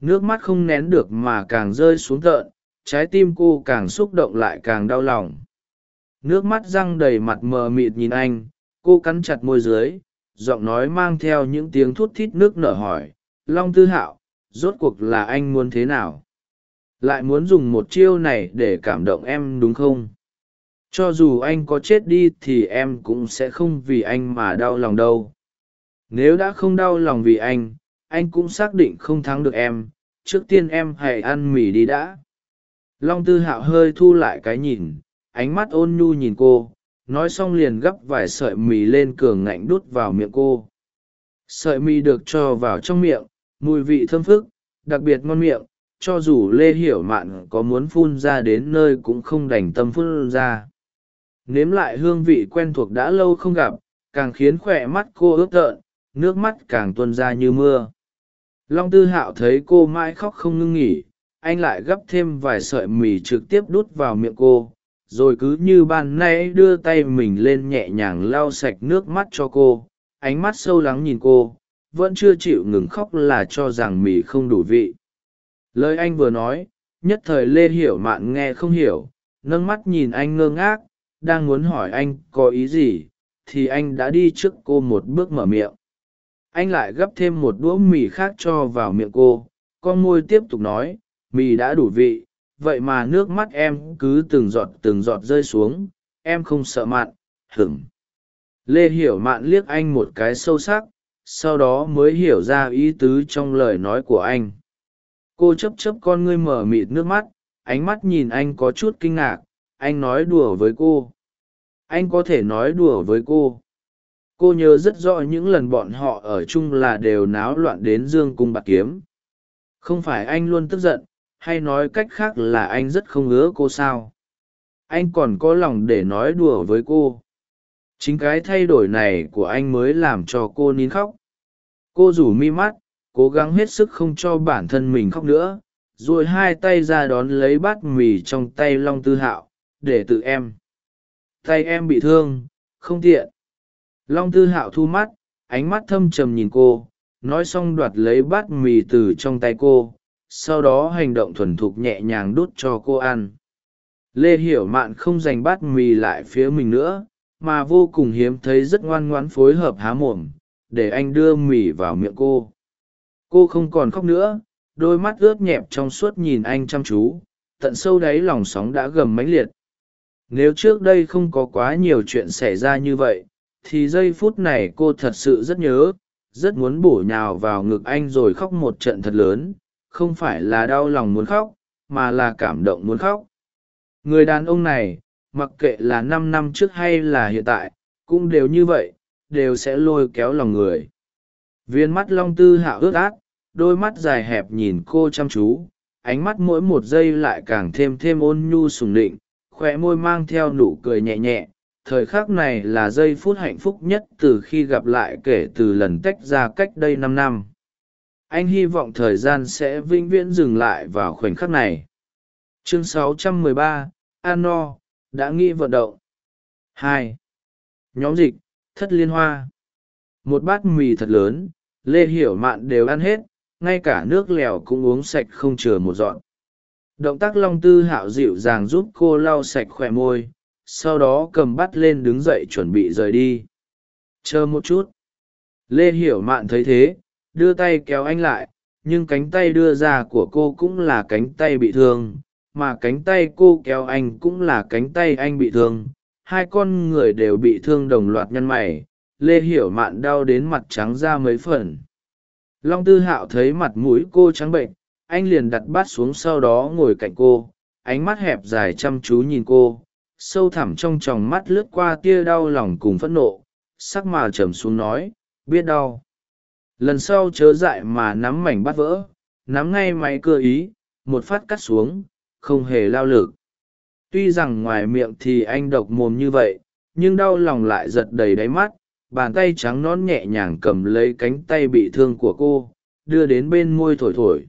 Nước mắt không nén được mà càng rơi xuống tợn trái tim cô càng xúc động lại càng đau lòng. Nước mắt răng đầy mặt mờ mịt nhìn anh, cô cắn chặt môi dưới giọng nói mang theo những tiếng thút thít nước nở hỏi, long tư hạo, rốt cuộc là anh muốn thế nào? Lại muốn dùng một chiêu này để cảm động em đúng không? Cho dù anh có chết đi thì em cũng sẽ không vì anh mà đau lòng đâu. Nếu đã không đau lòng vì anh anh cũng xác định không thắng được em, trước tiên em hãy ăn mì đi đã. Long tư hạo hơi thu lại cái nhìn, ánh mắt ôn nhu nhìn cô nói xong liền gắp vài sợi mì lên cường ngạnh đút vào miệng cô. Sợi mì được cho vào trong miệng, mùi vị thơm phức, đặc biệt ngon miệng, cho dù lê hiểu mạn có muốn phun ra đến nơi cũng không đành tâm phun ra. Nếm lại hương vị quen thuộc đã lâu không gặp, càng khiến khỏe mắt cô ướt tợn, nước mắt càng tuôn ra như mưa. Long tư hạo thấy cô mãi khóc không ngưng nghỉ, anh lại gấp thêm vài sợi mì trực tiếp đút vào miệng cô rồi cứ như ban nay đưa tay mình lên nhẹ nhàng lau sạch nước mắt cho cô, ánh mắt sâu lắng nhìn cô, vẫn chưa chịu ngừng khóc là cho rằng mì không đủ vị. Lời anh vừa nói, nhất thời lê hiểu mạn nghe không hiểu, nâng mắt nhìn anh ngơ ngác, đang muốn hỏi anh có ý gì, thì anh đã đi trước cô một bước mở miệng. Anh lại gấp thêm một đũa mì khác cho vào miệng cô, con môi tiếp tục nói, mì đã đủ vị vậy mà nước mắt em cứ từng giọt từng giọt rơi xuống, em không sợ mặn hửng lê hiểu mạn liếc anh một cái sâu sắc, sau đó mới hiểu ra ý tứ trong lời nói của anh. Cô chấp chấp con ngươi mở mịt nước mắt, ánh mắt nhìn anh có chút kinh ngạc, anh nói đùa với cô. Anh có thể nói đùa với cô. Cô nhớ rất rõ những lần bọn họ ở chung là đều náo loạn đến dương cung bạc kiếm. Không phải anh luôn tức giận hay nói cách khác là anh rất không ngứa cô sao? Anh còn có lòng để nói đùa với cô. Chính cái thay đổi này của anh mới làm cho cô nín khóc. Cô rủ mi mắt, cố gắng hết sức không cho bản thân mình khóc nữa, rồi hai tay ra đón lấy bát mì trong tay long tư hạo, để tự em. Tay em bị thương, không tiện. Long tư hạo thu mắt, ánh mắt thâm trầm nhìn cô, nói xong đoạt lấy bát mì từ trong tay cô sau đó hành động thuần thục nhẹ nhàng đút cho cô ăn lê hiểu mạn không dành bát mì lại phía mình nữa, mà vô cùng hiếm thấy rất ngoan ngoãn phối hợp há mồm, để anh đưa mì vào miệng cô. Cô không còn khóc nữa, đôi mắt ướt nhẹp trong suốt nhìn anh chăm chú, tận sâu đáy lòng sóng đã gầm mãnh liệt. Nếu trước đây không có quá nhiều chuyện xảy ra như vậy, thì giây phút này cô thật sự rất nhớ, rất muốn bổ nhào vào ngực anh rồi khóc một trận thật lớn không phải là đau lòng muốn khóc, mà là cảm động muốn khóc. Người đàn ông này, mặc kệ là năm năm trước hay là hiện tại, cũng đều như vậy, đều sẽ lôi kéo lòng người. Viên mắt long tư hạ ướt át, đôi mắt dài hẹp nhìn cô chăm chú, ánh mắt mỗi một giây lại càng thêm thêm ôn nhu sùng định khoe môi mang theo nụ cười nhẹ nhẹ. Thời khắc này là giây phút hạnh phúc nhất từ khi gặp lại kể từ lần tách ra cách đây năm năm anh hy vọng thời gian sẽ vĩnh viễn dừng lại vào khoảnh khắc này. Chương 613, an no đã nghĩ vận động. Hai. Nhóm dịch thất liên hoa. Một bát mì thật lớn lê hiểu mạn đều ăn hết ngay cả nước lèo cũng uống sạch không chừa một dọn. Động tác long tư hạo dịu dàng giúp cô lau sạch khỏe môi sau đó cầm bắt lên đứng dậy chuẩn bị rời đi. Chờ một chút. Lê hiểu mạn thấy thế đưa tay kéo anh lại, nhưng cánh tay đưa ra của cô cũng là cánh tay bị thương, mà cánh tay cô kéo anh cũng là cánh tay anh bị thương. Hai con người đều bị thương đồng loạt nhân mày, lê hiểu mạn đau đến mặt trắng ra mấy phần. Long tư hạo thấy mặt mũi cô trắng bệnh, anh liền đặt bát xuống sau đó ngồi cạnh cô, ánh mắt hẹp dài chăm chú nhìn cô, sâu thẳm trong tròng mắt lướt qua tia đau lòng cùng phẫn nộ, sắc mà trầm xuống nói, biết đau lần sau chớ dại mà nắm mảnh bắt vỡ, nắm ngay máy cơ ý, một phát cắt xuống, không hề lao lực. Tuy rằng ngoài miệng thì anh độc mồm như vậy, nhưng đau lòng lại giật đầy đáy mắt, bàn tay trắng nón nhẹ nhàng cầm lấy cánh tay bị thương của cô, đưa đến bên môi thổi thổi.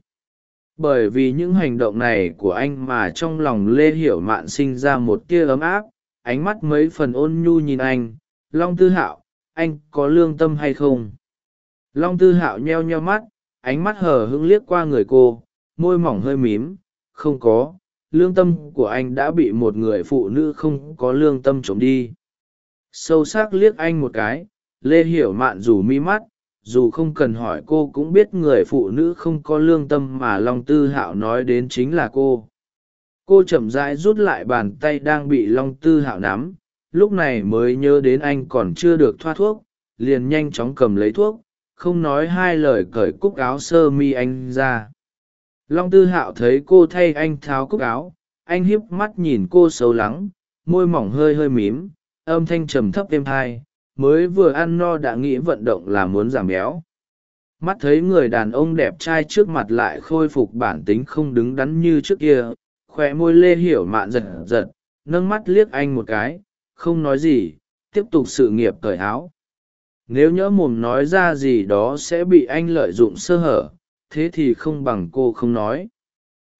Bởi vì những hành động này của anh mà trong lòng lê hiểu mạn sinh ra một tia ấm áp, ánh mắt mấy phần ôn nhu nhìn anh, long tư hạo, anh có lương tâm hay không? Long tư hạo nheo nheo mắt, ánh mắt hờ hững liếc qua người cô, môi mỏng hơi mím, không có, lương tâm của anh đã bị một người phụ nữ không có lương tâm trộm đi. Sâu sắc liếc anh một cái, lê hiểu mạn dù mi mắt, dù không cần hỏi cô cũng biết người phụ nữ không có lương tâm mà long tư hạo nói đến chính là cô. Cô chậm rãi rút lại bàn tay đang bị long tư hạo nắm, lúc này mới nhớ đến anh còn chưa được thoa thuốc, liền nhanh chóng cầm lấy thuốc không nói hai lời cởi cúc áo sơ mi anh ra. Long tư hạo thấy cô thay anh tháo cúc áo, anh híp mắt nhìn cô xấu lắng, môi mỏng hơi hơi mím, âm thanh trầm thấp êm thai, mới vừa ăn no đã nghĩ vận động là muốn giảm béo. Mắt thấy người đàn ông đẹp trai trước mặt lại khôi phục bản tính không đứng đắn như trước kia khoe môi lê hiểu mạn giật giật, nâng mắt liếc anh một cái, không nói gì, tiếp tục sự nghiệp cởi áo nếu nhỡ mồm nói ra gì đó sẽ bị anh lợi dụng sơ hở, thế thì không bằng cô không nói.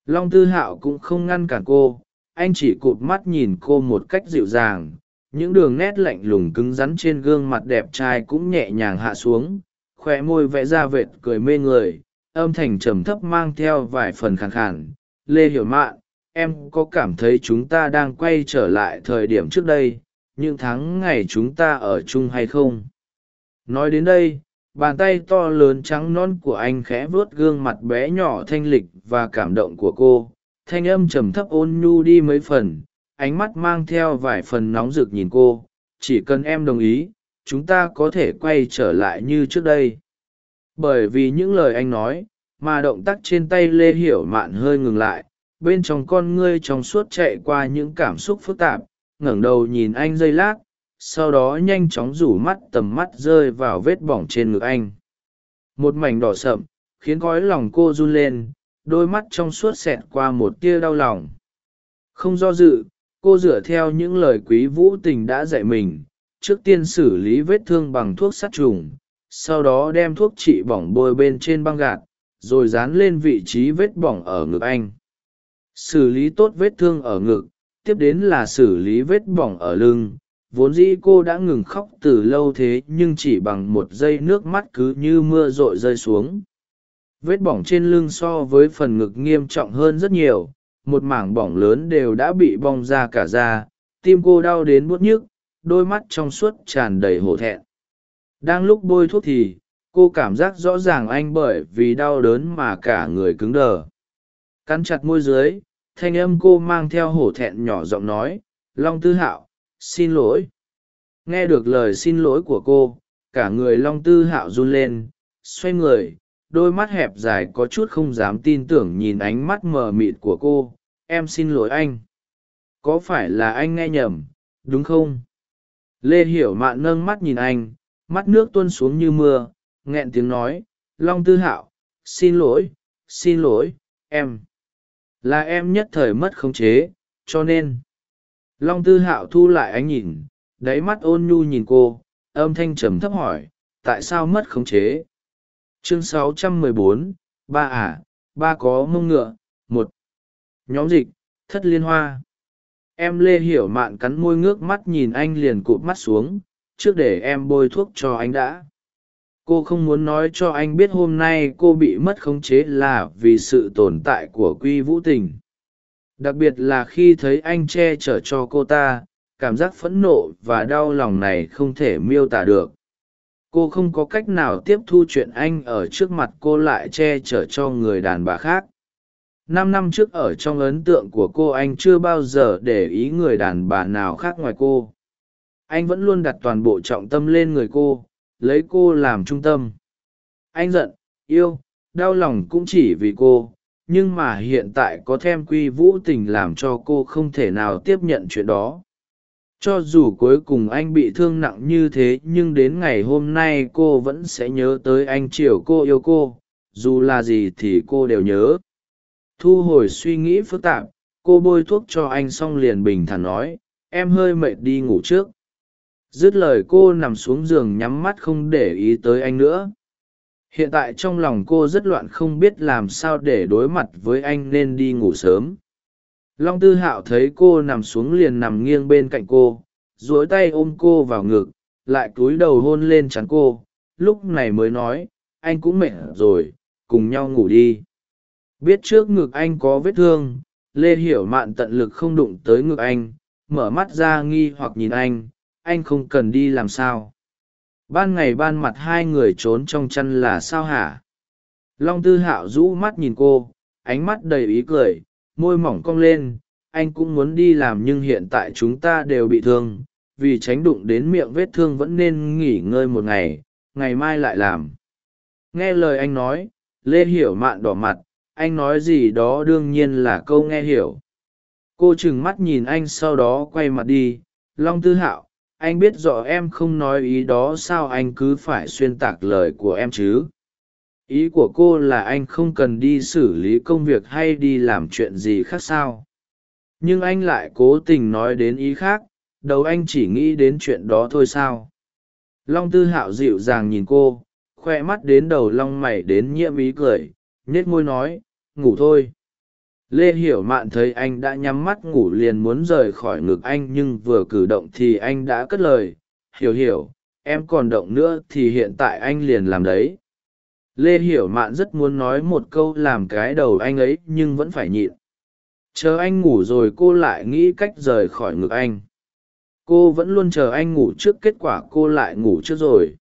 Long tư hạo cũng không ngăn cản cô, anh chỉ cụt mắt nhìn cô một cách dịu dàng, những đường nét lạnh lùng cứng rắn trên gương mặt đẹp trai cũng nhẹ nhàng hạ xuống khoe môi vẽ ra vệt cười mê người, âm thanh trầm thấp mang theo vài phần khàn khàn. Lê hiểu mạn, em có cảm thấy chúng ta đang quay trở lại thời điểm trước đây, những tháng ngày chúng ta ở chung hay không? Nói đến đây, bàn tay to lớn trắng non của anh khẽ vuốt gương mặt bé nhỏ thanh lịch và cảm động của cô. Thanh âm trầm thấp ôn nhu đi mấy phần, ánh mắt mang theo vài phần nóng rực nhìn cô. Chỉ cần em đồng ý, chúng ta có thể quay trở lại như trước đây. Bởi vì những lời anh nói, mà động tác trên tay lê hiểu mạn hơi ngừng lại. Bên trong con ngươi trong suốt chạy qua những cảm xúc phức tạp, ngẩng đầu nhìn anh giây lát sau đó nhanh chóng rủ mắt tầm mắt rơi vào vết bỏng trên ngực anh. Một mảnh đỏ sậm, khiến gói lòng cô run lên, đôi mắt trong suốt xẹt qua một tia đau lòng. Không do dự, cô dựa theo những lời quý vũ tình đã dạy mình, trước tiên xử lý vết thương bằng thuốc sát trùng, sau đó đem thuốc trị bỏng bôi bên trên băng gạt rồi dán lên vị trí vết bỏng ở ngực anh. Xử lý tốt vết thương ở ngực, tiếp đến là xử lý vết bỏng ở lưng vốn dĩ cô đã ngừng khóc từ lâu thế nhưng chỉ bằng một giây nước mắt cứ như mưa r ộ i rơi xuống. Vết bỏng trên lưng so với phần ngực nghiêm trọng hơn rất nhiều, một mảng bỏng lớn đều đã bị bong ra cả da, tim cô đau đến buốt nhức, đôi mắt trong suốt tràn đầy hổ thẹn. Đang lúc bôi thuốc thì, cô cảm giác rõ ràng anh bởi vì đau đớn mà cả người cứng đờ. Cắn chặt môi dưới, thanh âm cô mang theo hổ thẹn nhỏ giọng nói, long tư hạo xin lỗi. Nghe được lời xin lỗi của cô, cả người long tư hạo run lên, xoay người, đôi mắt hẹp dài có chút không dám tin tưởng nhìn ánh mắt mờ mịt của cô. Em xin lỗi anh. Có phải là anh nghe nhầm, đúng không? Lê hiểu mạn nâng mắt nhìn anh, mắt nước tuôn xuống như mưa, nghẹn tiếng nói, long tư hạo, xin lỗi xin lỗi, em. Là em nhất thời mất khống chế, cho nên long tư hạo thu lại ánh nhìn đáy mắt ôn nhu nhìn cô âm thanh trầm thấp hỏi tại sao mất khống chế? Chương 614, ba à ba có mông ngựa một nhóm dịch thất liên hoa. Em lê hiểu mạn cắn môi ngước mắt nhìn anh liền cụp mắt xuống trước để em bôi thuốc cho anh đã. Cô không muốn nói cho anh biết hôm nay cô bị mất khống chế là vì sự tồn tại của quy vũ tình đặc biệt là khi thấy anh che chở cho cô ta, cảm giác phẫn nộ và đau lòng này không thể miêu tả được. Cô không có cách nào tiếp thu chuyện anh ở trước mặt cô lại che chở cho người đàn bà khác. Năm năm trước ở trong ấn tượng của cô anh chưa bao giờ để ý người đàn bà nào khác ngoài cô. Anh vẫn luôn đặt toàn bộ trọng tâm lên người cô, lấy cô làm trung tâm. Anh giận, yêu, đau lòng cũng chỉ vì cô nhưng mà hiện tại có thêm quy vũ tình làm cho cô không thể nào tiếp nhận chuyện đó. Cho dù cuối cùng anh bị thương nặng như thế, nhưng đến ngày hôm nay cô vẫn sẽ nhớ tới anh chiều cô yêu cô. Dù là gì thì cô đều nhớ. Thu hồi suy nghĩ phức tạp, cô bôi thuốc cho anh xong liền bình thản nói, em hơi mệt đi ngủ trước. Dứt lời cô nằm xuống giường nhắm mắt không để ý tới anh nữa hiện tại trong lòng cô rất loạn không biết làm sao để đối mặt với anh nên đi ngủ sớm. Long tư hạo thấy cô nằm xuống liền nằm nghiêng bên cạnh cô, duỗi tay ôm cô vào ngực, lại cúi đầu hôn lên chắn cô, lúc này mới nói, anh cũng mệt rồi, cùng nhau ngủ đi. Biết trước ngực anh có vết thương, lê hiểu mạn tận lực không đụng tới ngực anh, mở mắt ra nghi hoặc nhìn anh anh không cần đi làm sao? Ban ngày ban mặt hai người trốn trong chăn là sao hả? Long tư hạo rũ mắt nhìn cô, ánh mắt đầy ý cười, môi mỏng cong lên, anh cũng muốn đi làm nhưng hiện tại chúng ta đều bị thương, vì tránh đụng đến miệng vết thương vẫn nên nghỉ ngơi một ngày ngày mai lại làm. Nghe lời anh nói, lê hiểu mạn đỏ mặt, anh nói gì đó đương nhiên là câu nghe hiểu. Cô trừng mắt nhìn anh sau đó quay mặt đi, long tư hạo anh biết rõ em không nói ý đó sao anh cứ phải xuyên tạc lời của em chứ? Ý của cô là anh không cần đi xử lý công việc hay đi làm chuyện gì khác sao? Nhưng anh lại cố tình nói đến ý khác, đầu anh chỉ nghĩ đến chuyện đó thôi sao? Long tư hạo dịu dàng nhìn cô, khoe mắt đến đầu long mày đến nhiễm ý cười nhết môi nói, ngủ thôi lê hiểu mạn thấy anh đã nhắm mắt ngủ liền muốn rời khỏi ngực anh nhưng vừa cử động thì anh đã cất lời. Hiểu hiểu, em còn động nữa thì hiện tại anh liền làm đấy. Lê hiểu mạn rất muốn nói một câu làm cái đầu anh ấy nhưng vẫn phải nhịn. Chờ anh ngủ rồi cô lại nghĩ cách rời khỏi ngực anh. Cô vẫn luôn chờ anh ngủ trước kết quả cô lại ngủ trước rồi.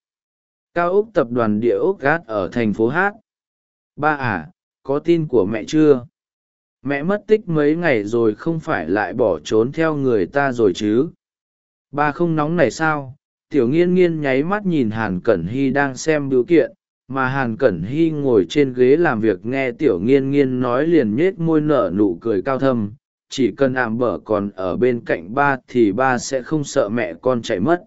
Cao ốc tập đoàn địa ốc gát ở thành phố hát. Ba à có tin của mẹ chưa? Mẹ mất tích mấy ngày rồi không phải lại bỏ trốn theo người ta rồi chứ? Ba không nóng này sao? Tiểu nghiên nghiên nháy mắt nhìn hàn cẩn hy đang xem biểu kiện, mà hàn cẩn hy ngồi trên ghế làm việc nghe tiểu nghiên nghiên nói liền nhết môi nở nụ cười cao thâm, chỉ cần ảm bở còn ở bên cạnh ba thì ba sẽ không sợ mẹ con chạy mất.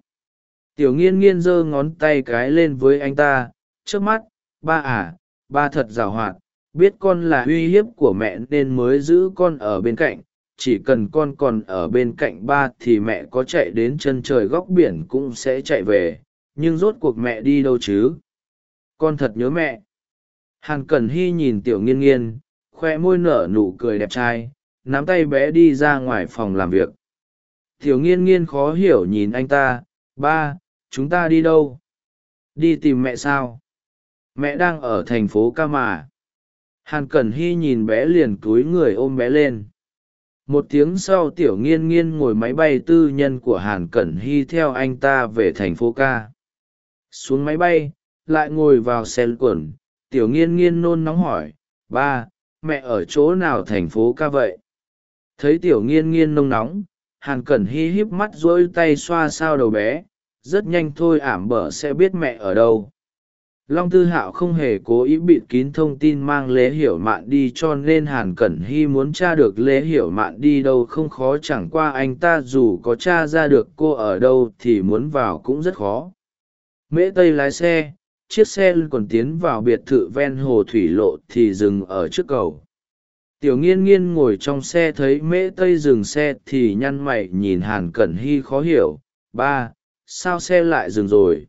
Tiểu nghiên nghiên giơ ngón tay cái lên với anh ta, trước mắt, ba à ba thật giàu hoạt biết con là uy hiếp của mẹ nên mới giữ con ở bên cạnh, chỉ cần con còn ở bên cạnh ba thì mẹ có chạy đến chân trời góc biển cũng sẽ chạy về, nhưng rốt cuộc mẹ đi đâu chứ? Con thật nhớ mẹ. Hàn cẩn hy nhìn tiểu nghiên nghiên, khoe môi nở nụ cười đẹp trai, nắm tay bé đi ra ngoài phòng làm việc. Tiểu nghiên nghiên khó hiểu nhìn anh ta, ba, chúng ta đi đâu? Đi tìm mẹ sao? Mẹ đang ở thành phố ca mà hàn cẩn hy nhìn bé liền túi người ôm bé lên. Một tiếng sau tiểu nghiên nghiên ngồi máy bay tư nhân của hàn cẩn hy theo anh ta về thành phố ca xuống máy bay, lại ngồi vào xe quẩn, tiểu nghiên nghiên nôn nóng hỏi, ba, mẹ ở chỗ nào thành phố ca vậy? Thấy tiểu nghiên nghiên nông nóng, hàn cẩn hy híp mắt rỗi tay xoa sao đầu bé, rất nhanh thôi, ảm bở sẽ biết mẹ ở đâu long tư hạo không hề cố ý bịt kín thông tin mang lễ hiểu mạn đi cho nên hàn cẩn hy muốn t r a được lễ hiểu mạn đi đâu không khó, chẳng qua anh ta dù có t r a ra được cô ở đâu thì muốn vào cũng rất khó. Mễ tây lái xe, chiếc xe còn tiến vào biệt thự ven hồ thủy lộ thì dừng ở trước cầu. Tiểu nghiên nghiên ngồi trong xe thấy mễ tây dừng xe thì nhăn mày nhìn hàn cẩn hy khó hiểu. Ba, sao xe lại dừng rồi?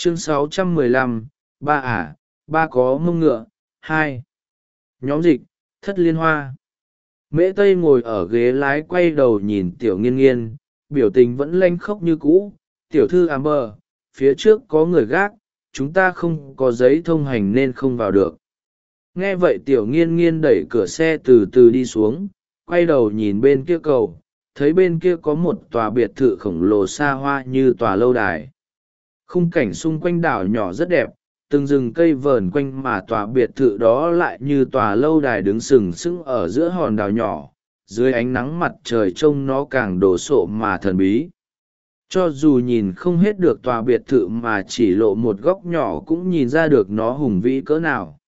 Chương 615, ba ả ba có mông ngựa hai. Nhóm dịch thất liên hoa. Mễ tây ngồi ở ghế lái quay đầu nhìn tiểu nghiên nghiên biểu tình vẫn lanh khóc như cũ. Tiểu thư amber phía trước có người gác chúng ta không có giấy thông hành nên không vào được. Nghe vậy tiểu nghiên nghiên đẩy cửa xe từ từ đi xuống quay đầu nhìn bên kia cầu thấy bên kia có một tòa biệt thự khổng lồ xa hoa như tòa lâu đài khung cảnh xung quanh đảo nhỏ rất đẹp, từng rừng cây vờn quanh mà tòa biệt thự đó lại như tòa lâu đài đứng sừng sững ở giữa hòn đảo nhỏ, dưới ánh nắng mặt trời trông nó càng đồ sộ mà thần bí. Cho dù nhìn không hết được tòa biệt thự mà chỉ lộ một góc nhỏ cũng nhìn ra được nó hùng vĩ cỡ nào.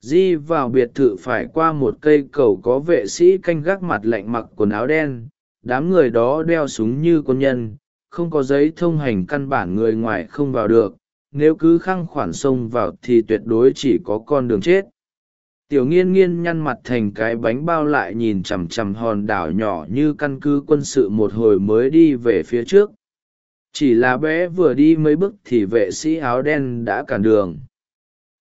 Di vào biệt thự phải qua một cây cầu có vệ sĩ canh gác mặt lạnh mặc quần áo đen, đám người đó đeo súng như quân nhân không có giấy thông hành căn bản người ngoài không vào được, nếu cứ khăng khoản xông vào thì tuyệt đối chỉ có con đường chết. Tiểu nghiên nghiên nhăn mặt thành cái bánh bao lại nhìn chằm chằm hòn đảo nhỏ như căn cứ quân sự một hồi mới đi về phía trước. Chỉ là bé vừa đi mấy bước thì vệ sĩ áo đen đã cản đường.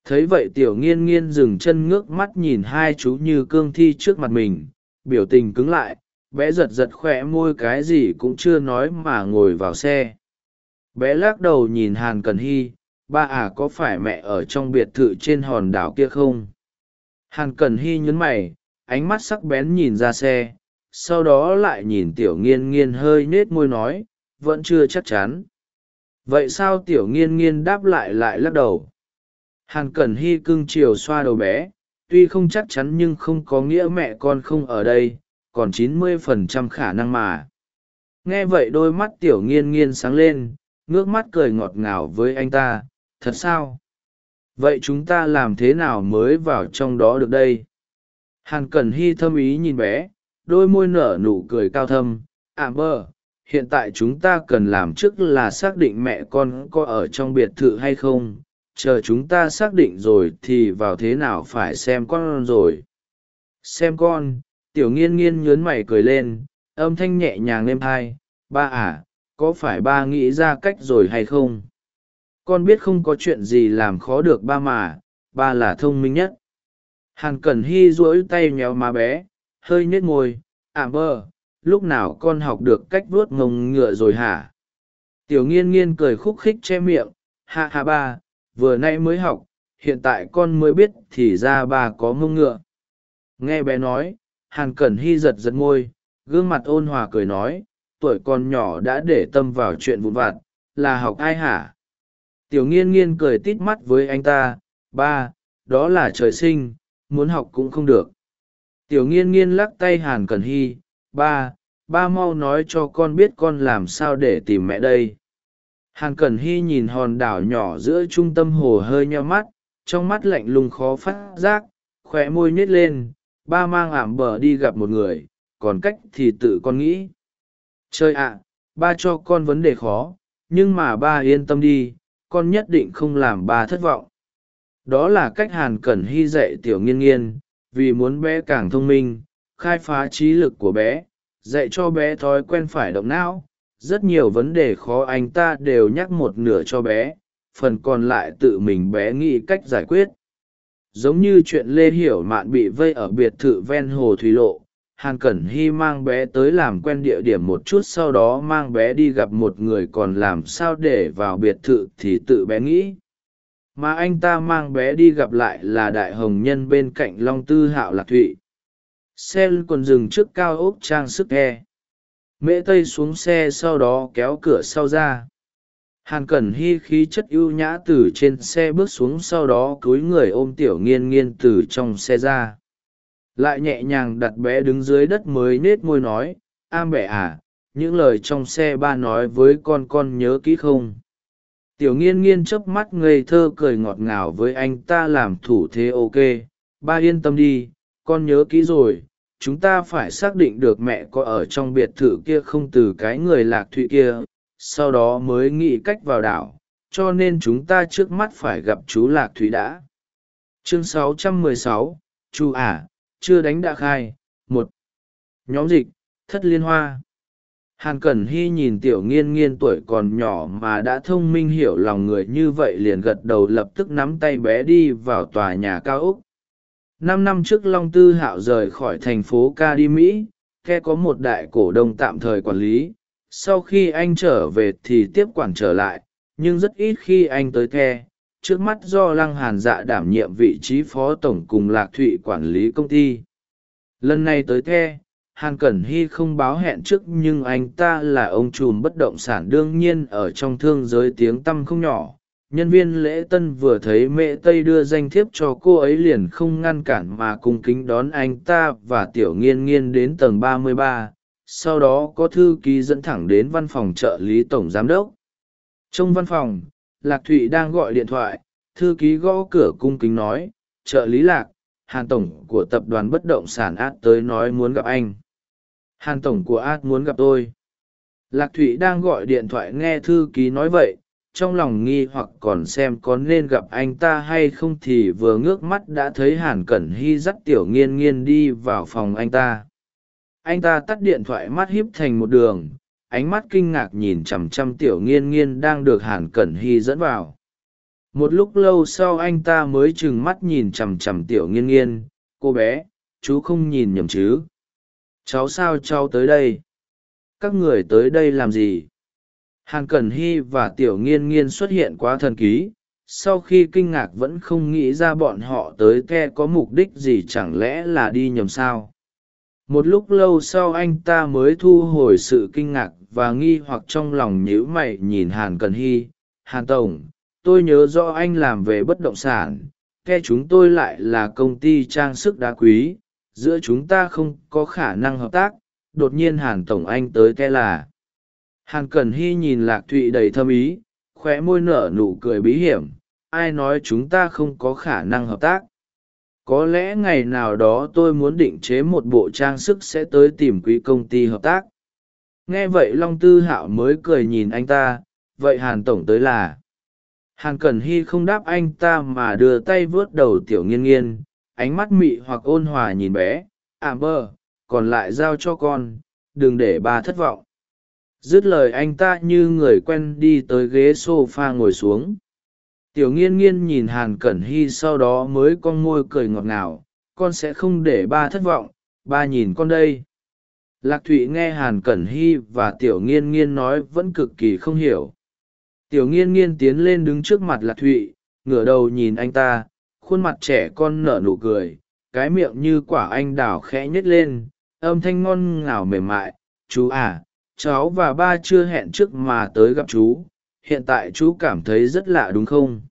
Thấy vậy tiểu nghiên nghiên dừng chân ngước mắt nhìn hai chú như cương thi trước mặt mình, biểu tình cứng lại bé giật giật khoe môi cái gì cũng chưa nói mà ngồi vào xe. Bé lắc đầu nhìn hàn cần hy, ba à có phải mẹ ở trong biệt thự trên hòn đảo kia không? Hàn cần hy nhấn mày, ánh mắt sắc bén nhìn ra xe, sau đó lại nhìn tiểu nghiên nghiên hơi nết môi nói, vẫn chưa chắc chắn. Vậy sao tiểu nghiên nghiên đáp lại lại lắc đầu? Hàn cẩn hy cưng chiều xoa đầu bé, tuy không chắc chắn nhưng không có nghĩa mẹ con không ở đây còn chín mươi phần trăm khả năng mà. Nghe vậy đôi mắt tiểu nghiên nghiên sáng lên ngước mắt cười ngọt ngào với anh ta thật sao? Vậy chúng ta làm thế nào mới vào trong đó được đây? Hàn cẩn hy thâm ý nhìn bé đôi môi nở nụ cười cao thâm à bơ, hiện tại chúng ta cần làm trước là xác định mẹ con có ở trong biệt thự hay không. Chờ chúng ta xác định rồi thì vào thế nào phải xem con rồi. Xem con? Tiểu nghiên nghiên nhớn mày cười lên, âm thanh nhẹ nhàng êm thai, ba à có phải ba nghĩ ra cách rồi hay không? Con biết không có chuyện gì làm khó được ba mà, ba là thông minh nhất. Hàn cẩn hy duỗi tay nhéo má bé, hơi nhếch môi ạ à mơ lúc nào con học được cách vuốt ngồng ngựa rồi hả? Tiểu nghiên nghiên cười khúc khích che miệng, ha ha, ba, vừa nay mới học, hiện tại con mới biết thì ra ba có ngông ngựa. Nghe bé nói hàn cẩn hy giật giật ngôi gương mặt ôn hòa cười nói, tuổi còn nhỏ đã để tâm vào chuyện vụn vặt, là học ai hả? Tiểu nghiên nghiên cười tít mắt với anh ta, ba, đó là trời sinh, muốn học cũng không được. Tiểu nghiên nghiên lắc tay hàn cẩn hy, ba ba mau nói cho con biết con làm sao để tìm mẹ đây. Hàn cẩn hy nhìn hòn đảo nhỏ giữa trung tâm hồ hơi nheo mắt, trong mắt lạnh lùng khó phát giác khoe môi nhét lên ba mang ảm bờ đi gặp một người, còn cách thì tự con nghĩ. Chơi ạ, ba cho con vấn đề khó, nhưng mà ba yên tâm đi, con nhất định không làm ba thất vọng. Đó là cách hàn cẩn hy dạy tiểu nghiên nghiên, vì muốn bé càng thông minh, khai phá trí lực của bé, dạy cho bé thói quen phải động não. Rất nhiều vấn đề khó anh ta đều nhắc một nửa cho bé, phần còn lại tự mình bé nghĩ cách giải quyết giống như chuyện lê hiểu mạn bị vây ở biệt thự ven hồ thủy lộ, hàn cẩn hy mang bé tới làm quen địa điểm một chút sau đó mang bé đi gặp một người còn làm sao để vào biệt thự thì tự bé nghĩ. Mà anh ta mang bé đi gặp lại là đại hồng nhân bên cạnh long tư hạo lạc thụy. Xe còn dừng trước cao ốc trang sức e mễ tây xuống xe sau đó kéo cửa sau ra hàn cẩn hy khí chất ưu nhã từ trên xe bước xuống sau đó cúi người ôm tiểu nghiên nghiên từ trong xe ra. Lại nhẹ nhàng đặt bé đứng dưới đất mới nết môi nói am bẻ à những lời trong xe ba nói với con con nhớ kỹ không? Tiểu nghiên nghiên chớp mắt ngây thơ cười ngọt ngào với anh, ta làm thủ thế ok, ba yên tâm đi, con nhớ kỹ rồi, chúng ta phải xác định được mẹ có ở trong biệt thự kia không từ cái người lạc thụy kia sau đó mới nghĩ cách vào đảo cho nên chúng ta trước mắt phải gặp chú lạc thủy đã. Chương 616, chu ả à, chưa đánh đã khai một. Nhóm dịch thất liên hoa. Hàn cẩn hy nhìn tiểu nghiên nghiên tuổi còn nhỏ mà đã thông minh hiểu lòng người như vậy liền gật đầu lập tức nắm tay bé đi vào tòa nhà cao úc năm năm trước long tư hạo rời khỏi thành phố ca đi mỹ khe có một đại cổ đông tạm thời quản lý sau khi anh trở về thì tiếp quản trở lại, nhưng rất ít khi anh tới the. Trước mắt do lăng hàn dạ đảm nhiệm vị trí phó tổng cùng lạc thụy quản lý công ty. Lần này tới the, hàn cẩn hy không báo hẹn trước nhưng anh ta là ông trùm bất động sản đương nhiên ở trong thương giới tiếng tăm không nhỏ. Nhân viên lễ tân vừa thấy mẹ tây đưa danh thiếp cho cô ấy liền không ngăn cản mà cung kính đón anh ta và tiểu nghiên nghiên đến tầng ba mươi ba sau đó có thư ký dẫn thẳng đến văn phòng trợ lý tổng giám đốc. Trong văn phòng, lạc thụy đang gọi điện thoại, thư ký gõ cửa cung kính nói, trợ lý lạc, hàn tổng của tập đoàn bất động sản át tới nói muốn gặp anh. Hàn tổng của át muốn gặp tôi. Lạc thụy đang gọi điện thoại nghe thư ký nói vậy, trong lòng nghi hoặc còn xem có nên gặp anh ta hay không thì vừa ngước mắt đã thấy hàn cẩn hy dắt tiểu nghiên nghiên đi vào phòng anh ta anh ta tắt điện thoại mắt híp thành một đường, ánh mắt kinh ngạc nhìn chằm chằm tiểu nghiên nghiên đang được hàn cẩn hy dẫn vào. Một lúc lâu sau anh ta mới trừng mắt nhìn chằm chằm tiểu nghiên nghiên, cô bé, chú không nhìn nhầm chứ? Cháu sao cháu tới đây? Các người tới đây làm gì? Hàn cẩn hy và tiểu nghiên nghiên xuất hiện quá thần ký, sau khi kinh ngạc vẫn không nghĩ ra bọn họ tới the có mục đích gì chẳng lẽ là đi nhầm sao một lúc lâu sau anh ta mới thu hồi sự kinh ngạc và nghi hoặc trong lòng nhíu mày nhìn hàn cần hy. Hàn tổng, tôi nhớ rõ anh làm về bất động sản. Ke chúng tôi lại là công ty trang sức đá quý. Giữa chúng ta không có khả năng hợp tác. Đột nhiên hàn tổng anh tới ke là. Hàn Cần hy nhìn lạc thụy đầy thâm ý, khóe môi nở nụ cười bí hiểm. Ai nói chúng ta không có khả năng hợp tác? Có lẽ ngày nào đó tôi muốn định chế một bộ trang sức sẽ tới tìm quý công ty hợp tác. Nghe vậy long tư hạo mới cười nhìn anh ta, vậy hàn tổng tới là? Hàn cẩn hy không đáp anh ta mà đưa tay vớt đầu tiểu nghiên nghiên, ánh mắt mị hoặc ôn hòa nhìn bé. À mơ còn lại giao cho con, đừng để bà thất vọng. Dứt lời anh ta như người quen đi tới ghế s o f a ngồi xuống tiểu nghiên nghiên nhìn hàn cẩn hy sau đó mới con môi cười ngọt ngào, con sẽ không để ba thất vọng, ba nhìn con đây. Lạc thụy nghe hàn cẩn hy và tiểu nghiên nghiên nói vẫn cực kỳ không hiểu. Tiểu nghiên nghiên tiến lên đứng trước mặt lạc thụy, ngửa đầu nhìn anh ta, khuôn mặt trẻ con nở nụ cười, cái miệng như quả anh đào khẽ nhếch lên, âm thanh ngon ngào mềm mại, chú à cháu và ba chưa hẹn trước mà tới gặp chú hiện tại chú cảm thấy rất lạ đúng không?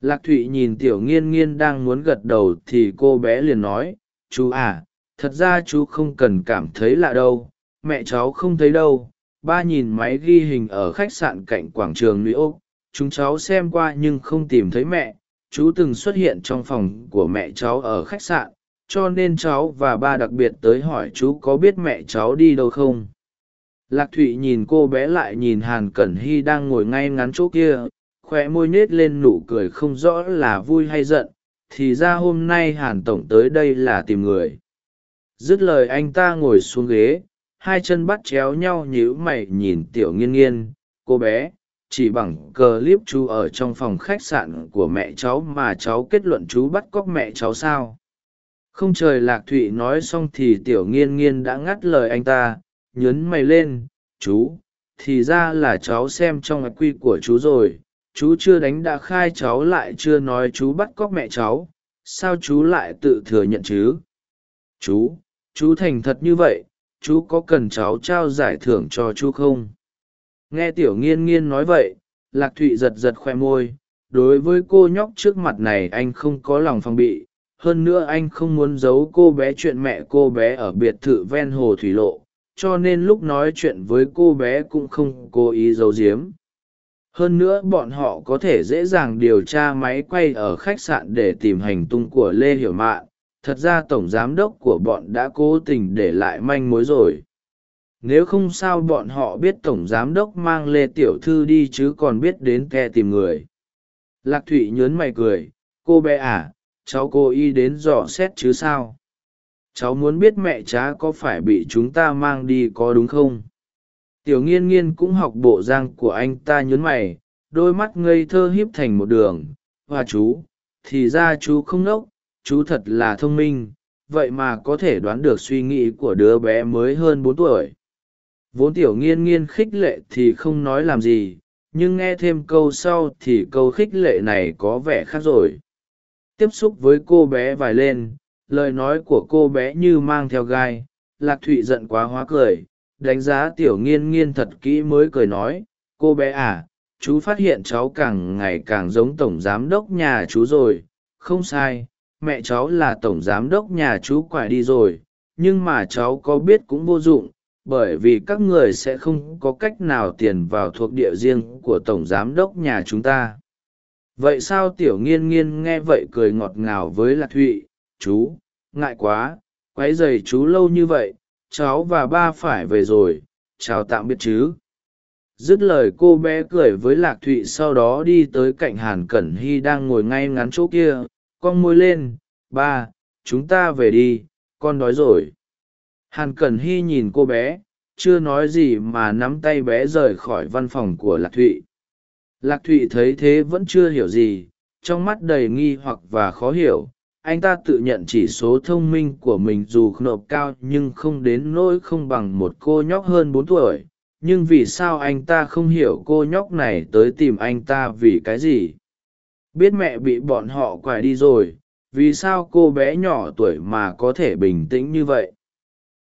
Lạc thụy nhìn tiểu nghiên nghiên đang muốn gật đầu thì cô bé liền nói, chú à thật ra chú không cần cảm thấy lạ đâu. Mẹ cháu không thấy đâu. Ba nhìn máy ghi hình ở khách sạn cạnh quảng trường lũy úc chúng cháu xem qua nhưng không tìm thấy mẹ. Chú từng xuất hiện trong phòng của mẹ cháu ở khách sạn, cho nên cháu và ba đặc biệt tới hỏi chú có biết mẹ cháu đi đâu không? Lạc thụy nhìn cô bé lại nhìn hàn cẩn hy đang ngồi ngay ngắn chỗ kia khoe môi nết lên nụ cười không rõ là vui hay giận. Thì ra hôm nay hàn tổng tới đây là tìm người. Dứt lời anh ta ngồi xuống ghế, hai chân bắt chéo nhau nhíu mày nhìn tiểu nghiên nghiên. Cô bé, chỉ bằng cờ liếp chú ở trong phòng khách sạn của mẹ cháu mà cháu kết luận chú bắt cóc mẹ cháu sao? Không trời lạc thụy nói xong thì tiểu nghiên nghiên đã ngắt lời anh ta nhấn mày lên, chú, thì ra là cháu xem trong quy của chú rồi, chú chưa đánh đã khai cháu lại chưa nói chú bắt cóc mẹ cháu, sao chú lại tự thừa nhận chứ? Chú chú thành thật như vậy, chú có cần cháu trao giải thưởng cho chú không? Nghe tiểu nghiên nghiên nói vậy, lạc thụy giật giật khoe môi, đối với cô nhóc trước mặt này anh không có lòng phòng bị, hơn nữa anh không muốn giấu cô bé chuyện mẹ cô bé ở biệt thự ven hồ thủy lộ cho nên lúc nói chuyện với cô bé cũng không cố ý giấu giếm. Hơn nữa bọn họ có thể dễ dàng điều tra máy quay ở khách sạn để tìm hành tung của lê hiểu mạn. Thật ra tổng giám đốc của bọn đã cố tình để lại manh mối rồi. Nếu không sao bọn họ biết tổng giám đốc mang lê tiểu thư đi chứ còn biết đến ke tìm người. Lạc thụy nhớn mày cười, cô bé à cháu cô y đến dò xét chứ sao? Cháu muốn biết mẹ cha có phải bị chúng ta mang đi có đúng không? Tiểu nghiên nghiên cũng học bộ răng của anh ta nhớn mày, đôi mắt ngây thơ hiếp thành một đường. Và chú, thì ra chú không nốc, chú thật là thông minh, vậy mà có thể đoán được suy nghĩ của đứa bé mới hơn bốn tuổi. Vốn tiểu nghiên nghiên khích lệ thì không nói làm gì, nhưng nghe thêm câu sau thì câu khích lệ này có vẻ khác rồi. Tiếp xúc với cô bé vài lên lời nói của cô bé như mang theo gai. Lạc thụy giận quá hóa cười, đánh giá tiểu nghiên nghiên thật kỹ mới cười nói, cô bé à chú phát hiện cháu càng ngày càng giống tổng giám đốc nhà chú rồi. Không sai, mẹ cháu là tổng giám đốc nhà chú quải đi rồi, nhưng mà cháu có biết cũng vô dụng, bởi vì các người sẽ không có cách nào tiền vào thuộc địa riêng của tổng giám đốc nhà chúng ta. Vậy sao tiểu nghiên nghiên nghe vậy cười ngọt ngào với lạc thụy chú, ngại quá q u ấ y dày chú lâu như vậy, cháu và ba phải về rồi, chào tạm biệt chứ. Dứt lời cô bé cười với lạc thụy sau đó đi tới cạnh hàn cẩn hy đang ngồi ngay ngắn chỗ kia con môi lên, ba, chúng ta về đi, con đói rồi. Hàn cẩn hy nhìn cô bé, chưa nói gì mà nắm tay bé rời khỏi văn phòng của lạc thụy. Lạc thụy thấy thế vẫn chưa hiểu gì, trong mắt đầy nghi hoặc và khó hiểu anh ta tự nhận chỉ số thông minh của mình dù nộp cao nhưng không đến nỗi không bằng một cô nhóc hơn bốn tuổi. Nhưng vì sao anh ta không hiểu cô nhóc này tới tìm anh ta vì cái gì? Biết mẹ bị bọn họ quải đi rồi vì sao cô bé nhỏ tuổi mà có thể bình tĩnh như vậy?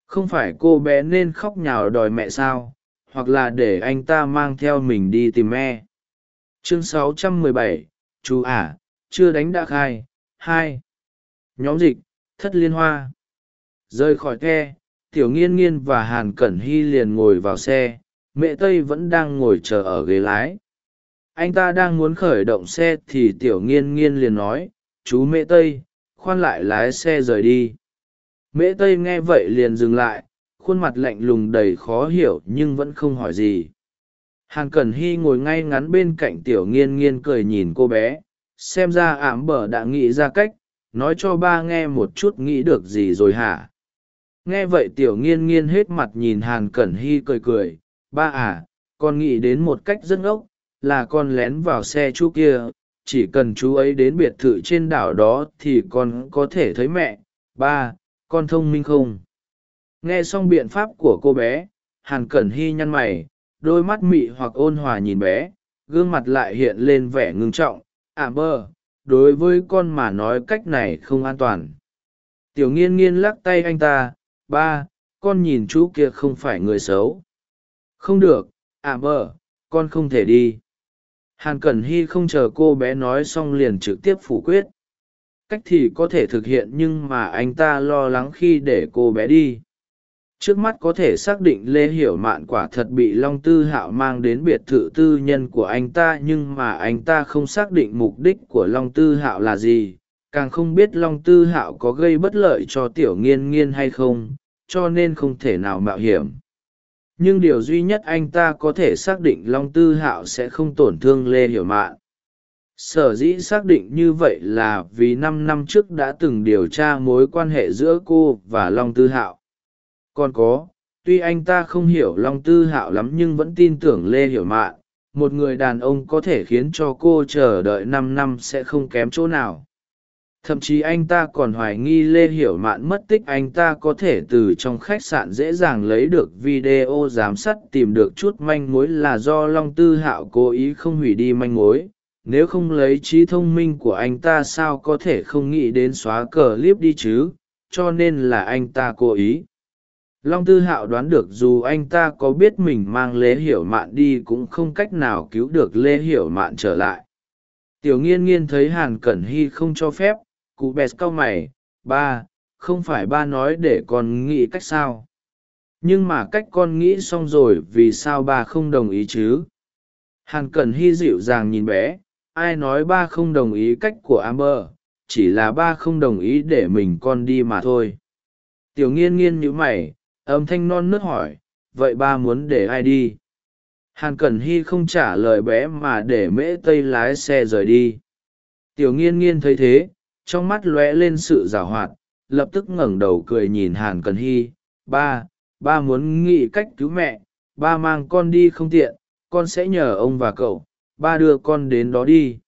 Không phải cô bé nên khóc nhào đòi mẹ sao hoặc là để anh ta mang theo mình đi tìm mẹ? Chương 617, chú ả à, chưa đánh đã khai hai nhóm dịch, thất liên hoa. Rời khỏi the, tiểu nghiên nghiên và hàn cẩn hy liền ngồi vào xe, mẹ tây vẫn đang ngồi chờ ở ghế lái. Anh ta đang muốn khởi động xe thì tiểu nghiên nghiên liền nói, chú mẹ tây, khoan lại lái xe rời đi. Mễ tây nghe vậy liền dừng lại, khuôn mặt lạnh lùng đầy khó hiểu nhưng vẫn không hỏi gì. Hàn cẩn hy ngồi ngay ngắn bên cạnh tiểu nghiên nghiên cười nhìn cô bé, xem ra ảm bở đã nghĩ ra cách nói cho ba nghe một chút nghĩ được gì rồi hả? Nghe vậy tiểu nghiên nghiên hết mặt nhìn hàn cẩn hy cười cười. Ba à con nghĩ đến một cách rất ngốc, là con lén vào xe chú kia. Chỉ cần chú ấy đến biệt thự trên đảo đó thì con có thể thấy mẹ. Ba, con thông minh không? Nghe xong biện pháp của cô bé, hàn cẩn hy nhăn mày, đôi mắt mị hoặc ôn hòa nhìn bé, gương mặt lại hiện lên vẻ ngưng trọng. Ả à bơ đối với con mà nói cách này không an toàn. Tiểu nghiên nghiên lắc tay anh ta, ba, con nhìn chú kia không phải người xấu. Không được, ạ à bơ con không thể đi. Hàn cẩn hy không chờ cô bé nói xong liền trực tiếp phủ quyết. Cách thì có thể thực hiện nhưng mà anh ta lo lắng khi để cô bé đi trước mắt có thể xác định lê hiểu mạn quả thật bị long tư hạo mang đến biệt thự tư nhân của anh ta, nhưng mà anh ta không xác định mục đích của long tư hạo là gì. Càng không biết long tư hạo có gây bất lợi cho tiểu nghiên nghiên hay không, cho nên không thể nào mạo hiểm. Nhưng điều duy nhất anh ta có thể xác định long tư hạo sẽ không tổn thương lê hiểu mạn. Sở dĩ xác định như vậy là vì năm năm trước đã từng điều tra mối quan hệ giữa cô và long tư hạo còn có, tuy anh ta không hiểu long tư hạo lắm nhưng vẫn tin tưởng lê hiểu mạn, một người đàn ông có thể khiến cho cô chờ đợi năm năm sẽ không kém chỗ nào. Thậm chí anh ta còn hoài nghi lê hiểu mạn mất tích anh ta có thể từ trong khách sạn dễ dàng lấy được video giám sát tìm được chút manh mối là do long tư hạo cố ý không hủy đi manh mối. Nếu không lấy trí thông minh của anh ta sao có thể không nghĩ đến xóa cờ clip đi chứ? Cho nên là anh ta cố ý long tư hạo đoán được dù anh ta có biết mình mang lê hiểu mạn đi cũng không cách nào cứu được lê hiểu mạn trở lại. Tiểu nghiên nghiên thấy hàn cẩn hy không cho phép, cụ bẹt cau mày, ba, không phải ba nói để con nghĩ cách sao? Nhưng mà cách con nghĩ xong rồi vì sao ba không đồng ý chứ? Hàn cẩn hy dịu dàng nhìn bé, ai nói ba không đồng ý cách của amber, chỉ là ba không đồng ý để mình con đi mà thôi. Tiểu nghiên nghiên như mày âm thanh non nớt hỏi, vậy ba muốn để ai đi? Hàn cẩn hy không trả lời bé mà để mễ tây lái xe rời đi. Tiểu nghiên nghiên thấy thế, trong mắt lóe lên sự giảo hoạt, lập tức ngẩng đầu cười nhìn hàn cẩn hy. Ba ba muốn nghĩ cách cứu mẹ, ba mang con đi không tiện, con sẽ nhờ ông và cậu, ba đưa con đến đó đi.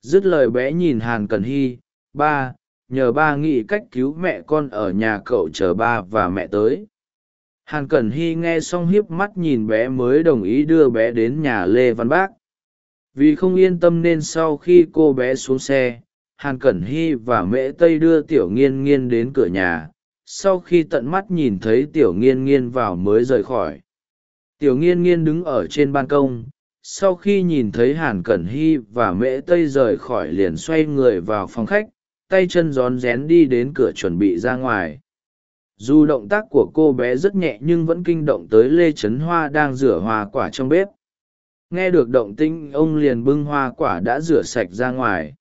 Dứt lời bé nhìn hàn cẩn hy. Ba, nhờ ba nghĩ cách cứu mẹ con ở nhà cậu chờ ba và mẹ tới hàn cẩn hy nghe xong hiếp mắt nhìn bé mới đồng ý đưa bé đến nhà lê văn bác. Vì không yên tâm nên sau khi cô bé xuống xe, hàn cẩn hy và mễ tây đưa tiểu nghiên nghiên đến cửa nhà. Sau khi tận mắt nhìn thấy tiểu nghiên nghiên vào mới rời khỏi. Tiểu nghiên nghiên đứng ở trên ban công. Sau khi nhìn thấy hàn cẩn hy và mễ tây rời khỏi liền xoay người vào phòng khách, tay chân rón rén đi đến cửa chuẩn bị ra ngoài dù động tác của cô bé rất nhẹ nhưng vẫn kinh động tới lê trấn hoa đang rửa hoa quả trong bếp. Nghe được động tĩnh, ông liền bưng hoa quả đã rửa sạch ra ngoài.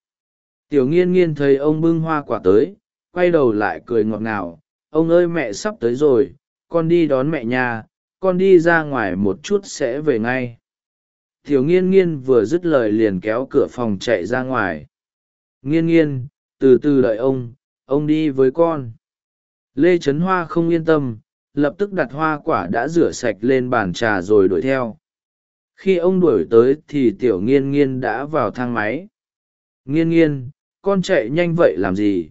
Tiểu nghiên nghiên thấy ông bưng hoa quả tới, quay đầu lại cười ngọt ngào. Ông ơi mẹ sắp tới rồi, con đi đón mẹ nhà, con đi ra ngoài một chút sẽ về ngay. Tiểu nghiên nghiên vừa dứt lời liền kéo cửa phòng chạy ra ngoài. Nghiên nghiên, từ từ đợi ông ông đi với con lê trấn hoa không yên tâm, lập tức đặt hoa quả đã rửa sạch lên bàn trà rồi đuổi theo. Khi ông đuổi tới thì tiểu nghiên nghiên đã vào thang máy. Nghiên nghiên, con chạy nhanh vậy làm gì?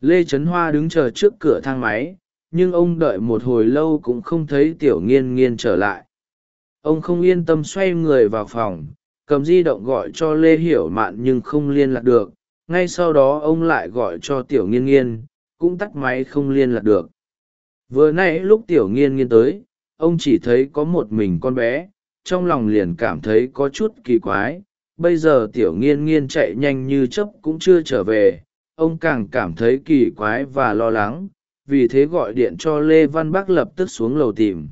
Lê trấn hoa đứng chờ trước cửa thang máy, nhưng ông đợi một hồi lâu cũng không thấy tiểu nghiên nghiên trở lại. Ông không yên tâm xoay người vào phòng, cầm di động gọi cho lê hiểu mạn nhưng không liên lạc được. Ngay sau đó ông lại gọi cho tiểu nghiên nghiên cũng tắt máy không liên lạc được. Vừa n ã y lúc tiểu nghiên nghiên tới, ông chỉ thấy có một mình con bé, trong lòng liền cảm thấy có chút kỳ quái. Bây giờ tiểu nghiên nghiên chạy nhanh như chớp cũng chưa trở về, ông càng cảm thấy kỳ quái và lo lắng, vì thế gọi điện cho lê văn bắc lập tức xuống lầu tìm.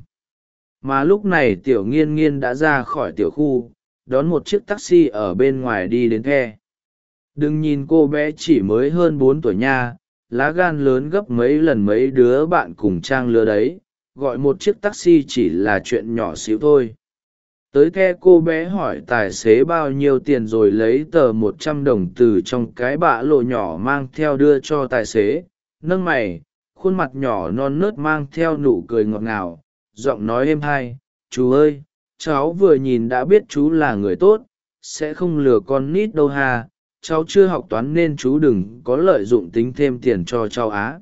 Mà lúc này tiểu nghiên nghiên đã ra khỏi tiểu khu, đón một chiếc taxi ở bên ngoài đi đến the. Đừng nhìn cô bé chỉ mới hơn bốn tuổi nha lá gan lớn gấp mấy lần mấy đứa bạn cùng trang lứa đấy, gọi một chiếc taxi chỉ là chuyện nhỏ xíu thôi. Tới the cô bé hỏi tài xế bao nhiêu tiền rồi lấy tờ một trăm đồng từ trong cái bạ lộ nhỏ mang theo đưa cho tài xế. Nâng mày, khuôn mặt nhỏ non nớt mang theo nụ cười ngọt ngào, giọng nói êm hai, chú ơi, cháu vừa nhìn đã biết chú là người tốt, sẽ không lừa con nít đâu hà cháu chưa học toán nên chú đừng có lợi dụng tính thêm tiền cho cháu á.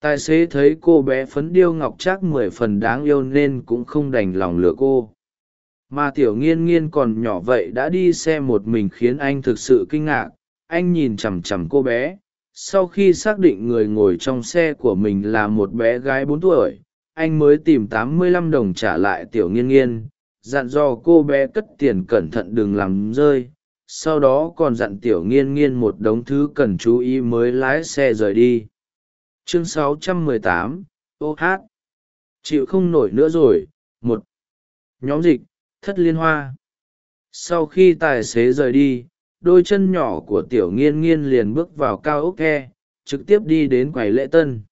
Tài xế thấy cô bé phấn điêu ngọc trác mười phần đáng yêu nên cũng không đành lòng lừa cô. Mà tiểu nghiên nghiên còn nhỏ vậy đã đi xe một mình khiến anh thực sự kinh ngạc. Anh nhìn chằm chằm cô bé. Sau khi xác định người ngồi trong xe của mình là một bé gái bốn tuổi, anh mới tìm tám mươi lăm đồng trả lại tiểu nghiên nghiên. Dặn dò cô bé cất tiền cẩn thận đừng làm rơi sau đó còn dặn tiểu nghiên nghiên một đống thứ cần chú ý mới lái xe rời đi. Chương 618, ô hát. Chịu không nổi nữa rồi một. Nhóm dịch thất liên hoa. Sau khi tài xế rời đi đôi chân nhỏ của tiểu nghiên nghiên liền bước vào cao ốc khe, trực tiếp đi đến quầy lễ tân.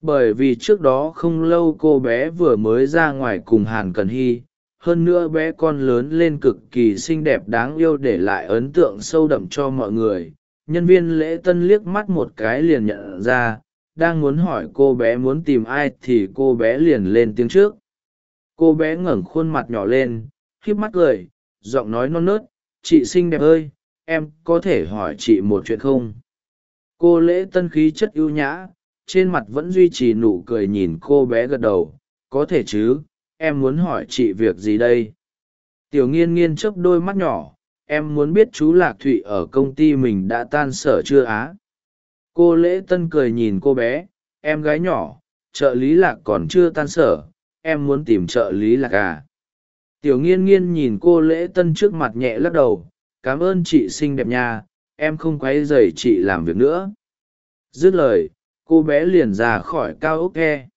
Bởi vì trước đó không lâu cô bé vừa mới ra ngoài cùng hàn cần hy hơn nữa bé con lớn lên cực kỳ xinh đẹp đáng yêu để lại ấn tượng sâu đậm cho mọi người. Nhân viên lễ tân liếc mắt một cái liền nhận ra, đang muốn hỏi cô bé muốn tìm ai thì cô bé liền lên tiếng trước. Cô bé ngẩng khuôn mặt nhỏ lên híp mắt cười, giọng nói non nớt, chị xinh đẹp ơi, em có thể hỏi chị một chuyện không? Cô lễ tân khí chất ưu nhã, trên mặt vẫn duy trì nụ cười nhìn cô bé gật đầu, có thể chứ em muốn hỏi chị việc gì đây? Tiểu nghiên nghiên chớp đôi mắt nhỏ, em muốn biết chú lạc thụy ở công ty mình đã tan sở chưa á? Cô lễ tân cười nhìn cô bé, em gái nhỏ, trợ lý lạc còn chưa tan sở, em muốn tìm trợ lý lạc à? Tiểu nghiên nghiên nhìn cô lễ tân trước mặt nhẹ lắc đầu, cảm ơn chị xinh đẹp nha, em không quấy dày chị làm việc nữa. Dứt lời, cô bé liền ra khỏi cao ốc ke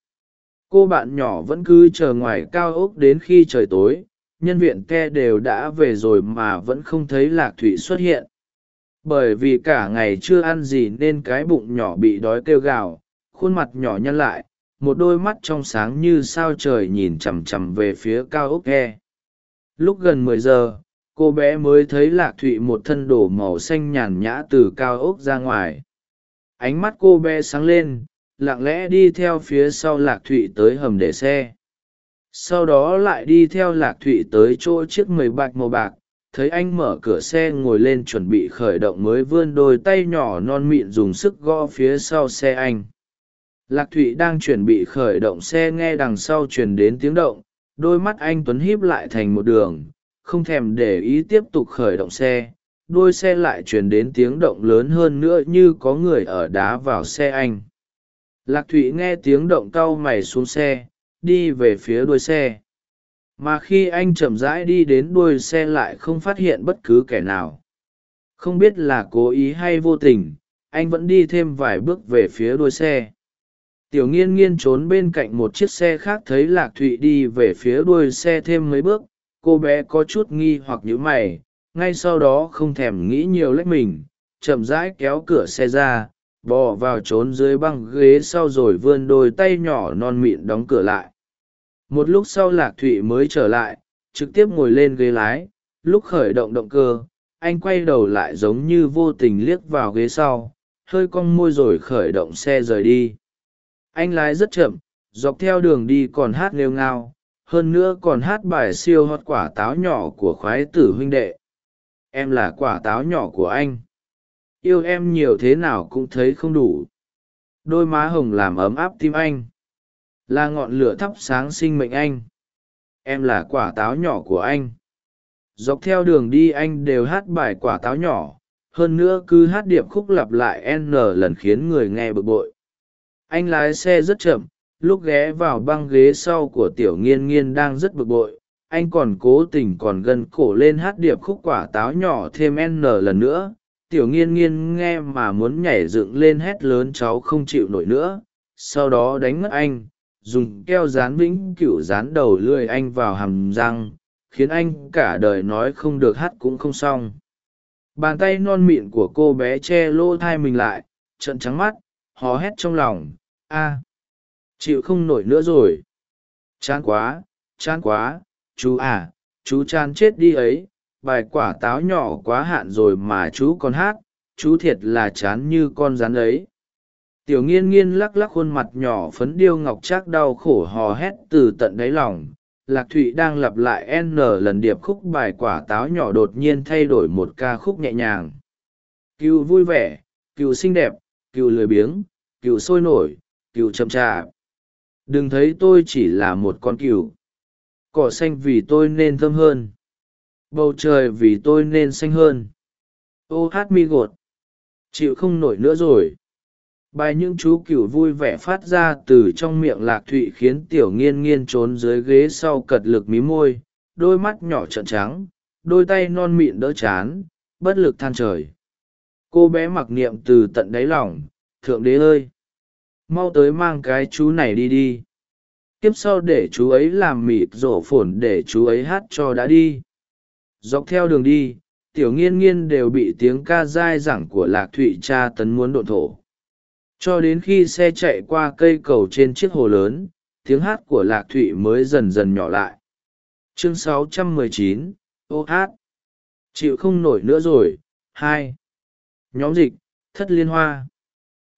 cô bạn nhỏ vẫn cứ chờ ngoài cao ốc đến khi trời tối, nhân viện ke đều đã về rồi mà vẫn không thấy lạc thụy xuất hiện. Bởi vì cả ngày chưa ăn gì nên cái bụng nhỏ bị đói kêu gào, khuôn mặt nhỏ nhăn lại, một đôi mắt trong sáng như sao trời nhìn chằm chằm về phía cao ốc ke lúc gần mười giờ, cô bé mới thấy lạc thụy một thân đổ màu xanh nhàn nhã từ cao ốc ra ngoài. Ánh mắt cô bé sáng lên lặng lẽ đi theo phía sau lạc thụy tới hầm để xe. Sau đó lại đi theo lạc thụy tới chỗ chiếc mười bạc màu bạc, thấy anh mở cửa xe ngồi lên chuẩn bị khởi động mới vươn đôi tay nhỏ non mịn dùng sức gõ phía sau xe anh. Lạc thụy đang chuẩn bị khởi động xe nghe đằng sau truyền đến tiếng động, đôi mắt anh tuấn híp lại thành một đường, không thèm để ý tiếp tục khởi động xe, đôi xe lại truyền đến tiếng động lớn hơn nữa như có người ở đá vào xe anh lạc thụy nghe tiếng động cau mày xuống xe, đi về phía đuôi xe. Mà khi anh chậm rãi đi đến đuôi xe lại không phát hiện bất cứ kẻ nào. Không biết là cố ý hay vô tình, anh vẫn đi thêm vài bước về phía đuôi xe. Tiểu nghiên nghiên trốn bên cạnh một chiếc xe khác thấy lạc thụy đi về phía đuôi xe thêm mấy bước, cô bé có chút nghi hoặc nhữ mày, ngay sau đó không thèm nghĩ nhiều lách mình, chậm rãi kéo cửa xe ra bò vào trốn dưới băng ghế sau rồi vươn đôi tay nhỏ non mịn đóng cửa lại. Một lúc sau lạc thụy mới trở lại, trực tiếp ngồi lên ghế lái, lúc khởi động động cơ, anh quay đầu lại giống như vô tình liếc vào ghế sau, hơi cong môi rồi khởi động xe rời đi. Anh lái rất chậm, dọc theo đường đi còn hát nghêu ngao, hơn nữa còn hát bài siêu hót quả táo nhỏ của khoái tử huynh đệ. Em là quả táo nhỏ của anh yêu em nhiều thế nào cũng thấy không đủ. Đôi má hồng làm ấm áp tim anh. Là ngọn lửa thắp sáng sinh mệnh anh. Em là quả táo nhỏ của anh. Dọc theo đường đi anh đều hát bài quả táo nhỏ. Hơn nữa cứ hát điệp khúc lặp lại n lần khiến người nghe bực bội. Anh lái xe rất chậm, lúc ghé vào băng ghế sau của tiểu nghiên nghiên đang rất bực bội. Anh còn cố tình còn gân cổ lên hát điệp khúc quả táo nhỏ thêm n lần nữa tiểu nghiên nghiên nghe mà muốn nhảy dựng lên hét lớn cháu không chịu nổi nữa, sau đó đánh mất anh, dùng keo dán vĩnh cửu dán đầu lưỡi anh vào hàm răng, khiến anh cả đời nói không được hát cũng không xong. Bàn tay non mịn của cô bé che lỗ thai mình lại trận trắng mắt, hò hét trong lòng, a, chịu không nổi nữa rồi. Chán quá chán quá, chú à chú chán chết đi ấy bài quả táo nhỏ quá hạn rồi mà chú còn hát, chú thiệt là chán như con rắn ấy. Tiểu nghiên nghiên lắc lắc khuôn mặt nhỏ phấn điêu ngọc trác đau khổ hò hét từ tận đáy lòng. Lạc thụy đang lặp lại n lần điệp khúc bài quả táo nhỏ đột nhiên thay đổi một ca khúc nhẹ nhàng. Cựu vui vẻ cựu xinh đẹp cựu lười biếng cựu sôi nổi cựu chậm chạp. Đừng thấy tôi chỉ là một con cựu cỏ xanh vì tôi nên thơm hơn bầu trời vì tôi nên xanh hơn. Ô hát mi gột. Chịu không nổi nữa rồi. Bài những chú cừu vui vẻ phát ra từ trong miệng lạc thụy khiến tiểu nghiên nghiên trốn dưới ghế sau cật lực mí môi, đôi mắt nhỏ trợn trắng, đôi tay non mịn đỡ chán, bất lực than trời. Cô bé mặc niệm từ tận đáy lòng, thượng đế ơi, mau tới mang cái chú này đi đi. Tiếp sau để chú ấy làm mịt rổ phổn để chú ấy hát cho đã đi dọc theo đường đi tiểu nghiên nghiên đều bị tiếng ca dai dẳng của lạc thụy tra tấn muốn độn thổ. Cho đến khi xe chạy qua cây cầu trên chiếc hồ lớn tiếng hát của lạc thụy mới dần dần nhỏ lại. Chương 619, ô hát. Chịu không nổi nữa rồi hai. Nhóm dịch thất liên hoa.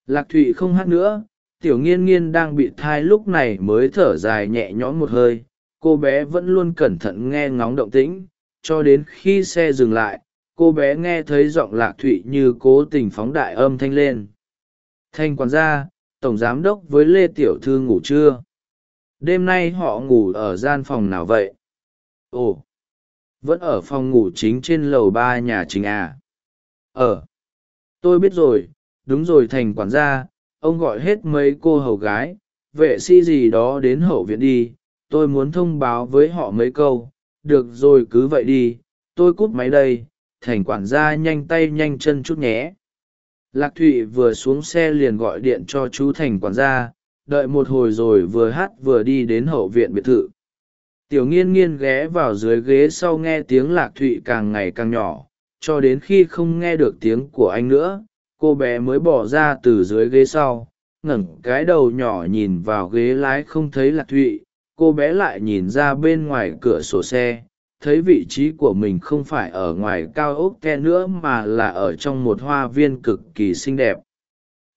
Lạc thụy không hát nữa tiểu nghiên nghiên đang bị thai lúc này mới thở dài nhẹ nhõm một hơi. Cô bé vẫn luôn cẩn thận nghe ngóng động tĩnh cho đến khi xe dừng lại, cô bé nghe thấy giọng lạc thụy như cố tình phóng đại âm thanh lên. Thanh quản gia, tổng giám đốc với lê tiểu thư ngủ chưa? Đêm nay họ ngủ ở gian phòng nào vậy? Ồ, vẫn ở phòng ngủ chính trên lầu ba nhà chính à? Ờ tôi biết rồi, đúng rồi thành quản gia, ông gọi hết mấy cô hầu gái, vệ sĩ gì đó đến hậu viện đi, tôi muốn thông báo với họ mấy câu được rồi cứ vậy đi, tôi cút máy đây, thành quản gia nhanh tay nhanh chân chút nhé. Lạc thụy vừa xuống xe liền gọi điện cho chú thành quản gia, đợi một hồi rồi vừa hát vừa đi đến hậu viện biệt thự. Tiểu nghiên nghiên ghé vào dưới ghế sau nghe tiếng lạc thụy càng ngày càng nhỏ, cho đến khi không nghe được tiếng của anh nữa, cô bé mới bỏ ra từ dưới ghế sau, ngẩng cái đầu nhỏ nhìn vào ghế lái không thấy lạc thụy cô bé lại nhìn ra bên ngoài cửa sổ xe, thấy vị trí của mình không phải ở ngoài cao ốc ke nữa mà là ở trong một hoa viên cực kỳ xinh đẹp.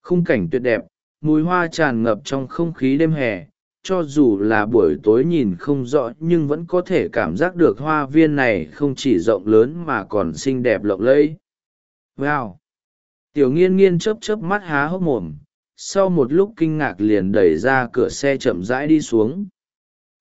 Khung cảnh tuyệt đẹp, mùi hoa tràn ngập trong không khí đêm hè, cho dù là buổi tối nhìn không rõ nhưng vẫn có thể cảm giác được hoa viên này không chỉ rộng lớn mà còn xinh đẹp lộng lẫy. Wow! Tiểu nghiên nghiên chớp chớp mắt há hốc mồm, sau một lúc kinh ngạc liền đẩy ra cửa xe chậm rãi đi xuống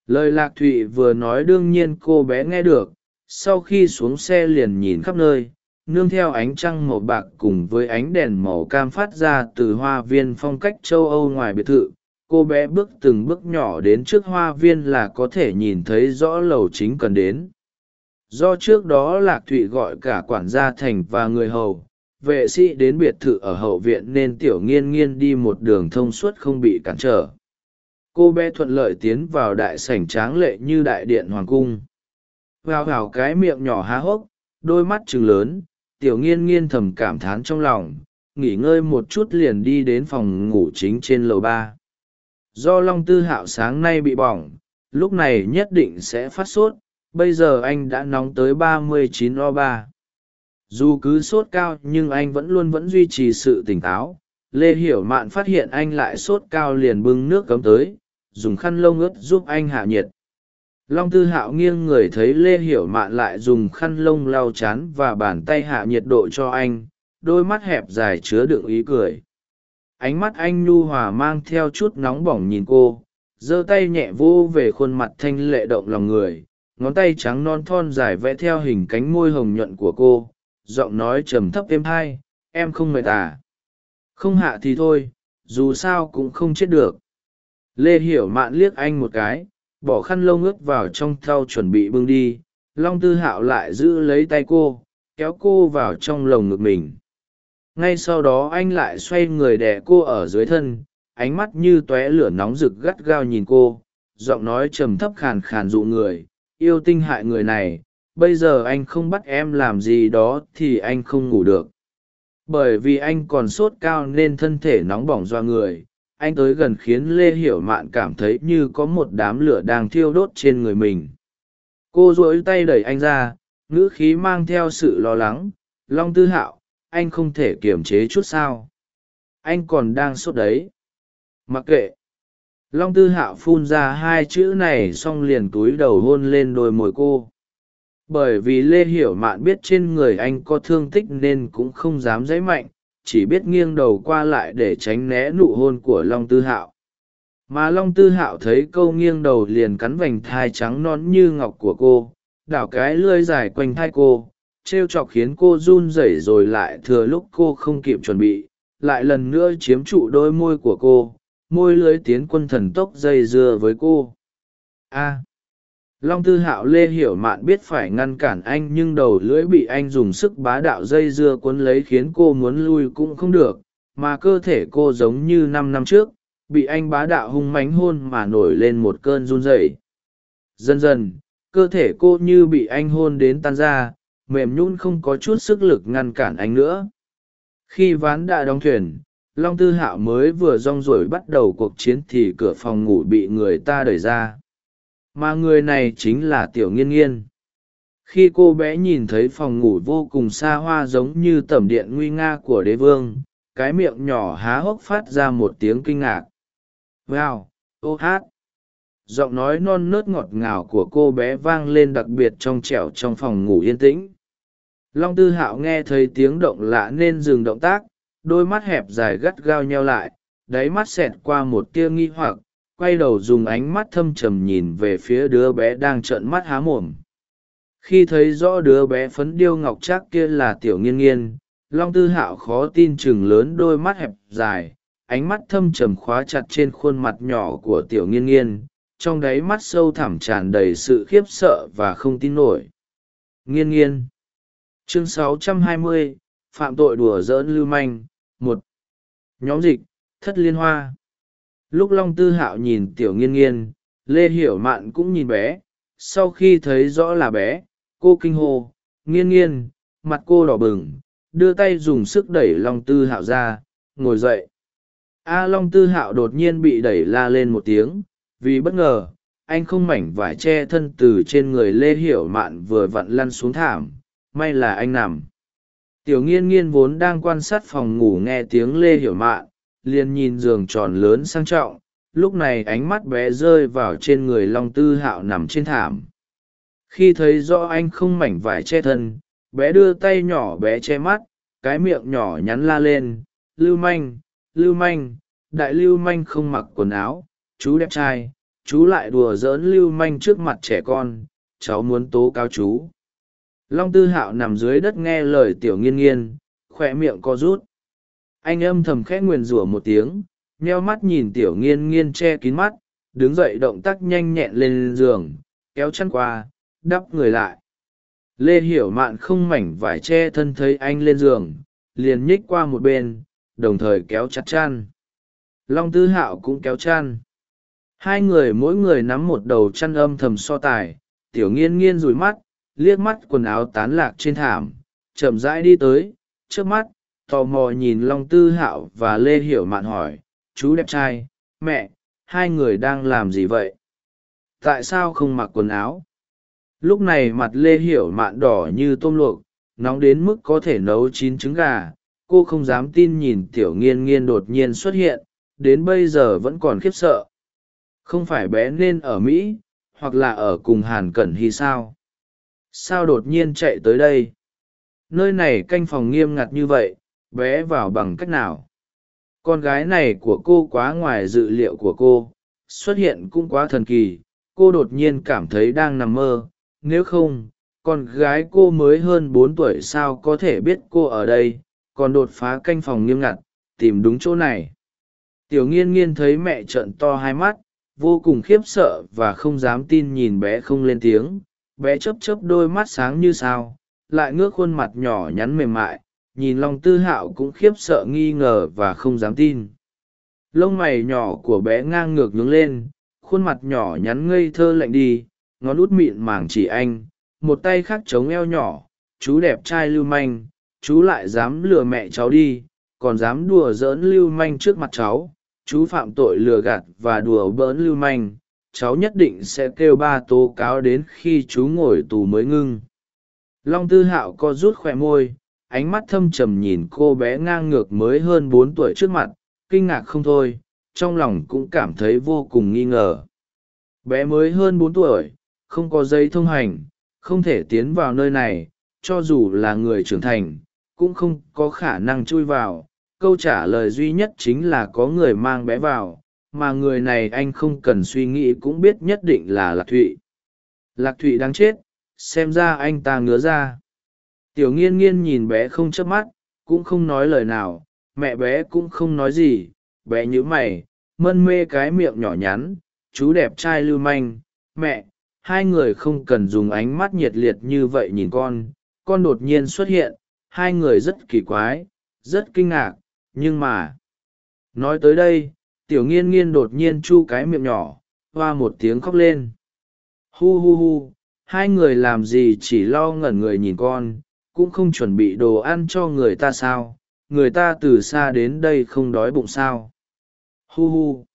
lời lạc thụy vừa nói đương nhiên cô bé nghe được, sau khi xuống xe liền nhìn khắp nơi, nương theo ánh trăng màu bạc cùng với ánh đèn màu cam phát ra từ hoa viên phong cách châu âu ngoài biệt thự. Cô bé bước từng bước nhỏ đến trước hoa viên là có thể nhìn thấy rõ lầu chính cần đến. Do trước đó lạc thụy gọi cả quản gia thành và người hầu, vệ sĩ đến biệt thự ở hậu viện nên tiểu nghiên nghiên đi một đường thông suốt không bị cản trở cô bé thuận lợi tiến vào đại sảnh tráng lệ như đại điện hoàng cung. Vào vào cái miệng nhỏ há hốc, đôi mắt t lớn, tiểu nghiên nghiên thầm cảm thán trong lòng, nghỉ ngơi một chút liền đi đến phòng ngủ chính trên lầu ba. Do long tư hạo sáng nay bị bỏng, lúc này nhất định sẽ phát sốt, bây giờ anh đã nóng tới ba mươi chín o ba. Dù cứ sốt cao nhưng anh vẫn luôn vẫn duy trì sự tỉnh táo, lê hiểu mạn phát hiện anh lại sốt cao liền bưng nước cấm tới dùng khăn lông ướt giúp anh hạ nhiệt. Long tư hạo nghiêng người thấy lê hiểu mạn lại dùng khăn lông lau chán và bàn tay hạ nhiệt độ cho anh, đôi mắt hẹp dài chứa đựng ý cười. Ánh mắt anh nhu hòa mang theo chút nóng bỏng nhìn cô, giơ tay nhẹ vô về khuôn mặt thanh lệ động lòng người, ngón tay trắng non thon dài vẽ theo hình cánh môi hồng nhuận của cô, giọng nói trầm thấp êm hai em không mệt à? Không hạ thì thôi, dù sao cũng không chết được lê hiểu mạn liếc anh một cái, bỏ khăn lông ướt vào trong thau chuẩn bị bưng đi, long tư hạo lại giữ lấy tay cô, kéo cô vào trong lồng ngực mình. Ngay sau đó anh lại xoay người đẻ cô ở dưới thân, ánh mắt như tóe lửa nóng rực gắt gao nhìn cô, giọng nói trầm thấp khàn khàn dụ người, yêu tinh hại người này, bây giờ anh không bắt em làm gì đó thì anh không ngủ được. Bởi vì anh còn sốt cao nên thân thể nóng bỏng do người anh tới gần khiến lê hiểu mạn cảm thấy như có một đám lửa đang thiêu đốt trên người mình. Cô dối tay đẩy anh ra, ngữ khí mang theo sự lo lắng. Long tư hạo, anh không thể kiềm chế chút sao. Anh còn đang sốt đấy. Mặc kệ. Long tư hạo phun ra hai chữ này xong liền túi đầu hôn lên đôi môi cô. Bởi vì lê hiểu mạn biết trên người anh có thương tích nên cũng không dám dãy mạnh chỉ biết nghiêng đầu qua lại để tránh né nụ hôn của long tư hạo. Mà long tư hạo thấy câu nghiêng đầu liền cắn vành thai trắng non như ngọc của cô, đảo cái lưới dài quanh thai cô t r e o chọc khiến cô run rẩy rồi lại thừa lúc cô không kịp chuẩn bị, lại lần nữa chiếm trụ đôi môi của cô, môi lưới tiến quân thần tốc dây dưa với cô. A long tư hạo lê hiểu mạn biết phải ngăn cản anh nhưng đầu lưỡi bị anh dùng sức bá đạo dây dưa cuốn lấy khiến cô muốn lui cũng không được, mà cơ thể cô giống như năm năm trước, bị anh bá đạo hung mánh hôn mà nổi lên một cơn run rẩy. Dần dần, cơ thể cô như bị anh hôn đến tan ra, mềm nhún không có chút sức lực ngăn cản anh nữa. Khi ván đã đóng thuyền, long tư hạo mới vừa rong rổi bắt đầu cuộc chiến thì cửa phòng ngủ bị người ta đẩy ra mà người này chính là tiểu nghiên nghiên. Khi cô bé nhìn thấy phòng ngủ vô cùng xa hoa giống như tẩm điện nguy nga của đế vương, cái miệng nhỏ há hốc phát ra một tiếng kinh ngạc. Wow, ô hát. Giọng nói non nớt ngọt ngào của cô bé vang lên đặc biệt trong trẻo trong phòng ngủ yên tĩnh. Long tư hạo nghe thấy tiếng động lạ nên dừng động tác, đôi mắt hẹp dài gắt gao nheo lại, đáy mắt xẹt qua một tia nghi hoặc quay đầu dùng ánh mắt thâm trầm nhìn về phía đứa bé đang trợn mắt há mồm. Khi thấy rõ đứa bé phấn điêu ngọc trác kia là tiểu nghiên nghiên long tư hạo khó tin chừng lớn đôi mắt hẹp dài ánh mắt thâm trầm khóa chặt trên khuôn mặt nhỏ của tiểu nghiên nghiên trong đáy mắt sâu thẳm tràn đầy sự khiếp sợ và không tin nổi. Nghiên nghiên. Chương 620, phạm tội đùa giỡn lưu manh một. Nhóm dịch thất liên hoa lúc long tư hạo nhìn tiểu nghiên nghiên, lê hiểu mạn cũng nhìn bé. Sau khi thấy rõ là bé, cô kinh hô, nghiên nghiên, mặt cô đỏ bừng, đưa tay dùng sức đẩy long tư hạo ra, ngồi dậy. A long tư hạo đột nhiên bị đẩy la lên một tiếng, vì bất ngờ, anh không mảnh vải che thân từ trên người lê hiểu mạn vừa vặn lăn xuống thảm, may là anh nằm. Tiểu nghiên nghiên vốn đang quan sát phòng ngủ nghe tiếng lê hiểu mạn liền nhìn giường tròn lớn sang trọng, lúc này ánh mắt bé rơi vào trên người long tư hạo nằm trên thảm. Khi thấy rõ anh không mảnh vải che thân, bé đưa tay nhỏ bé che mắt, cái miệng nhỏ nhắn la lên, lưu manh lưu manh, đại lưu manh không mặc quần áo, chú đẹp trai, chú lại đùa giỡn lưu manh trước mặt trẻ con, cháu muốn tố cáo chú. Long tư hạo nằm dưới đất nghe lời tiểu nghiên nghiên khoe miệng co rút anh âm thầm khẽ nguyền rủa một tiếng, nheo mắt nhìn tiểu nghiên nghiên che kín mắt, đứng dậy động tác nhanh nhẹn lên giường, kéo chăn qua, đắp người lại. Lê hiểu mạn không mảnh vải che thân thấy anh lên giường, liền nhích qua một bên, đồng thời kéo chặt chăn. Long tư hạo cũng kéo chăn. Hai người mỗi người nắm một đầu chăn âm thầm so tài, tiểu nghiên nghiên rùi mắt, liếc mắt quần áo tán lạc trên thảm, chậm rãi đi tới, trước mắt tò mò nhìn long tư hạo và lê hiểu mạn hỏi, chú đẹp trai, mẹ, hai người đang làm gì vậy? Tại sao không mặc quần áo? Lúc này mặt lê hiểu mạn đỏ như tôm luộc, nóng đến mức có thể nấu chín trứng gà. Cô không dám tin nhìn tiểu nghiên nghiên đột nhiên xuất hiện, đến bây giờ vẫn còn khiếp sợ. Không phải bé nên ở mỹ, hoặc là ở cùng hàn cẩn hy sao? Sao đột nhiên chạy tới đây? Nơi này canh phòng nghiêm ngặt như vậy bé vào bằng cách nào. Con gái này của cô quá ngoài dự liệu của cô, xuất hiện cũng quá thần kỳ, cô đột nhiên cảm thấy đang nằm mơ. Nếu không, con gái cô mới hơn bốn tuổi sao có thể biết cô ở đây, còn đột phá canh phòng nghiêm ngặt, tìm đúng chỗ này. Tiểu nghiên nghiên thấy mẹ trợn to hai mắt, vô cùng khiếp sợ và không dám tin nhìn bé không lên tiếng. Bé chấp chấp đôi mắt sáng như sao, lại ngước khuôn mặt nhỏ nhắn mềm mại nhìn long tư hạo cũng khiếp sợ nghi ngờ và không dám tin. Lông mày nhỏ của bé ngang ngược nhướng lên, khuôn mặt nhỏ nhắn ngây thơ lạnh đi, ngón út mịn màng chỉ anh, một tay khác chống eo nhỏ, chú đẹp trai lưu manh, chú lại dám lừa mẹ cháu đi, còn dám đùa giỡn lưu manh trước mặt cháu, chú phạm tội lừa gạt và đùa bỡn lưu manh, cháu nhất định sẽ kêu ba tố cáo đến khi chú ngồi tù mới ngưng. Long tư hạo co rút khoe môi ánh mắt thâm trầm nhìn cô bé ngang ngược mới hơn bốn tuổi trước mặt, kinh ngạc không thôi, trong lòng cũng cảm thấy vô cùng nghi ngờ. Bé mới hơn bốn tuổi, không có giấy thông hành, không thể tiến vào nơi này, cho dù là người trưởng thành, cũng không có khả năng chui vào. Câu trả lời duy nhất chính là có người mang bé vào, mà người này anh không cần suy nghĩ cũng biết nhất định là lạc thụy. Lạc thụy đang chết, xem ra anh ta ngứa ra tiểu nghiên nghiên nhìn bé không chớp mắt, cũng không nói lời nào, mẹ bé cũng không nói gì, bé nhữ mày, mân mê cái miệng nhỏ nhắn, chú đẹp trai lưu manh, mẹ, hai người không cần dùng ánh mắt nhiệt liệt như vậy nhìn con con đột nhiên xuất hiện, hai người rất kỳ quái, rất kinh ngạc, nhưng mà, nói tới đây, tiểu nghiên nghiên đột nhiên chu cái miệng nhỏ, hoa một tiếng khóc lên. Hu hu hu, hai người làm gì chỉ lo ngẩn người nhìn con cũng không chuẩn bị đồ ăn cho người ta sao? Người ta từ xa đến đây không đói bụng sao? Hu hu.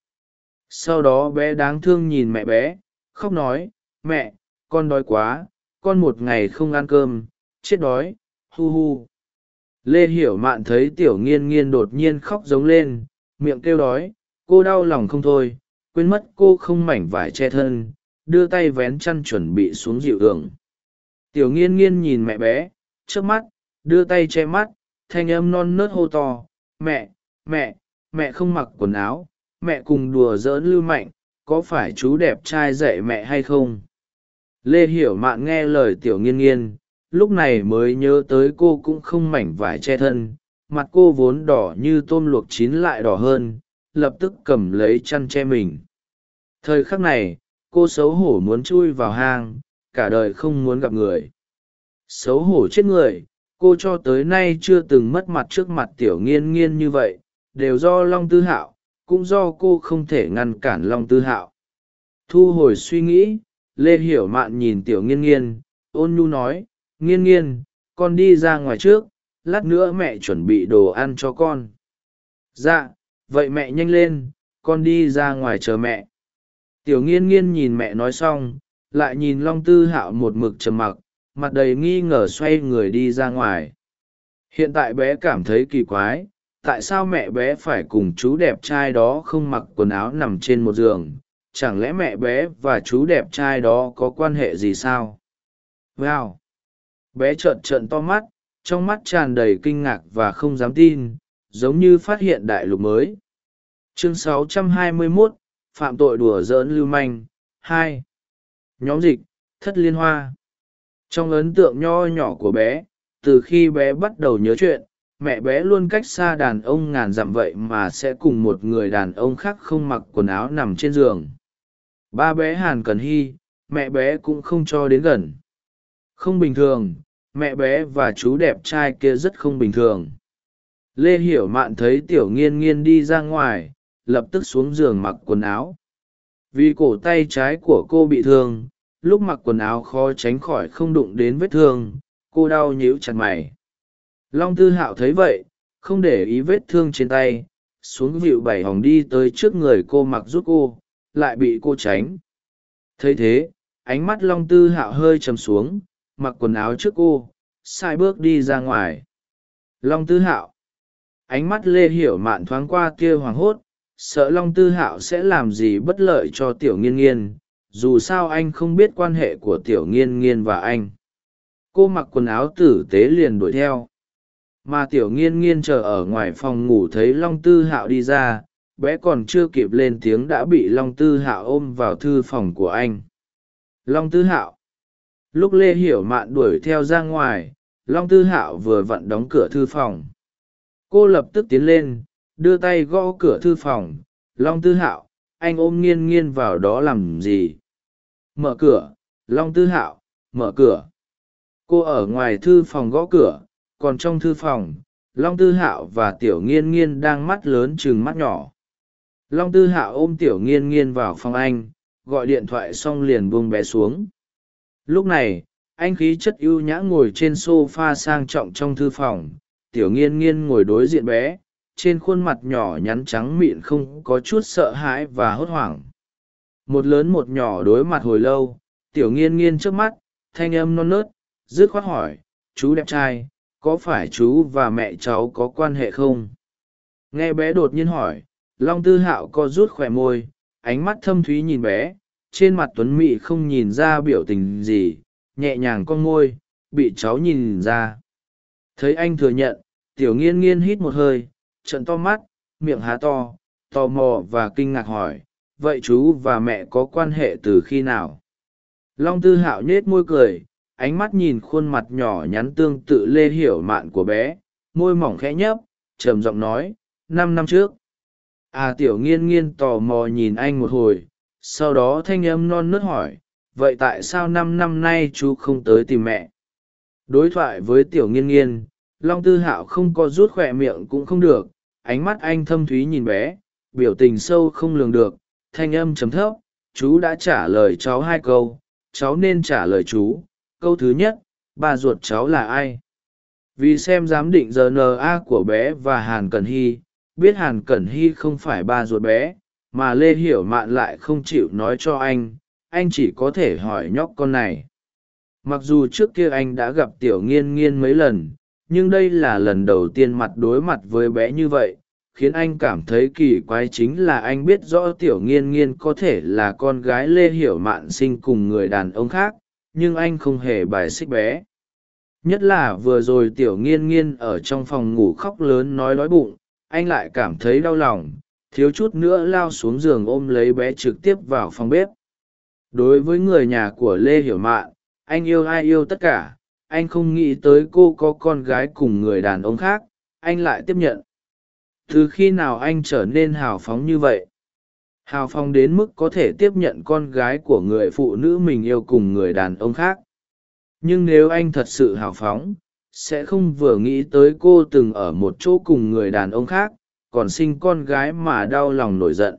Sau đó bé đáng thương nhìn mẹ bé, khóc nói, mẹ, con đói quá, con một ngày không ăn cơm, chết đói. Hu hu. Lê hiểu mạn thấy tiểu nghiên nghiên đột nhiên khóc giống lên, miệng kêu đói, cô đau lòng không thôi, quên mất cô không mảnh vải che thân, đưa tay vén chăn chuẩn bị xuống dịu ưởng tiểu nghiên nghiên nhìn mẹ bé trước mắt, đưa tay che mắt, thanh âm non nớt hô to, mẹ mẹ mẹ không mặc quần áo, mẹ cùng đùa giỡn lưu mạnh có phải chú đẹp trai dạy mẹ hay không? Lê hiểu mạn nghe lời tiểu nghiên nghiên, lúc này mới nhớ tới cô cũng không mảnh vải che thân, mặt cô vốn đỏ như tôm luộc chín lại đỏ hơn, lập tức cầm lấy chăn che mình. Thời khắc này, cô xấu hổ muốn chui vào hang, cả đời không muốn gặp người xấu hổ chết người, cô cho tới nay chưa từng mất mặt trước mặt tiểu nghiên nghiên như vậy, đều do long tư hạo, cũng do cô không thể ngăn cản long tư hạo. Thu hồi suy nghĩ, lê hiểu mạn nhìn tiểu nghiên nghiên, ôn nhu nói, nghiên nghiên, con đi ra ngoài trước, lát nữa mẹ chuẩn bị đồ ăn cho con. Dạ vậy mẹ nhanh lên, con đi ra ngoài chờ mẹ. Tiểu nghiên nghiên nhìn mẹ nói xong, lại nhìn long tư hạo một mực trầm mặc mặt đầy nghi ngờ xoay người đi ra ngoài. Hiện tại bé cảm thấy kỳ quái tại sao mẹ bé phải cùng chú đẹp trai đó không mặc quần áo nằm trên một giường? Chẳng lẽ mẹ bé và chú đẹp trai đó có quan hệ gì sao? Wow! Bé trợn trợn to mắt trong mắt tràn đầy kinh ngạc và không dám tin giống như phát hiện đại lục mới. Chương 621, phạm tội đùa giỡn lưu manh hai. Nhóm dịch thất liên hoa trong ấn tượng nho nhỏ của bé, từ khi bé bắt đầu nhớ chuyện, mẹ bé luôn cách xa đàn ông ngàn dặm vậy mà sẽ cùng một người đàn ông khác không mặc quần áo nằm trên giường. Ba bé hàn cần hy, mẹ bé cũng không cho đến gần. Không bình thường, mẹ bé và chú đẹp trai kia rất không bình thường. Lê hiểu mạn thấy tiểu nghiên nghiên đi ra ngoài, lập tức xuống giường mặc quần áo. Vì cổ tay trái của cô bị thương lúc mặc quần áo khó tránh khỏi không đụng đến vết thương, cô đau nhíu chặt mày. Long tư hạo thấy vậy, không để ý vết thương trên tay, xuống vịu bảy hòng đi tới trước người cô mặc rút cô, lại bị cô tránh. Thấy thế, ánh mắt long tư hạo hơi chầm xuống, mặc quần áo trước cô, sai bước đi ra ngoài. Long tư hạo. Ánh mắt lê hiểu mạn thoáng qua kia hoảng hốt, sợ long tư hạo sẽ làm gì bất lợi cho tiểu nghiên nghiên dù sao anh không biết quan hệ của tiểu nghiên nghiên và anh. Cô mặc quần áo tử tế liền đuổi theo. Mà tiểu nghiên nghiên chờ ở ngoài phòng ngủ thấy long tư hạo đi ra, bé còn chưa kịp lên tiếng đã bị long tư hạo ôm vào thư phòng của anh. Long tư hạo. Lúc lê hiểu mạn đuổi theo ra ngoài, long tư hạo vừa vặn đóng cửa thư phòng. Cô lập tức tiến lên, đưa tay gõ cửa thư phòng. Long tư hạo anh ôm nghiên nghiên vào đó làm gì? Mở cửa, long tư hạo, mở cửa. Cô ở ngoài thư phòng gõ cửa, còn trong thư phòng, long tư hạo và tiểu nghiên nghiên đang mắt lớn chừng mắt nhỏ. Long tư hạo ôm tiểu nghiên nghiên vào phòng anh, gọi điện thoại xong liền buông bé xuống. Lúc này, anh khí chất ưu nhã ngồi trên s o f a sang trọng trong thư phòng, tiểu nghiên nghiên ngồi đối diện bé trên khuôn mặt nhỏ nhắn trắng mịn không có chút sợ hãi và hốt hoảng. Một lớn một nhỏ đối mặt hồi lâu, tiểu nghiên nghiên trước mắt, thanh âm non nớt, dứt khoát hỏi, chú đẹp trai, có phải chú và mẹ cháu có quan hệ không? Nghe bé đột nhiên hỏi, long tư hạo co rút khỏe môi, ánh mắt thâm thúy nhìn bé, trên mặt tuấn mị không nhìn ra biểu tình gì, nhẹ nhàng con môi, bị cháu nhìn ra. Thấy anh thừa nhận, tiểu nghiên nghiên hít một hơi trận to mắt, miệng há to, tò mò và kinh ngạc hỏi, vậy chú và mẹ có quan hệ từ khi nào? Long tư hạo nhết môi cười, ánh mắt nhìn khuôn mặt nhỏ nhắn tương tự lê hiểu mạn của bé, môi mỏng khẽ nhấp, trầm giọng nói, năm năm trước. À tiểu nghiên nghiên tò mò nhìn anh một hồi, sau đó thanh âm non nớt hỏi, vậy tại sao năm năm nay chú không tới tìm mẹ? Đối thoại với tiểu nghiên nghiên, long tư hạo không có rút khỏe miệng cũng không được ánh mắt anh thâm thúy nhìn bé, biểu tình sâu không lường được, thanh âm chấm thấp, chú đã trả lời cháu hai câu, cháu nên trả lời chú, câu thứ nhất bà ruột cháu là ai? Vì xem giám định rna của bé và hàn cẩn hy, biết hàn cẩn hy không phải ba ruột bé, mà lê hiểu mạn lại không chịu nói cho anh anh chỉ có thể hỏi nhóc con này. Mặc dù trước kia anh đã gặp tiểu nghiên nghiên mấy lần nhưng đây là lần đầu tiên mặt đối mặt với bé như vậy, khiến anh cảm thấy kỳ quái chính là anh biết rõ tiểu nghiên nghiên có thể là con gái lê hiểu mạn sinh cùng người đàn ông khác, nhưng anh không hề bài xích bé. Nhất là vừa rồi tiểu nghiên nghiên ở trong phòng ngủ khóc lớn nói đói bụng, anh lại cảm thấy đau lòng, thiếu chút nữa lao xuống giường ôm lấy bé trực tiếp vào phòng bếp. Đối với người nhà của lê hiểu mạn, anh yêu ai yêu tất cả anh không nghĩ tới cô có con gái cùng người đàn ông khác, anh lại tiếp nhận. Từ khi nào anh trở nên hào phóng như vậy? Hào phóng đến mức có thể tiếp nhận con gái của người phụ nữ mình yêu cùng người đàn ông khác. Nhưng nếu anh thật sự hào phóng, sẽ không vừa nghĩ tới cô từng ở một chỗ cùng người đàn ông khác, còn sinh con gái mà đau lòng nổi giận.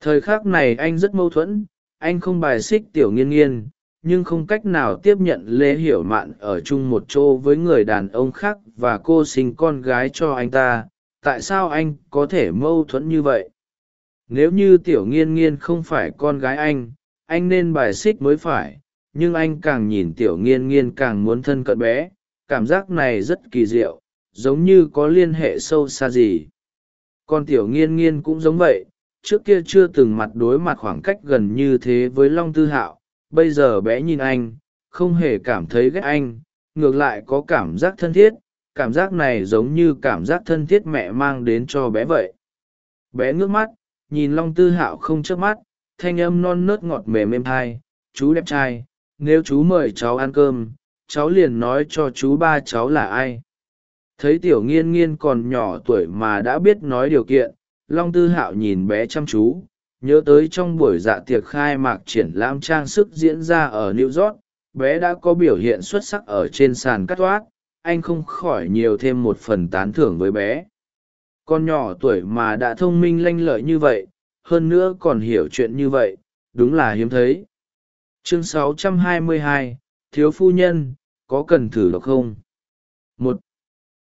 Thời khắc này anh rất mâu thuẫn, anh không bài xích tiểu nghiên nghiên nhưng không cách nào tiếp nhận lê hiểu mạn ở chung một chỗ với người đàn ông khác và cô sinh con gái cho anh ta. Tại sao anh có thể mâu thuẫn như vậy? Nếu như tiểu nghiên nghiên không phải con gái anh anh nên bài xích mới phải, nhưng anh càng nhìn tiểu nghiên nghiên càng muốn thân cận bé. Cảm giác này rất kỳ diệu, giống như có liên hệ sâu xa gì. Còn tiểu nghiên nghiên cũng giống vậy, trước kia chưa từng mặt đối mặt khoảng cách gần như thế với long tư hạo bây giờ bé nhìn anh, không hề cảm thấy ghét anh, ngược lại có cảm giác thân thiết, cảm giác này giống như cảm giác thân thiết mẹ mang đến cho bé vậy. Bé ngước mắt, nhìn long tư hạo không chớp mắt, thanh âm non nớt ngọt mềm êm thai, chú đẹp trai, nếu chú mời cháu ăn cơm, cháu liền nói cho chú ba cháu là ai. Thấy tiểu nghiên nghiên còn nhỏ tuổi mà đã biết nói điều kiện, long tư hạo nhìn bé chăm chú nhớ tới trong buổi dạ tiệc khai mạc triển lãm trang sức diễn ra ở new york bé đã có biểu hiện xuất sắc ở trên sàn cắt toát anh không khỏi nhiều thêm một phần tán thưởng với bé. Con nhỏ tuổi mà đã thông minh lanh lợi như vậy hơn nữa còn hiểu chuyện như vậy đúng là hiếm thấy. Chương 622, thiếu phu nhân có cần thử độc không? Một.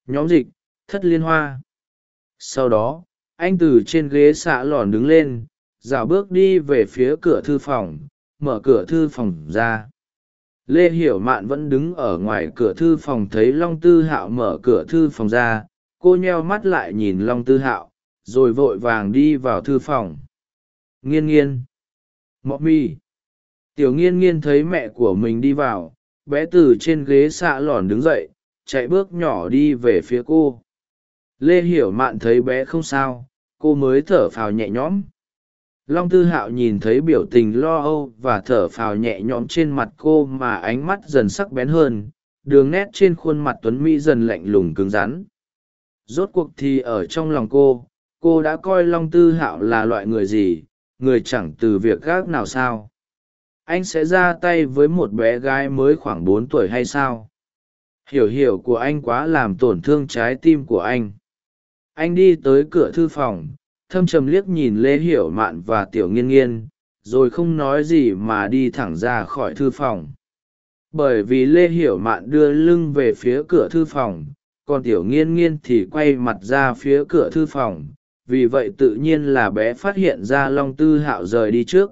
Nhóm dịch thất liên hoa. Sau đó anh từ trên ghế xạ lòn đứng lên dạo bước đi về phía cửa thư phòng, mở cửa thư phòng ra. Lê hiểu mạn vẫn đứng ở ngoài cửa thư phòng thấy long tư hạo mở cửa thư phòng ra. Cô nheo mắt lại nhìn long tư hạo, rồi vội vàng đi vào thư phòng. Nghiên nghiên. Mọ mi. Tiểu nghiên nghiên thấy mẹ của mình đi vào, bé từ trên ghế xạ lòn đứng dậy, chạy bước nhỏ đi về phía cô. Lê hiểu mạn thấy bé không sao, cô mới thở phào nhẹ nhõm long tư hạo nhìn thấy biểu tình lo âu và thở phào nhẹ nhõm trên mặt cô mà ánh mắt dần sắc bén hơn, đường nét trên khuôn mặt tuấn mỹ dần lạnh lùng cứng rắn. Rốt cuộc thì ở trong lòng cô cô đã coi long tư hạo là loại người gì, người chẳng từ việc gác nào sao? Anh sẽ ra tay với một bé gái mới khoảng bốn tuổi hay sao? Hiểu hiểu của anh quá làm tổn thương trái tim của anh. Anh đi tới cửa thư phòng thâm trầm liếc nhìn lê hiểu mạn và tiểu nghiên nghiên, rồi không nói gì mà đi thẳng ra khỏi thư phòng. Bởi vì lê hiểu mạn đưa lưng về phía cửa thư phòng, còn tiểu nghiên nghiên thì quay mặt ra phía cửa thư phòng, vì vậy tự nhiên là bé phát hiện ra long tư hạo rời đi trước.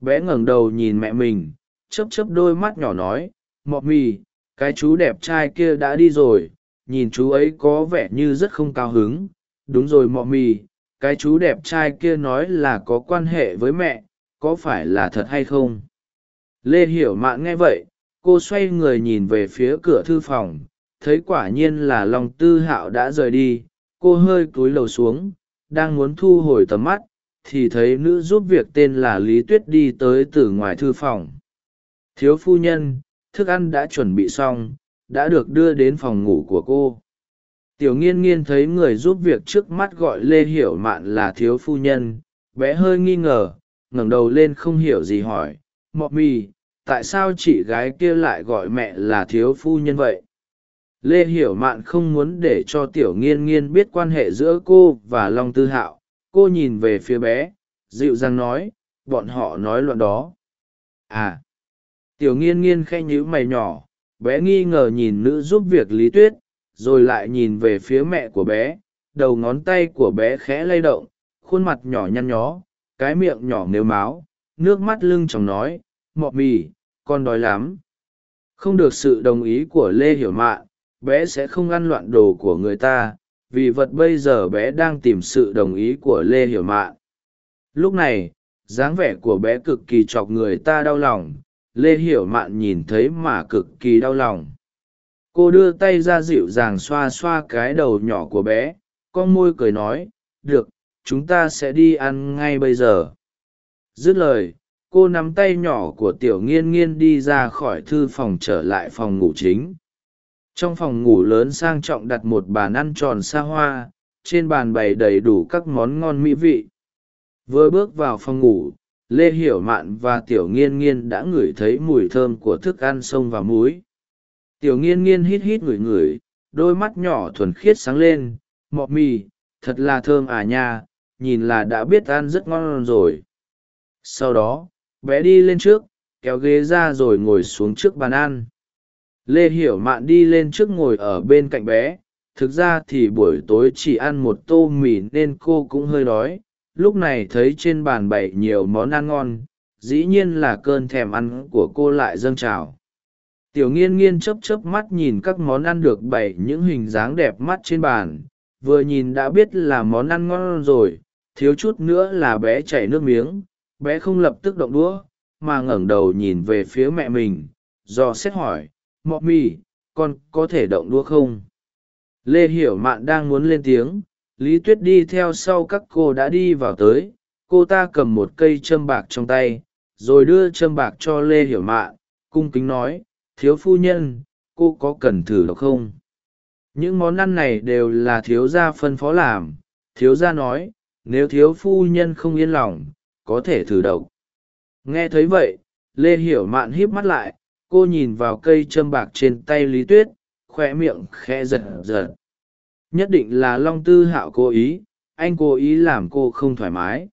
Bé ngẩng đầu nhìn mẹ mình chấp chấp đôi mắt nhỏ nói, mọ mì, cái chú đẹp trai kia đã đi rồi, nhìn chú ấy có vẻ như rất không cao hứng. Đúng rồi, mọ mì cái chú đẹp trai kia nói là có quan hệ với mẹ, có phải là thật hay không? Lê hiểu mạn nghe vậy, cô xoay người nhìn về phía cửa thư phòng, thấy quả nhiên là lòng tư hạo đã rời đi, cô hơi cúi lầu xuống, đang muốn thu hồi tầm mắt, thì thấy nữ giúp việc tên là lý tuyết đi tới từ ngoài thư phòng. Thiếu phu nhân, thức ăn đã chuẩn bị xong, đã được đưa đến phòng ngủ của cô tiểu nghiên nghiên thấy người giúp việc trước mắt gọi lê hiểu mạn là thiếu phu nhân, bé hơi nghi ngờ, ngẩng đầu lên không hiểu gì hỏi, mọ mì, tại sao chị gái kia lại gọi mẹ là thiếu phu nhân vậy? Lê hiểu mạn không muốn để cho tiểu nghiên nghiên biết quan hệ giữa cô và long tư hạo. Cô nhìn về phía bé, dịu dàng nói, bọn họ nói loạn đó. À. Tiểu nghiên nghiên khen nhữ mày nhỏ, bé nghi ngờ nhìn nữ giúp việc lý tuyết rồi lại nhìn về phía mẹ của bé, đầu ngón tay của bé khẽ lay động, khuôn mặt nhỏ nhăn nhó, cái miệng nhỏ nếu máu nước mắt lưng chồng nói, mọ mì, con đói lắm. Không được sự đồng ý của lê hiểu mạn bé sẽ không ăn loạn đồ của người ta, vì vật bây giờ bé đang tìm sự đồng ý của lê hiểu mạn lúc này, dáng vẻ của bé cực kỳ chọc người ta đau lòng, lê hiểu mạn nhìn thấy mà cực kỳ đau lòng cô đưa tay ra dịu dàng xoa xoa cái đầu nhỏ của bé, con môi cười nói, được, chúng ta sẽ đi ăn ngay bây giờ. Dứt lời, cô nắm tay nhỏ của tiểu nghiên nghiên đi ra khỏi thư phòng trở lại phòng ngủ chính. Trong phòng ngủ lớn sang trọng đặt một bàn ăn tròn xa hoa, trên bàn bày đầy đủ các món ngon mỹ vị. Vừa bước vào phòng ngủ, lê hiểu mạn và tiểu nghiên nghiên đã ngửi thấy mùi thơm của thức ăn sông và muối tiểu nghiên nghiên hít hít ngửi ngửi, đôi mắt nhỏ thuần khiết sáng lên, mọ mì, thật là thơm à nha, nhìn là đã biết ăn rất ngon rồi. Sau đó, bé đi lên trước, kéo ghế ra rồi ngồi xuống trước bàn ăn. Lê hiểu mạn đi lên trước ngồi ở bên cạnh bé, thực ra thì buổi tối chỉ ăn một tô mì nên cô cũng hơi đói, lúc này thấy trên bàn bày nhiều món ăn ngon, dĩ nhiên là cơn thèm ăn của cô lại dâng trào tiểu nghiên nghiên chớp chớp mắt nhìn các món ăn được bày những hình dáng đẹp mắt trên bàn, vừa nhìn đã biết là món ăn ngon rồi, thiếu chút nữa là bé chảy nước miếng, bé không lập tức động đũa, mà ngẩng đầu nhìn về phía mẹ mình, do xét hỏi, mọ mì con có thể động đũa không? Lê hiểu mạn đang muốn lên tiếng, lý tuyết đi theo sau các cô đã đi vào tới, cô ta cầm một cây châm bạc trong tay, rồi đưa châm bạc cho lê hiểu mạn, cung kính nói thiếu phu nhân, cô có cần thử đọc không? Những món ăn này đều là thiếu gia phân phó làm. Thiếu gia nói, nếu thiếu phu nhân không yên lòng, có thể thử độc. Nghe thấy vậy, lê hiểu mạn híp mắt lại, cô nhìn vào cây châm bạc trên tay lý tuyết khoe miệng khe giật giật. Nhất định là long tư hạo cố ý, anh cố ý làm cô không thoải mái.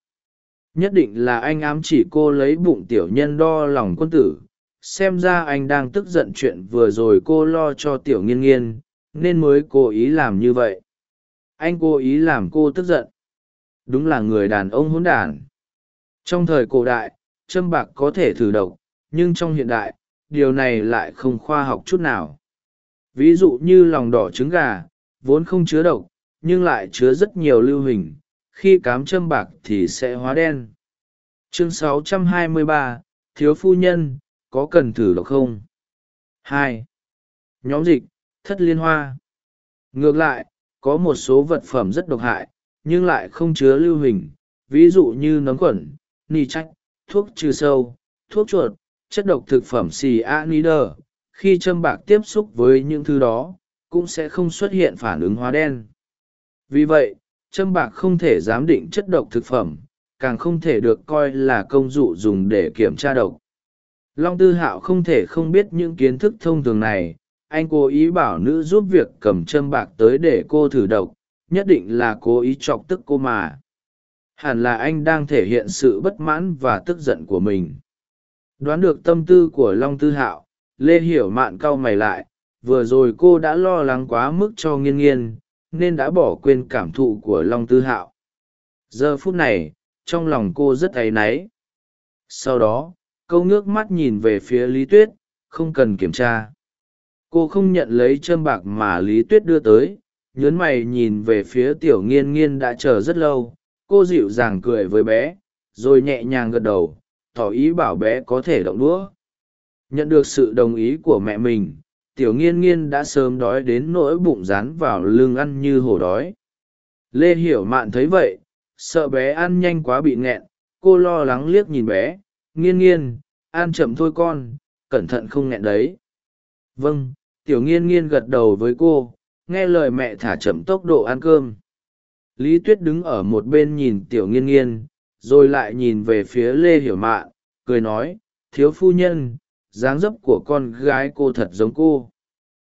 Nhất định là anh ám chỉ cô lấy bụng tiểu nhân đo lòng quân tử xem ra anh đang tức giận chuyện vừa rồi cô lo cho tiểu nghiên nghiên nên mới cố ý làm như vậy. Anh cố ý làm cô tức giận. Đúng là người đàn ông hỗn đản. Trong thời cổ đại châm bạc có thể thử độc nhưng trong hiện đại điều này lại không khoa học chút nào. Ví dụ như lòng đỏ trứng gà vốn không chứa độc nhưng lại chứa rất nhiều lưu hình khi cám châm bạc thì sẽ hóa đen. Chương 623, thiếu phu nhân có cần thử độc không? Hai. Nhóm dịch, thất liên hoa. Ngược lại, có một số vật phẩm rất độc hại, nhưng lại không chứa lưu hình, ví dụ như nấm khuẩn ni trách thuốc trừ sâu, thuốc chuột, chất độc thực phẩm xì anider khi châm bạc tiếp xúc với những thứ đó, cũng sẽ không xuất hiện phản ứng hóa đen. Vì vậy, châm bạc không thể giám định chất độc thực phẩm, càng không thể được coi là công cụ dùng để kiểm tra độc long tư hạo không thể không biết những kiến thức thông thường này. Anh cố ý bảo nữ giúp việc cầm châm bạc tới để cô thử độc, nhất định là cố ý chọc tức cô mà. Hẳn là anh đang thể hiện sự bất mãn và tức giận của mình. Đoán được tâm tư của long tư hạo, lê hiểu mạn cau mày lại. Vừa rồi cô đã lo lắng quá mức cho nghiên nghiên, nên đã bỏ quên cảm thụ của long tư hạo. Giờ phút này, trong lòng cô rất áy náy. Sau đó câu ngước mắt nhìn về phía lý tuyết, không cần kiểm tra. Cô không nhận lấy châm bạc mà lý tuyết đưa tới, nhớn mày nhìn về phía tiểu nghiên nghiên đã chờ rất lâu. Cô dịu dàng cười với bé, rồi nhẹ nhàng gật đầu, tỏ ý bảo bé có thể động đũa. Nhận được sự đồng ý của mẹ mình, tiểu nghiên nghiên đã sớm đói đến nỗi bụng rán vào lưng ăn như hổ đói. Lê hiểu mạn thấy vậy, sợ bé ăn nhanh quá bị nghẹn, cô lo lắng liếc nhìn bé nghiên nghiên, an chậm thôi con, cẩn thận không nghẹn đấy. Vâng tiểu nghiên nghiên gật đầu với cô, nghe lời mẹ thả chậm tốc độ ăn cơm. Lý tuyết đứng ở một bên nhìn tiểu nghiên nghiên, rồi lại nhìn về phía lê hiểu mạn cười nói, thiếu phu nhân, dáng dấp của con gái cô thật giống cô.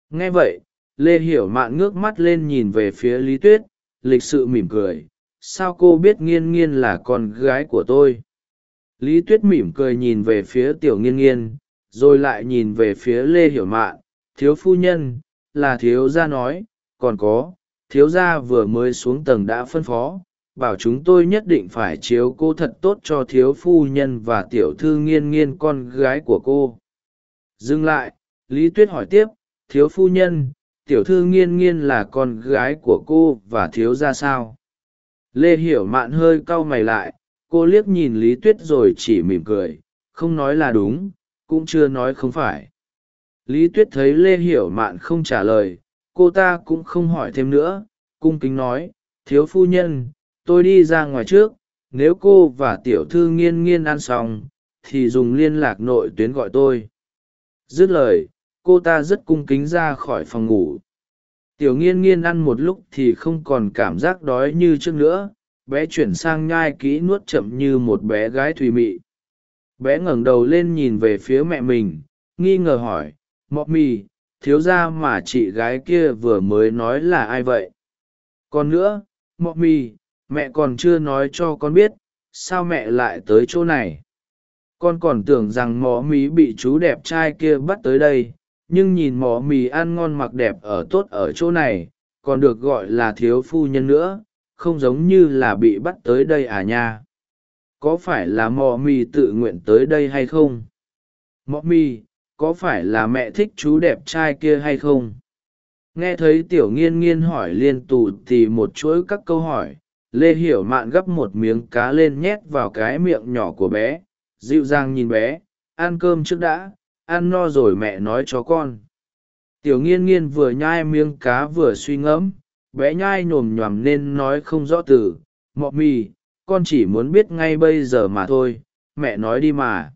Nghe vậy, lê hiểu mạn ngước mắt lên nhìn về phía lý tuyết, lịch sự mỉm cười, sao cô biết nghiên nghiên là con gái của tôi? Lý tuyết mỉm cười nhìn về phía tiểu nghiên nghiên, rồi lại nhìn về phía lê hiểu mạn. Thiếu phu nhân, là thiếu gia nói, còn có, thiếu gia vừa mới xuống tầng đã phân phó, bảo chúng tôi nhất định phải chiếu cô thật tốt cho thiếu phu nhân và tiểu thư nghiên nghiên con gái của cô. Dừng lại, lý tuyết hỏi tiếp, thiếu phu nhân, tiểu thư nghiên nghiên là con gái của cô và thiếu gia sao? Lê hiểu mạn hơi cau mày lại cô liếc nhìn lý tuyết rồi chỉ mỉm cười, không nói là đúng, cũng chưa nói không phải. Lý tuyết thấy lê hiểu mạn không trả lời, cô ta cũng không hỏi thêm nữa, cung kính nói, thiếu phu nhân, tôi đi ra ngoài trước, nếu cô và tiểu thư nghiên nghiên ăn xong, thì dùng liên lạc nội tuyến gọi tôi. Dứt lời, cô ta rất cung kính ra khỏi phòng ngủ. Tiểu nghiên nghiên ăn một lúc thì không còn cảm giác đói như trước nữa bé chuyển sang nhai kỹ nuốt chậm như một bé gái thùy mị. Bé ngẩng đầu lên nhìn về phía mẹ mình, nghi ngờ hỏi mọc mì thiếu ra mà chị gái kia vừa mới nói là ai vậy? Còn nữa mọc mì mẹ còn chưa nói cho con biết, sao mẹ lại tới chỗ này? Con còn tưởng rằng mỏ mì bị chú đẹp trai kia bắt tới đây, nhưng nhìn mỏ mì ăn ngon mặc đẹp ở tốt ở chỗ này, còn được gọi là thiếu phu nhân nữa không giống như là bị bắt tới đây à nha. Có phải là mò mì tự nguyện tới đây hay không? Mò mì, có phải là mẹ thích chú đẹp trai kia hay không? Nghe thấy tiểu nghiên nghiên hỏi liên tù thì một chuỗi các câu hỏi, lê hiểu mạn gấp một miếng cá lên nhét vào cái miệng nhỏ của bé, dịu dàng nhìn bé, ăn cơm trước đã, ăn no rồi mẹ nói cho con. Tiểu nghiên nghiên vừa nhai miếng cá vừa suy ngẫm bé nhai nhồm nhoàm nên nói không rõ từ. Mọ mì con chỉ muốn biết ngay bây giờ mà thôi mẹ nói đi mà.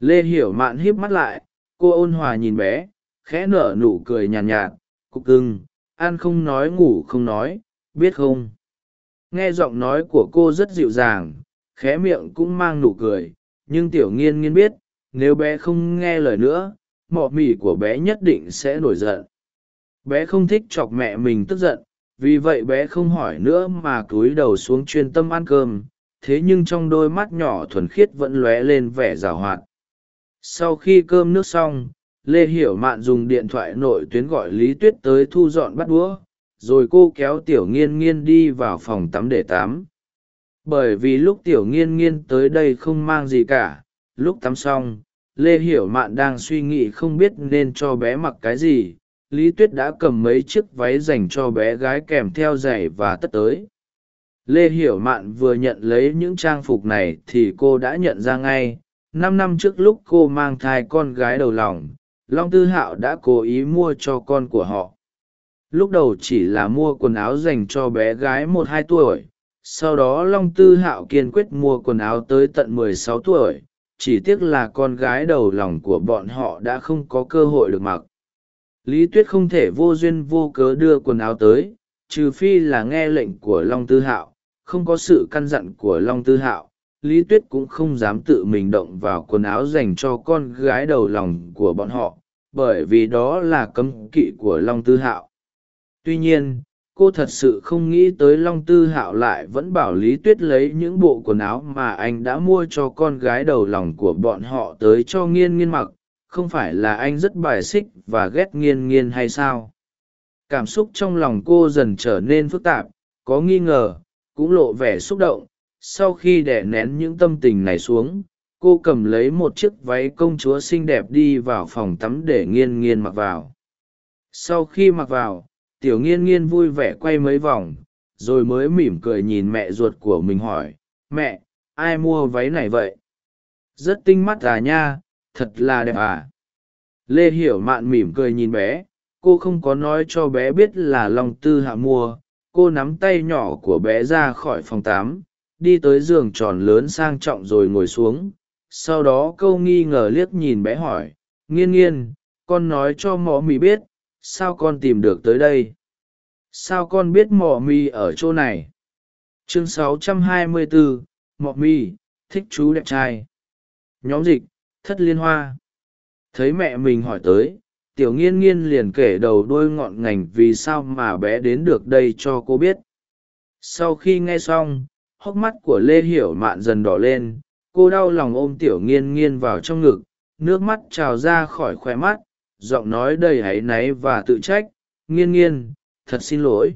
Lê hiểu mạn híp mắt lại cô ôn hòa nhìn bé khẽ nở nụ cười nhàn nhạt, nhạt cục cưng ăn không nói ngủ không nói biết không? Nghe giọng nói của cô rất dịu dàng khẽ miệng cũng mang nụ cười nhưng tiểu nghiên nghiên biết nếu bé không nghe lời nữa mọ mỉ của bé nhất định sẽ nổi giận. Bé không thích chọc mẹ mình tức giận vì vậy bé không hỏi nữa mà cúi đầu xuống chuyên tâm ăn cơm, thế nhưng trong đôi mắt nhỏ thuần khiết vẫn lóe lên vẻ rào hoạt. Sau khi cơm nước xong, lê hiểu mạn dùng điện thoại nội tuyến gọi lý tuyết tới thu dọn bắt đũa, rồi cô kéo tiểu nghiên nghiên đi vào phòng tắm để tắm. Bởi vì lúc tiểu nghiên nghiên tới đây không mang gì cả, lúc tắm xong, lê hiểu mạn đang suy nghĩ không biết nên cho bé mặc cái gì lý tuyết đã cầm mấy chiếc váy dành cho bé gái kèm theo giày và tất tới. Lê hiểu mạn vừa nhận lấy những trang phục này thì cô đã nhận ra ngay. Năm năm trước lúc cô mang thai con gái đầu lòng, long tư hạo đã cố ý mua cho con của họ. Lúc đầu chỉ là mua quần áo dành cho bé gái một hai tuổi. Sau đó long tư hạo kiên quyết mua quần áo tới tận mười sáu tuổi. Chỉ tiếc là con gái đầu lòng của bọn họ đã không có cơ hội được mặc lý tuyết không thể vô duyên vô cớ đưa quần áo tới, trừ phi là nghe lệnh của long tư hạo, không có sự căn dặn của long tư hạo, lý tuyết cũng không dám tự mình động vào quần áo dành cho con gái đầu lòng của bọn họ, bởi vì đó là cấm kỵ của long tư hạo. Tuy nhiên, cô thật sự không nghĩ tới long tư hạo lại vẫn bảo lý tuyết lấy những bộ quần áo mà anh đã mua cho con gái đầu lòng của bọn họ tới cho nghiên nghiên mặc không phải là anh rất bài xích và ghét nghiên nghiên hay sao? Cảm xúc trong lòng cô dần trở nên phức tạp, có nghi ngờ, cũng lộ vẻ xúc động. Sau khi đẻ nén những tâm tình này xuống, cô cầm lấy một chiếc váy công chúa xinh đẹp đi vào phòng tắm để nghiên nghiên mặc vào. Sau khi mặc vào, tiểu nghiên nghiên vui vẻ quay mấy vòng, rồi mới mỉm cười nhìn mẹ ruột của mình hỏi, mẹ, ai mua váy này vậy? Rất tinh mắt à nha thật là đẹp à. Lê hiểu mạn mỉm cười nhìn bé cô không có nói cho bé biết là lòng tư hạ mua. Cô nắm tay nhỏ của bé ra khỏi phòng tám đi tới giường tròn lớn sang trọng rồi ngồi xuống. Sau đó câu nghi ngờ liếc nhìn bé hỏi nghiên nghiên con nói cho mò mì biết sao con tìm được tới đây? Sao con biết mò mì ở chỗ này? Chương 624, mỏ mì thích chú đẹp trai. Nhóm dịch thất liên hoa. Thấy mẹ mình hỏi tới, tiểu nghiên nghiên liền kể đầu đôi ngọn ngành vì sao mà bé đến được đây cho cô biết. Sau khi nghe xong, hốc mắt của lê hiểu mạn dần đỏ lên, cô đau lòng ôm tiểu nghiên nghiên vào trong ngực, nước mắt trào ra khỏi khoe mắt, giọng nói đầy áy náy và tự trách, nghiên nghiên, thật xin lỗi.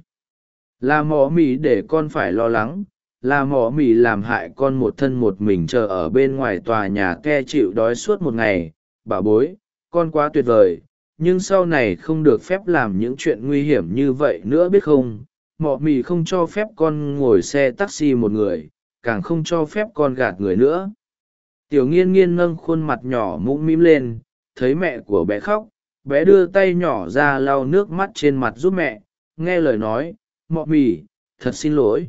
Là mỏ mì để con phải lo lắng là mỏ mì làm hại con một thân một mình chờ ở bên ngoài tòa nhà ke chịu đói suốt một ngày. Bà bối, con quá tuyệt vời, nhưng sau này không được phép làm những chuyện nguy hiểm như vậy nữa biết không? Mỏ mì không cho phép con ngồi xe taxi một người, càng không cho phép con gạt người nữa. Tiểu nghiên nghiên nâng khuôn mặt nhỏ mũm mĩm lên, thấy mẹ của bé khóc, bé đưa tay nhỏ ra lau nước mắt trên mặt giúp mẹ, nghe lời nói mọ mì, thật xin lỗi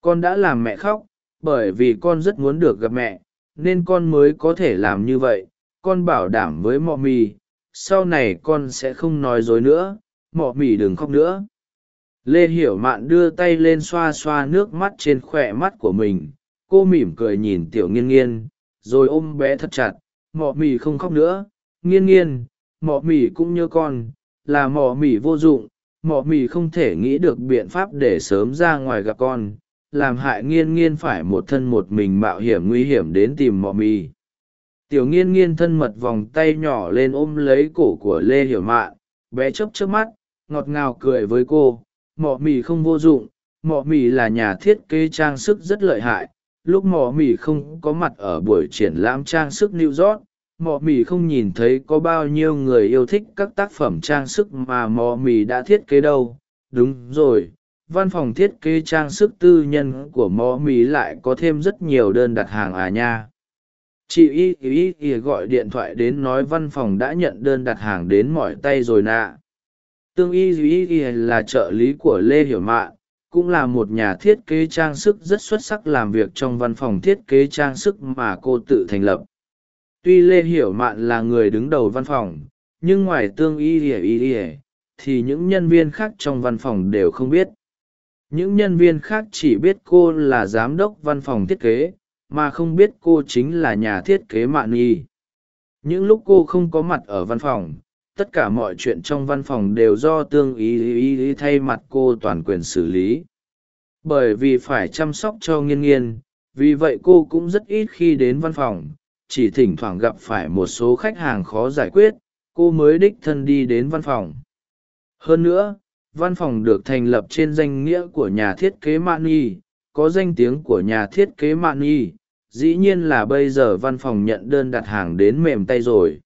con đã làm mẹ khóc, bởi vì con rất muốn được gặp mẹ, nên con mới có thể làm như vậy, con bảo đảm với mọ mì, sau này con sẽ không nói dối nữa, mọ mì đừng khóc nữa. Lê hiểu mạn đưa tay lên xoa xoa nước mắt trên khoe mắt của mình, cô mỉm cười nhìn tiểu nghiên nghiên, rồi ôm bé thật chặt, mọ mì không khóc nữa. Nghiên nghiên, mọ mì cũng như con, là mọ mì vô dụng, mọ mì không thể nghĩ được biện pháp để sớm ra ngoài gặp con làm hại nghiên nghiên phải một thân một mình mạo hiểm nguy hiểm đến tìm mọ mì. Tiểu nghiên nghiên thân mật vòng tay nhỏ lên ôm lấy cổ của lê hiểu mạn bé chấp chấp mắt, ngọt ngào cười với cô mọ mì không vô dụng mọ mì là nhà thiết kế trang sức rất lợi hại, lúc mọ mì không có mặt ở buổi triển lãm trang sức new york mọ mì không nhìn thấy có bao nhiêu người yêu thích các tác phẩm trang sức mà mọ mì đã thiết kế đâu. Đúng rồi văn phòng thiết kế trang sức tư nhân của mò mì lại có thêm rất nhiều đơn đặt hàng à nha. Chị y y y gọi điện thoại đến nói văn phòng đã nhận đơn đặt hàng đến mỏi tay rồi nạ. Tương y y y là trợ lý của lê hiểu mạn cũng là một nhà thiết kế trang sức rất xuất sắc làm việc trong văn phòng thiết kế trang sức mà cô tự thành lập. Tuy lê hiểu mạn là người đứng đầu văn phòng, nhưng ngoài tương y y y y thì những nhân viên khác trong văn phòng đều không biết những nhân viên khác chỉ biết cô là giám đốc văn phòng thiết kế mà không biết cô chính là nhà thiết kế mạn nhi. Những lúc cô không có mặt ở văn phòng tất cả mọi chuyện trong văn phòng đều do tương ý ý, ý thay mặt cô toàn quyền xử lý. Bởi vì phải chăm sóc cho nghiên nghiên vì vậy cô cũng rất ít khi đến văn phòng chỉ thỉnh thoảng gặp phải một số khách hàng khó giải quyết cô mới đích thân đi đến văn phòng. Hơn nữa văn phòng được thành lập trên danh nghĩa của nhà thiết kế mạn nhi, có danh tiếng của nhà thiết kế mạn nhi, dĩ nhiên là bây giờ văn phòng nhận đơn đặt hàng đến mềm tay rồi.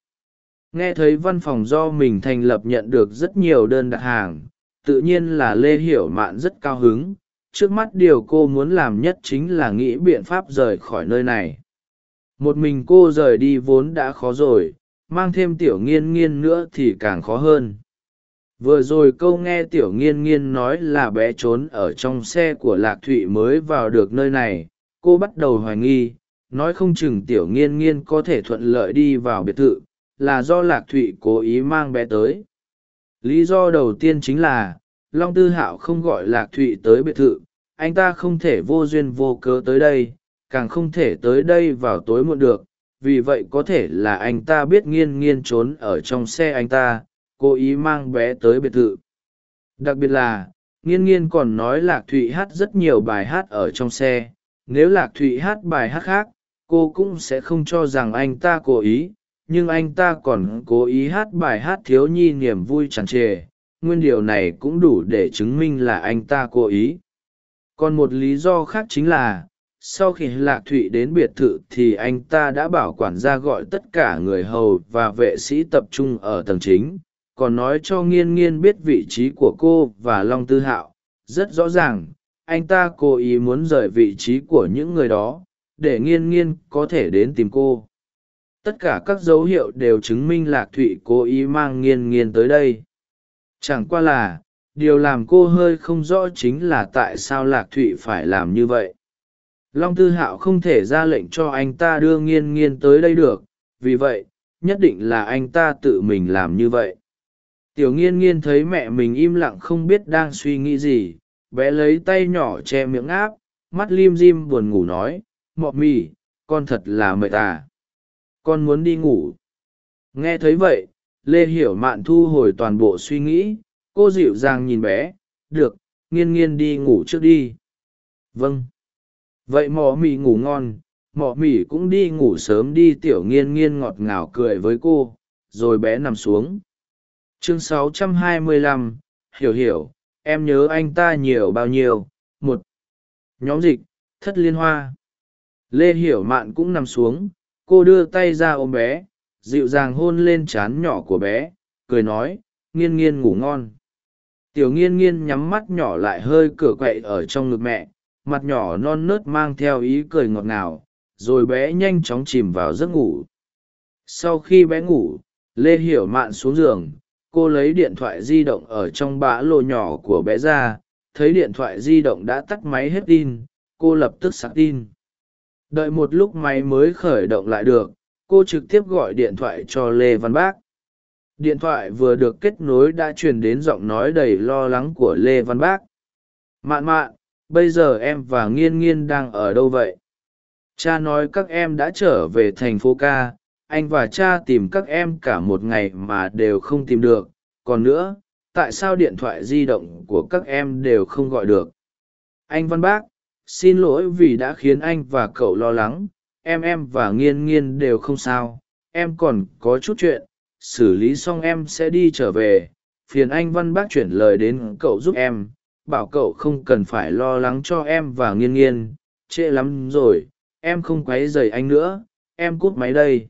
Nghe thấy văn phòng do mình thành lập nhận được rất nhiều đơn đặt hàng, tự nhiên là lê hiểu mạn rất cao hứng. Trước mắt điều cô muốn làm nhất chính là nghĩ biện pháp rời khỏi nơi này. Một mình cô rời đi vốn đã khó rồi, mang thêm tiểu nghiên nghiên nữa thì càng khó hơn vừa rồi câu nghe tiểu nghiên nghiên nói là bé trốn ở trong xe của lạc thụy mới vào được nơi này, cô bắt đầu hoài nghi, nói không chừng tiểu nghiên nghiên có thể thuận lợi đi vào biệt thự, là do lạc thụy cố ý mang bé tới. Lý do đầu tiên chính là, long tư hạo không gọi lạc thụy tới biệt thự, anh ta không thể vô duyên vô cớ tới đây, càng không thể tới đây vào tối muộn được, vì vậy có thể là anh ta biết nghiên nghiên trốn ở trong xe anh ta cố ý mang bé tới biệt thự. Đặc biệt là, nghiên nghiên còn nói lạc thụy hát rất nhiều bài hát ở trong xe. Nếu lạc thụy hát bài hát khác, cô cũng sẽ không cho rằng anh ta cố ý, nhưng anh ta còn cố ý hát bài hát thiếu nhi niềm vui tràn trề. Nguyên điều này cũng đủ để chứng minh là anh ta cố ý. Còn một lý do khác chính là, sau khi lạc thụy đến biệt thự thì anh ta đã bảo quản gia gọi tất cả người hầu và vệ sĩ tập trung ở tầng chính còn nói cho nghiên nghiên biết vị trí của cô và long tư hạo. Rất rõ ràng, anh ta cố ý muốn rời vị trí của những người đó, để nghiên nghiên có thể đến tìm cô. Tất cả các dấu hiệu đều chứng minh lạc thụy cố ý mang nghiên nghiên tới đây. Chẳng qua là, điều làm cô hơi không rõ chính là tại sao lạc thụy phải làm như vậy. Long tư hạo không thể ra lệnh cho anh ta đưa nghiên nghiên tới đây được, vì vậy, nhất định là anh ta tự mình làm như vậy tiểu nghiên nghiên thấy mẹ mình im lặng không biết đang suy nghĩ gì, bé lấy tay nhỏ che miệng áp, mắt lim dim buồn ngủ nói, mọ mì con thật là mệt à? Con muốn đi ngủ. Nghe thấy vậy, lê hiểu mạn thu hồi toàn bộ suy nghĩ, cô dịu dàng nhìn bé, được, nghiên nghiên đi ngủ trước đi. Vâng. Vậy mỏ mì ngủ ngon mỏ mì cũng đi ngủ sớm đi, tiểu nghiên nghiên ngọt ngào cười với cô, rồi bé nằm xuống chương 625, hiểu hiểu em nhớ anh ta nhiều bao nhiêu? Một. Nhóm dịch thất liên hoa. Lê hiểu mạn cũng nằm xuống cô đưa tay ra ôm bé dịu dàng hôn lên trán nhỏ của bé cười nói nghiên nghiên ngủ ngon. Tiểu nghiên nghiên nhắm mắt nhỏ lại hơi cửa quậy ở trong ngực mẹ mặt nhỏ non nớt mang theo ý cười ngọt ngào rồi bé nhanh chóng chìm vào giấc ngủ. Sau khi bé ngủ lê hiểu mạn xuống giường cô lấy điện thoại di động ở trong bã lô nhỏ của bé ra, thấy điện thoại di động đã tắt máy hết tin, cô lập tức sạc tin. Đợi một lúc máy mới khởi động lại được, cô trực tiếp gọi điện thoại cho lê văn bác. Điện thoại vừa được kết nối đã truyền đến giọng nói đầy lo lắng của lê văn bác. Mạn mạn, bây giờ em và nghiên nghiên đang ở đâu vậy? Cha nói các em đã trở về thành phố ca anh và cha tìm các em cả một ngày mà đều không tìm được. Còn nữa, tại sao điện thoại di động của các em đều không gọi được? Anh văn bác, xin lỗi vì đã khiến anh và cậu lo lắng. Em em và nghiên nghiên đều không sao. Em còn có chút chuyện. Xử lý xong em sẽ đi trở về. Phiền anh văn bác chuyển lời đến cậu giúp em. Bảo cậu không cần phải lo lắng cho em và nghiên nghiên. Trễ lắm rồi. Em không q u ấ y dày anh nữa. Em cút máy đây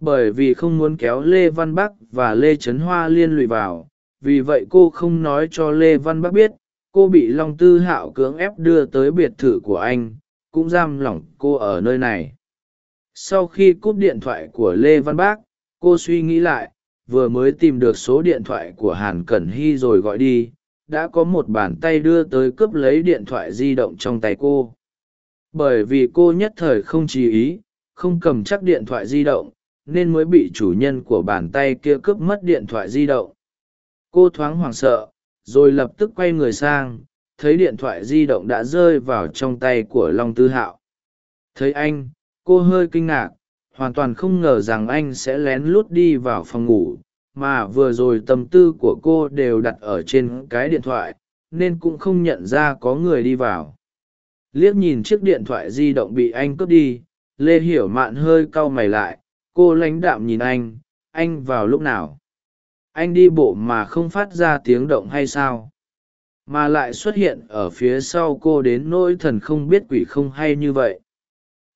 bởi vì không muốn kéo lê văn bắc và lê trấn hoa liên lụy vào. Vì vậy cô không nói cho lê văn bắc biết, cô bị long tư hạo cưỡng ép đưa tới biệt thự của anh, cũng giam lỏng cô ở nơi này. Sau khi cúp điện thoại của lê văn bác cô suy nghĩ lại, vừa mới tìm được số điện thoại của hàn cẩn hy rồi gọi đi, đã có một bàn tay đưa tới cướp lấy điện thoại di động trong tay cô. Bởi vì cô nhất thời không trí ý, không cầm chắc điện thoại di động nên mới bị chủ nhân của bàn tay kia cướp mất điện thoại di động. Cô thoáng hoảng sợ, rồi lập tức quay người sang, thấy điện thoại di động đã rơi vào trong tay của long tư hạo. Thấy anh, cô hơi kinh ngạc, hoàn toàn không ngờ rằng anh sẽ lén lút đi vào phòng ngủ, mà vừa rồi tâm tư của cô đều đặt ở trên cái điện thoại, nên cũng không nhận ra có người đi vào. Liếc nhìn chiếc điện thoại di động bị anh cướp đi, lê hiểu mạn hơi cau mày lại cô lãnh đạm nhìn anh anh vào lúc nào? Anh đi bộ mà không phát ra tiếng động hay sao? Mà lại xuất hiện ở phía sau cô đến nỗi thần không biết quỷ không hay như vậy.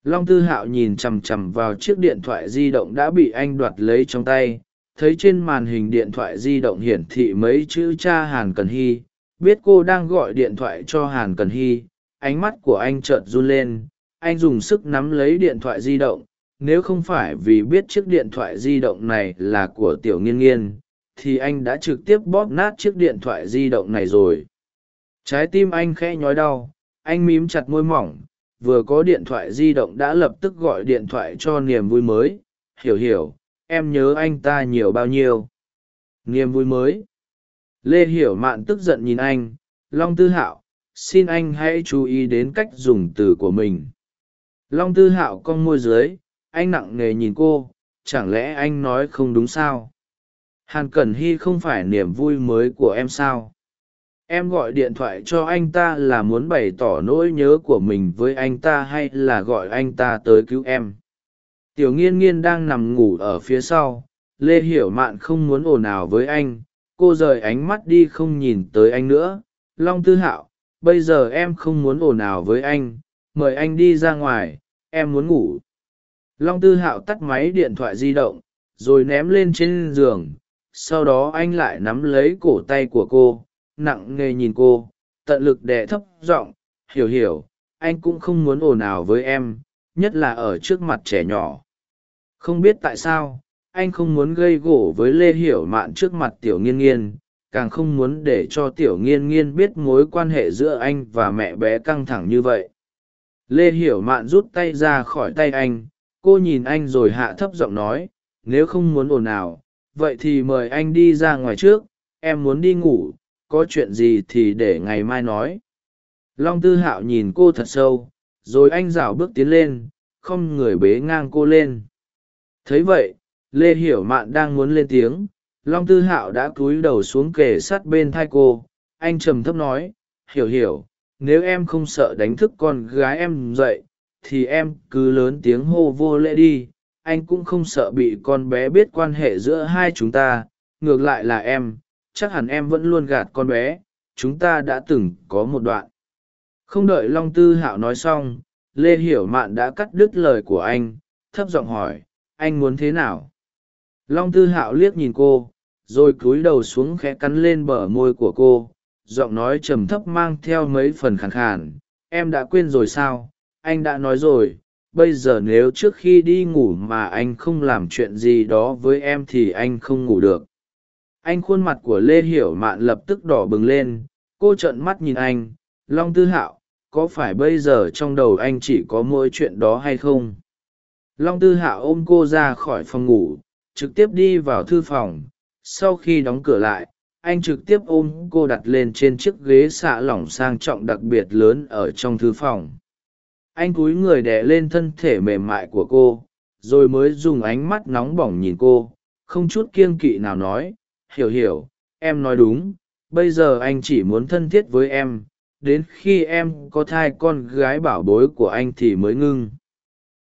Long tư hạo nhìn chằm chằm vào chiếc điện thoại di động đã bị anh đoạt lấy trong tay, thấy trên màn hình điện thoại di động hiển thị mấy chữ cha hàn cần hy, biết cô đang gọi điện thoại cho hàn cần hy, ánh mắt của anh chợt run lên, anh dùng sức nắm lấy điện thoại di động nếu không phải vì biết chiếc điện thoại di động này là của tiểu nghiên nghiên, thì anh đã trực tiếp bóp nát chiếc điện thoại di động này rồi. Trái tim anh khẽ nhói đau, anh mím chặt môi mỏng, vừa có điện thoại di động đã lập tức gọi điện thoại cho niềm vui mới. Hiểu hiểu, em nhớ anh ta nhiều bao nhiêu? Niềm vui mới. Lê hiểu mạn tức giận nhìn anh, long tư hạo, xin anh hãy chú ý đến cách dùng từ của mình. Long tư hạo cong môi dưới anh nặng nề nhìn cô, chẳng lẽ anh nói không đúng sao? Hàn cẩn hy không phải niềm vui mới của em sao? Em gọi điện thoại cho anh ta là muốn bày tỏ nỗi nhớ của mình với anh ta hay là gọi anh ta tới cứu em? Tiểu nghiên nghiên đang nằm ngủ ở phía sau, lê hiểu mạn không muốn ồn ào với anh, cô rời ánh mắt đi không nhìn tới anh nữa. Long tư hạo, bây giờ em không muốn ồn ào với anh, mời anh đi ra ngoài, em muốn ngủ long tư hạo tắt máy điện thoại di động, rồi ném lên trên giường. Sau đó anh lại nắm lấy cổ tay của cô, nặng nề nhìn cô, tận lực đè thấp giọng, hiểu hiểu, anh cũng không muốn ồn ào với em, nhất là ở trước mặt trẻ nhỏ. Không biết tại sao, anh không muốn gây gổ với lê hiểu mạn trước mặt tiểu nghiên nghiên, càng không muốn để cho tiểu nghiên nghiên biết mối quan hệ giữa anh và mẹ bé căng thẳng như vậy. Lê hiểu mạn rút tay ra khỏi tay anh cô nhìn anh rồi hạ thấp giọng nói, nếu không muốn ồn ào, vậy thì mời anh đi ra ngoài trước, em muốn đi ngủ, có chuyện gì thì để ngày mai nói. Long tư hạo nhìn cô thật sâu, rồi anh rảo bước tiến lên, không người bế ngang cô lên. Thấy vậy, lê hiểu mạn đang muốn lên tiếng, long tư hạo đã cúi đầu xuống kề sát bên thai cô. Anh trầm thấp nói, hiểu hiểu, nếu em không sợ đánh thức con gái em dậy thì em cứ lớn tiếng hô vô lễ đi, anh cũng không sợ bị con bé biết quan hệ giữa hai chúng ta, ngược lại là em, chắc hẳn em vẫn luôn gạt con bé, chúng ta đã từng có một đoạn. Không đợi long tư hạo nói xong, lê hiểu mạn đã cắt đứt lời của anh, thấp giọng hỏi, anh muốn thế nào? Long tư hạo liếc nhìn cô, rồi cúi đầu xuống khẽ cắn lên bờ môi của cô, giọng nói trầm thấp mang theo mấy phần khàn khàn, em đã quên rồi sao? Anh đã nói rồi, bây giờ nếu trước khi đi ngủ mà anh không làm chuyện gì đó với em thì anh không ngủ được. Anh khuôn mặt của lê hiểu mạn lập tức đỏ bừng lên, cô trợn mắt nhìn anh, long tư hạo, có phải bây giờ trong đầu anh chỉ có mỗi chuyện đó hay không? Long tư hạo ôm cô ra khỏi phòng ngủ, trực tiếp đi vào thư phòng. Sau khi đóng cửa lại, anh trực tiếp ôm cô đặt lên trên chiếc ghế xạ lỏng sang trọng đặc biệt lớn ở trong thư phòng anh cúi người đè lên thân thể mềm mại của cô, rồi mới dùng ánh mắt nóng bỏng nhìn cô, không chút kiêng kỵ nào nói, hiểu hiểu, em nói đúng, bây giờ anh chỉ muốn thân thiết với em, đến khi em có thai con gái bảo bối của anh thì mới ngưng.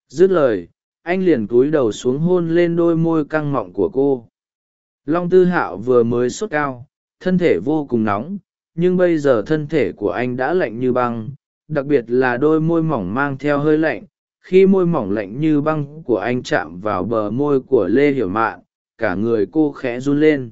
Dứt lời, anh liền cúi đầu xuống hôn lên đôi môi căng mọng của cô. Long tư hạo vừa mới sốt cao, thân thể vô cùng nóng, nhưng bây giờ thân thể của anh đã lạnh như băng đặc biệt là đôi môi mỏng mang theo hơi lạnh, khi môi mỏng lạnh như băng của anh chạm vào bờ môi của lê hiểu mạn, cả người cô khẽ run lên.